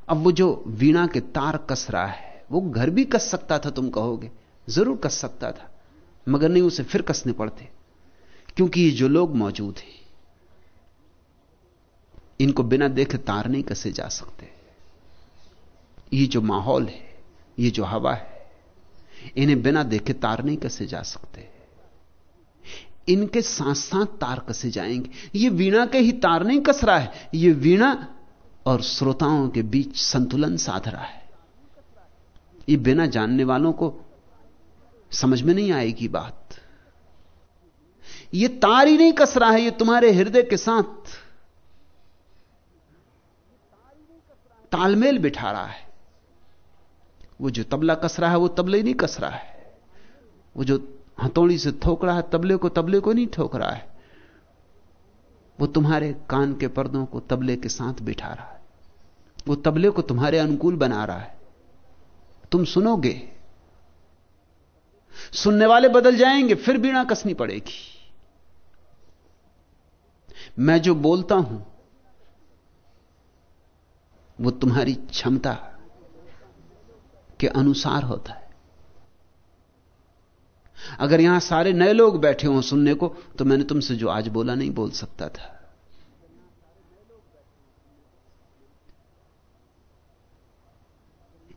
अब वो जो वीणा के तार कस रहा है, वो घर भी कस सकता था, तुम कहोगे। ज़रूर कस सकता था, मगर नहीं, उसे फिर कसने पड़ते। क्योंकि ये जो लोग मौजूद हैं, इनको बिना देखे तार नहीं कसे जा सकते। ये जो माहौल है, ये जो हवा है, इन्हें बिना देखे तार नहीं कसे जा सकते। इनके साथ साथ तार कसे जाएँगे। ये वीणा के ही तार नहीं कस रहा है, ये वीणा और श्रोताओं के बीच संतुलन साध रहा है। ये बिना जानने वालों को समझ में नहीं आएगी बात। ये तार ही नहीं कस रहा है, ये तुम्हारे हृदय के साथ तालमेल बिठा रहा है। वो जो तबला कस रहा है, वो तबले नहीं कस रहा है। वो जो हथौड़ी से ठोक रहा है, तबले को तबले को नहीं ठोक रहा है। वो तुम्हारे कान के पर्दों को तबले के साथ बिठा रहा है। वो तबले को तुम्हारे अनुकूल बना रहा है। तुम सुनोगे? सुनने वाले बदल जाएँगे, फिर बीणा कसनी पड़ेगी। मैं जो बोलता हूँ, वो तुम्हारी क्षमता के अनुसार होता है। अगर यहाँ सारे नए लोग बैठे हों सुनने को तो मैंने तुमसे जो आज बोला नहीं बोल सकता था।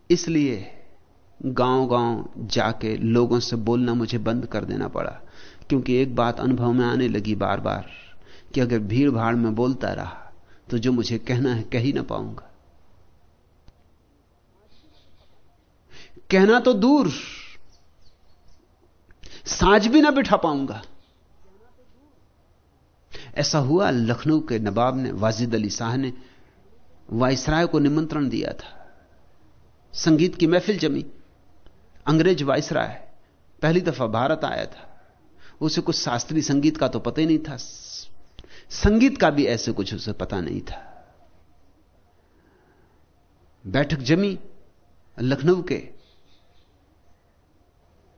इसलिए गाँव गाँव जाके लोगों से बोलना मुझे बंद कर देना पड़ा, क्योंकि एक बात अनुभव में आने लगी बार बार कि अगर भीड़ भाड़ में बोलता रहा तो जो मुझे कहना है कह ही ना पाऊँगा। कहना तो दूर साज भी ना बिठा पाऊँगा। ऐसा हुआ, लखनऊ के नवाब ने, वाजिद अली शाह ने वायसराय को निमंत्रण दिया था। संगीत की महफिल जमी। अंग्रेज़ वायसराय पहली दफ़ा भारत आया था। उसे कुछ शास्त्रीय संगीत का तो पता ही नहीं था। संगीत का भी ऐसे कुछ उसे पता नहीं था। बैठक जमी, लखनऊ के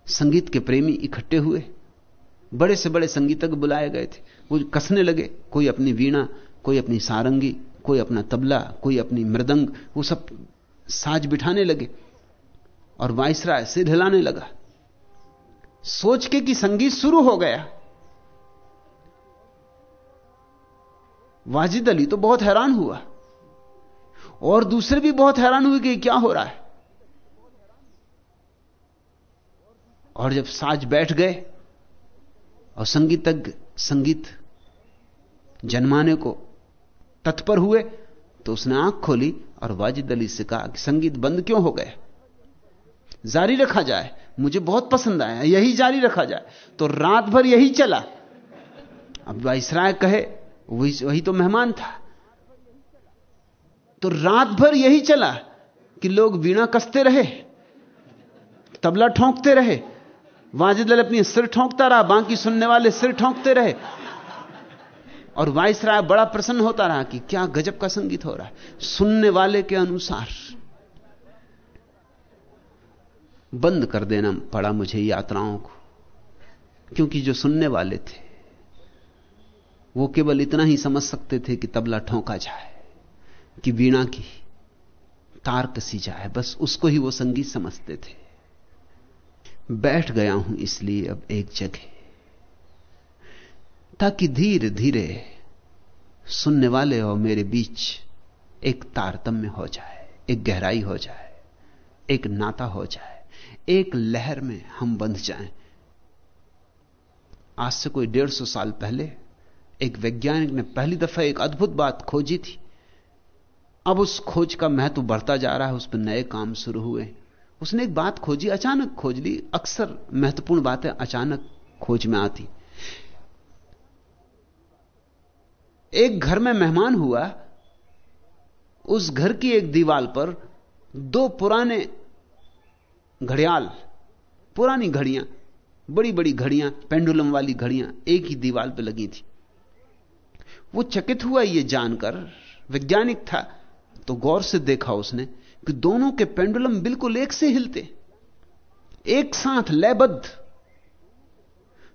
संगीत के प्रेमी इकट्ठे हुए। बड़े से बड़े संगीतज्ञ बुलाए गए थे। वो कसने लगे। कोई अपनी वीणा, कोई अपनी सारंगी, कोई अपना तबला, कोई अपनी मृदंग, वो सब साज बिठाने लगे और वायसराय सिर हिलाने लगा। सोच के कि संगीत शुरू हो गया। वाजिद अली तो बहुत हैरान हुआ। और दूसरे भी बहुत हैरान हुए कि क्या हो रहा है। और जब साज बैठ गए और संगीतज्ञ संगीत जन्माने को तत्पर हुए तो उसने आँख खोली और वाजिद अली से कहा कि संगीत बंद क्यों हो गया? जारी रखा जाए, मुझे बहुत पसंद आया, यही जारी रखा जाए। तो रात भर यही चला। अब वाइसराय कहे, वही वही तो मेहमान था। तो रात भर यही चला कि लोग वीणा कसते रहे, तबला ठोंकते रहे वाजिदल अपनी सिर ठोंकता रहा, बाकी सुनने वाले सिर ठोंकते रहे। और वाइसराय बड़ा प्रसन्न होता रहा कि क्या गजब का संगीत हो रहा है। सुनने वाले के अनुसार। बंद कर देना पड़ा मुझे यात्राओं को। क्योंकि जो सुनने वाले थे, वो केवल इतना ही समझ सकते थे कि तबला ठोंका जाए, कि वीणा की तार कसी जाए, बस उसको ही वो संगीत समझते थे। बैठ गया हूँ इसलिए अब एक जगह। ताकि धीरे धीरे सुनने वाले और मेरे बीच एक तारतम्य हो जाए, एक गहराई हो जाए, एक नाता हो जाए, एक लहर में हम बंध जाएँ। आज से कोई डेढ़ सौ साल पहले एक वैज्ञानिक ने पहली दफ़ा एक अद्भुत बात खोजी थी। अब उस खोज का महत्व बढ़ता जा रहा है, उस पर नए काम शुरू हुए। उसने एक बात खोजी, अचानक खोज ली। अक्सर महत्वपूर्ण बातें अचानक खोज में आती। एक घर में मेहमान हुआ। उस घर की एक दीवार पर दो पुराने घड़ियाल, पुरानी घड़ियाँ बड़ी बड़ी घड़ियाँ, पेंडुलम वाली घड़ियाँ एक ही दीवार पर लगी थी। वो चकित हुआ यह जानकर, वैज्ञानिक था तो गौर से देखा उसने कि दोनों के पेंडुलम बिल्कुल एक से हिलते, एक साथ लयबद्ध।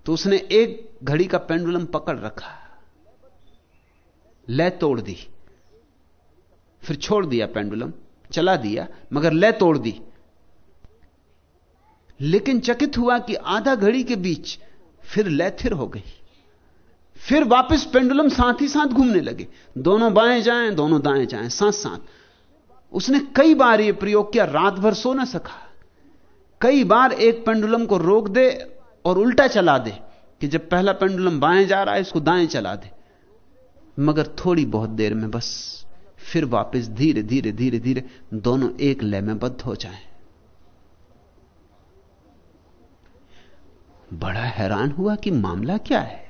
तो उसने एक घड़ी का पेंडुलम पकड़ रखा, लय तोड़ दी, फिर छोड़ दिया पेंडुलम, चला दिया, मगर लय तोड़ दी। लेकिन चकित हुआ कि आधा घड़ी के बीच फिर लय थिर हो गई, फिर वापस पेंडुलम साथ ही साथ घूमने लगे। दोनों बाएँ जाएँ, दोनों दाएँ जाएँ, साथ साथ। उसने कई बार यह प्रयोग किया रात भर सो ना सका। कई बार एक पेंडुलम को रोक दे और उल्टा चला दे कि जब पहला पेंडुलम बाएँ जा रहा है, इसको दाएँ चला दे। मगर थोड़ी बहुत देर में बस, फिर वापस धीरे धीरे धीरे धीरे दोनों एक लय में बद्ध हो जाएँ। बड़ा हैरान हुआ कि मामला क्या है,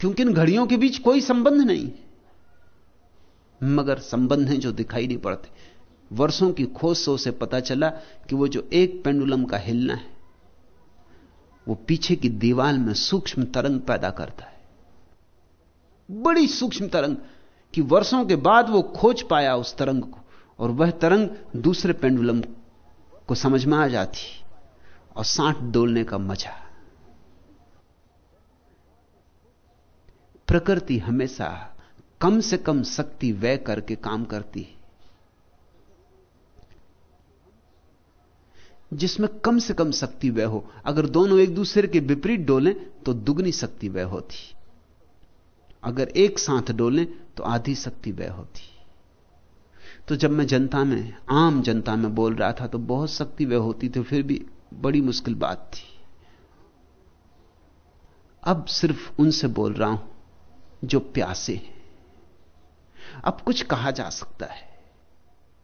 क्योंकि इन घड़ियों के बीच कोई संबंध नहीं। मगर संबंध हैं जो दिखाई नहीं पड़ते। वर्षों की खोज से उसे पता चला कि वो जो एक पेंडुलम का हिलना है, वो पीछे की दीवार में सूक्ष्म तरंग पैदा करता है। बड़ी सूक्ष्म तरंग कि वर्षों के बाद वो खोज पाया उस तरंग को और वह तरंग दूसरे पेंडुलम को समझ में आ जाती और साठ डोलने का मज़ा। प्रकृति हमेशा कम से कम शक्ति व्यय करके काम करती है। जिसमें कम से कम शक्ति व्यय हो, अगर दोनों एक दूसरे के विपरीत डोलें तो दुगनी शक्ति व्यय होती। अगर एक साथ डोलें तो आधी शक्ति व्यय होती। तो जब मैं जनता में, आम जनता में बोल रहा था तो बहुत शक्ति व्यय होती थी, फिर भी बड़ी मुश्किल बात थी। अब सिर्फ़ उनसे बोल रहा हूँ, जो प्यासे हैं। अब कुछ कहा जा सकता है।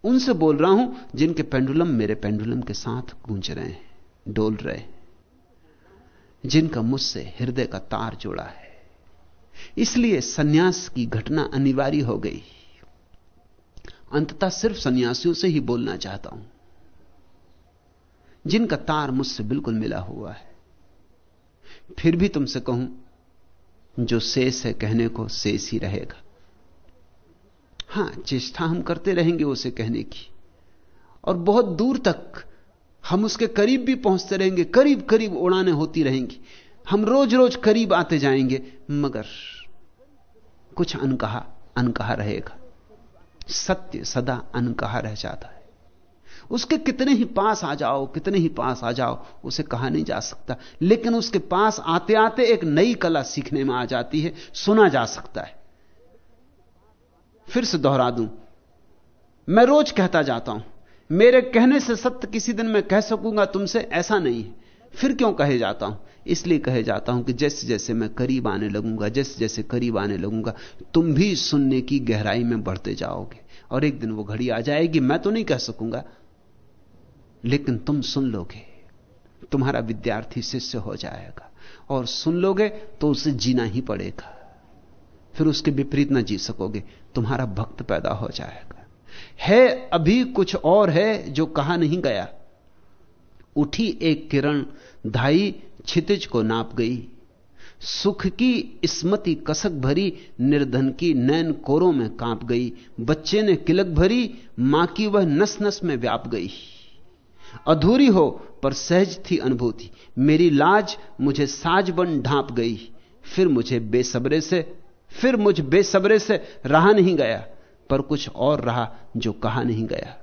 उनसे बोल रहा हूँ, जिनके पेंडुलम मेरे पेंडुलम के साथ गूंज रहे हैं, डोल रहे हैं, जिनका मुझसे हृदय का तार जोड़ा है। इसलिए सन्यास की घटना अनिवार्य हो गई। अंततः सिर्फ़ सन्यासियों से ही बोलना चाहता हूँ। जिनका तार मुझसे बिल्कुल मिला हुआ है। फिर भी तुमसे कहूँ, जो शेष है कहने को शेष ही रहेगा। हाँ, चेष्टा हम करते रहेंगे उसे कहने की। और बहुत दूर तक हम उसके करीब भी पहुँचते रहेंगे, करीब करीब उड़ाने होती रहेंगी। हम रोज रोज करीब आते जाएँगे, मगर कुछ अनकहा अनकहा रहेगा। सत्य सदा अनकहा रह जाता है। उसके कितने ही पास आ जाओ, कितने ही पास आ जाओ, उसे कहा नहीं जा सकता। लेकिन उसके पास आते आते एक नई कला सीखने में आ जाती है, सुना जा सकता है। फिर से दोहरा दूँ। मैं रोज कहता जाता हूँ, मेरे कहने से सत्य किसी दिन मैं कह सकूँगा, तुमसे ऐसा नहीं। है फिर क्यों कहे जाता हूँ? इसलिए कहे जाता हूँ कि जैसे जैसे मैं करीब आने लगूँगा, जैसे जैसे करीब आने लगूँगा, तुम भी सुनने की गहराई में बढ़ते जाओगे और एक दिन वो घड़ी आ जाएगी, मैं तो नहीं कह सकूँगा। लेकिन तुम सुन लोगे, तुम्हारा विद्यार्थी शिष्य हो जाएगा और सुन लोगे तो उसे जीना ही पड़ेगा। फिर उसके विपरीत ना जी सकोगे, तुम्हारा भक्त पैदा हो जाएगा। है अभी कुछ और है जो कहा नहीं गया। उठी एक किरण, धाई छितिज को नाप गई। सुख की स्मृति कसक भरी, निर्धन की नैन कोरों में काँप गई। बच्चे ने किलक भरी, माँ की वह नस नस में व्याप गई। अधूरी हो, पर सहज थी अनुभूति। मेरी लाज मुझे साज बन ढांप गई। फिर मुझे बेसब्रे से फिर मुझ बेसब्रे से रहा नहीं गया, पर कुछ और रहा जो कहा नहीं गया।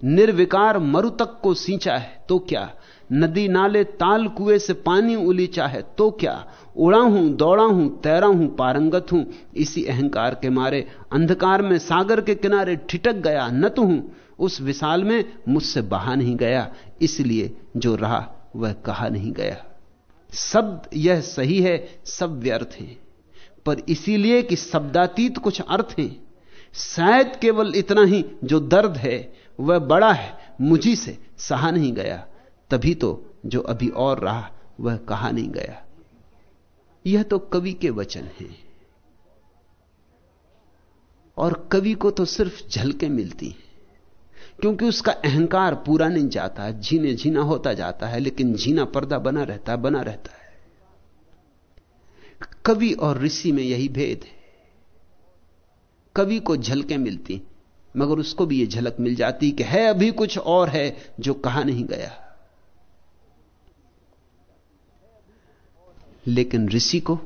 निर्विकार मरु तक को सींचा है तो क्या? नदी नाले ताल कुएँ से पानी उलीचा है तो क्या? उड़ा हूँ दौड़ा हूँ तैरा हूँ पारंगत हूँ इसी अहंकार के मारे अंधकार में सागर के किनारे ठिटक गया न तो हूँ उस विशाल में मुझसे बहा नहीं गया, इसलिए जो रहा वह कहा नहीं गया। शब्द यह सही है, सब व्यर्थ है। पर इसीलिए कि शब्दातीत कुछ अर्थ हैं। शायद केवल इतना ही, जो दर्द है, वह बड़ा है, मुझी से सहा नहीं गया। तभी तो जो अभी और रहा, वह कहा नहीं गया। यह तो कवि के वचन हैं। और कवि को तो सिर्फ़ झलके मिलती हैं। क्योंकि उसका अहंकार पूरा नहीं जाता झीने झीना होता जाता है, लेकिन झीना पर्दा बना रहता है बना रहता है। कवि और ऋषि में यही भेद है। कवि को झलकें मिलती मगर उसको भी यह झलक मिल जाती कि है अभी कुछ और है जो कहा नहीं गया। लेकिन ऋषि को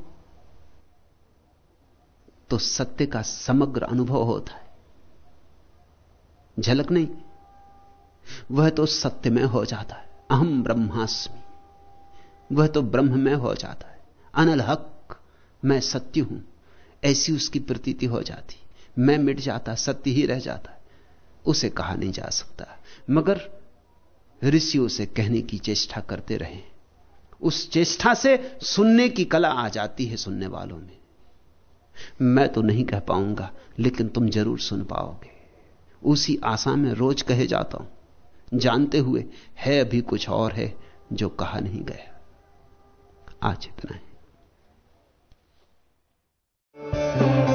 तो सत्य का समग्र अनुभव होता है। झलक नहीं, वह तो सत्य में हो जाता है। अहम ब्रह्मास्मि, वह तो ब्रह्म में हो जाता है। अनल हक मैं सत्य हूँ। ऐसी उसकी प्रतीति हो जाती। मैं मिट जाता, सत्य ही रह जाता। उसे कहा नहीं जा सकता। मगर ऋषि उसे कहने की चेष्टा करते रहे। उस चेष्टा से सुनने की कला आ जाती है सुनने वालों में। मैं तो नहीं कह पाऊँगा, लेकिन तुम ज़रूर सुन पाओगे। उसी आशा में रोज कहे जाता हूँ। जानते हुए है अभी कुछ और है जो कहा नहीं गया। आज इतना है। Música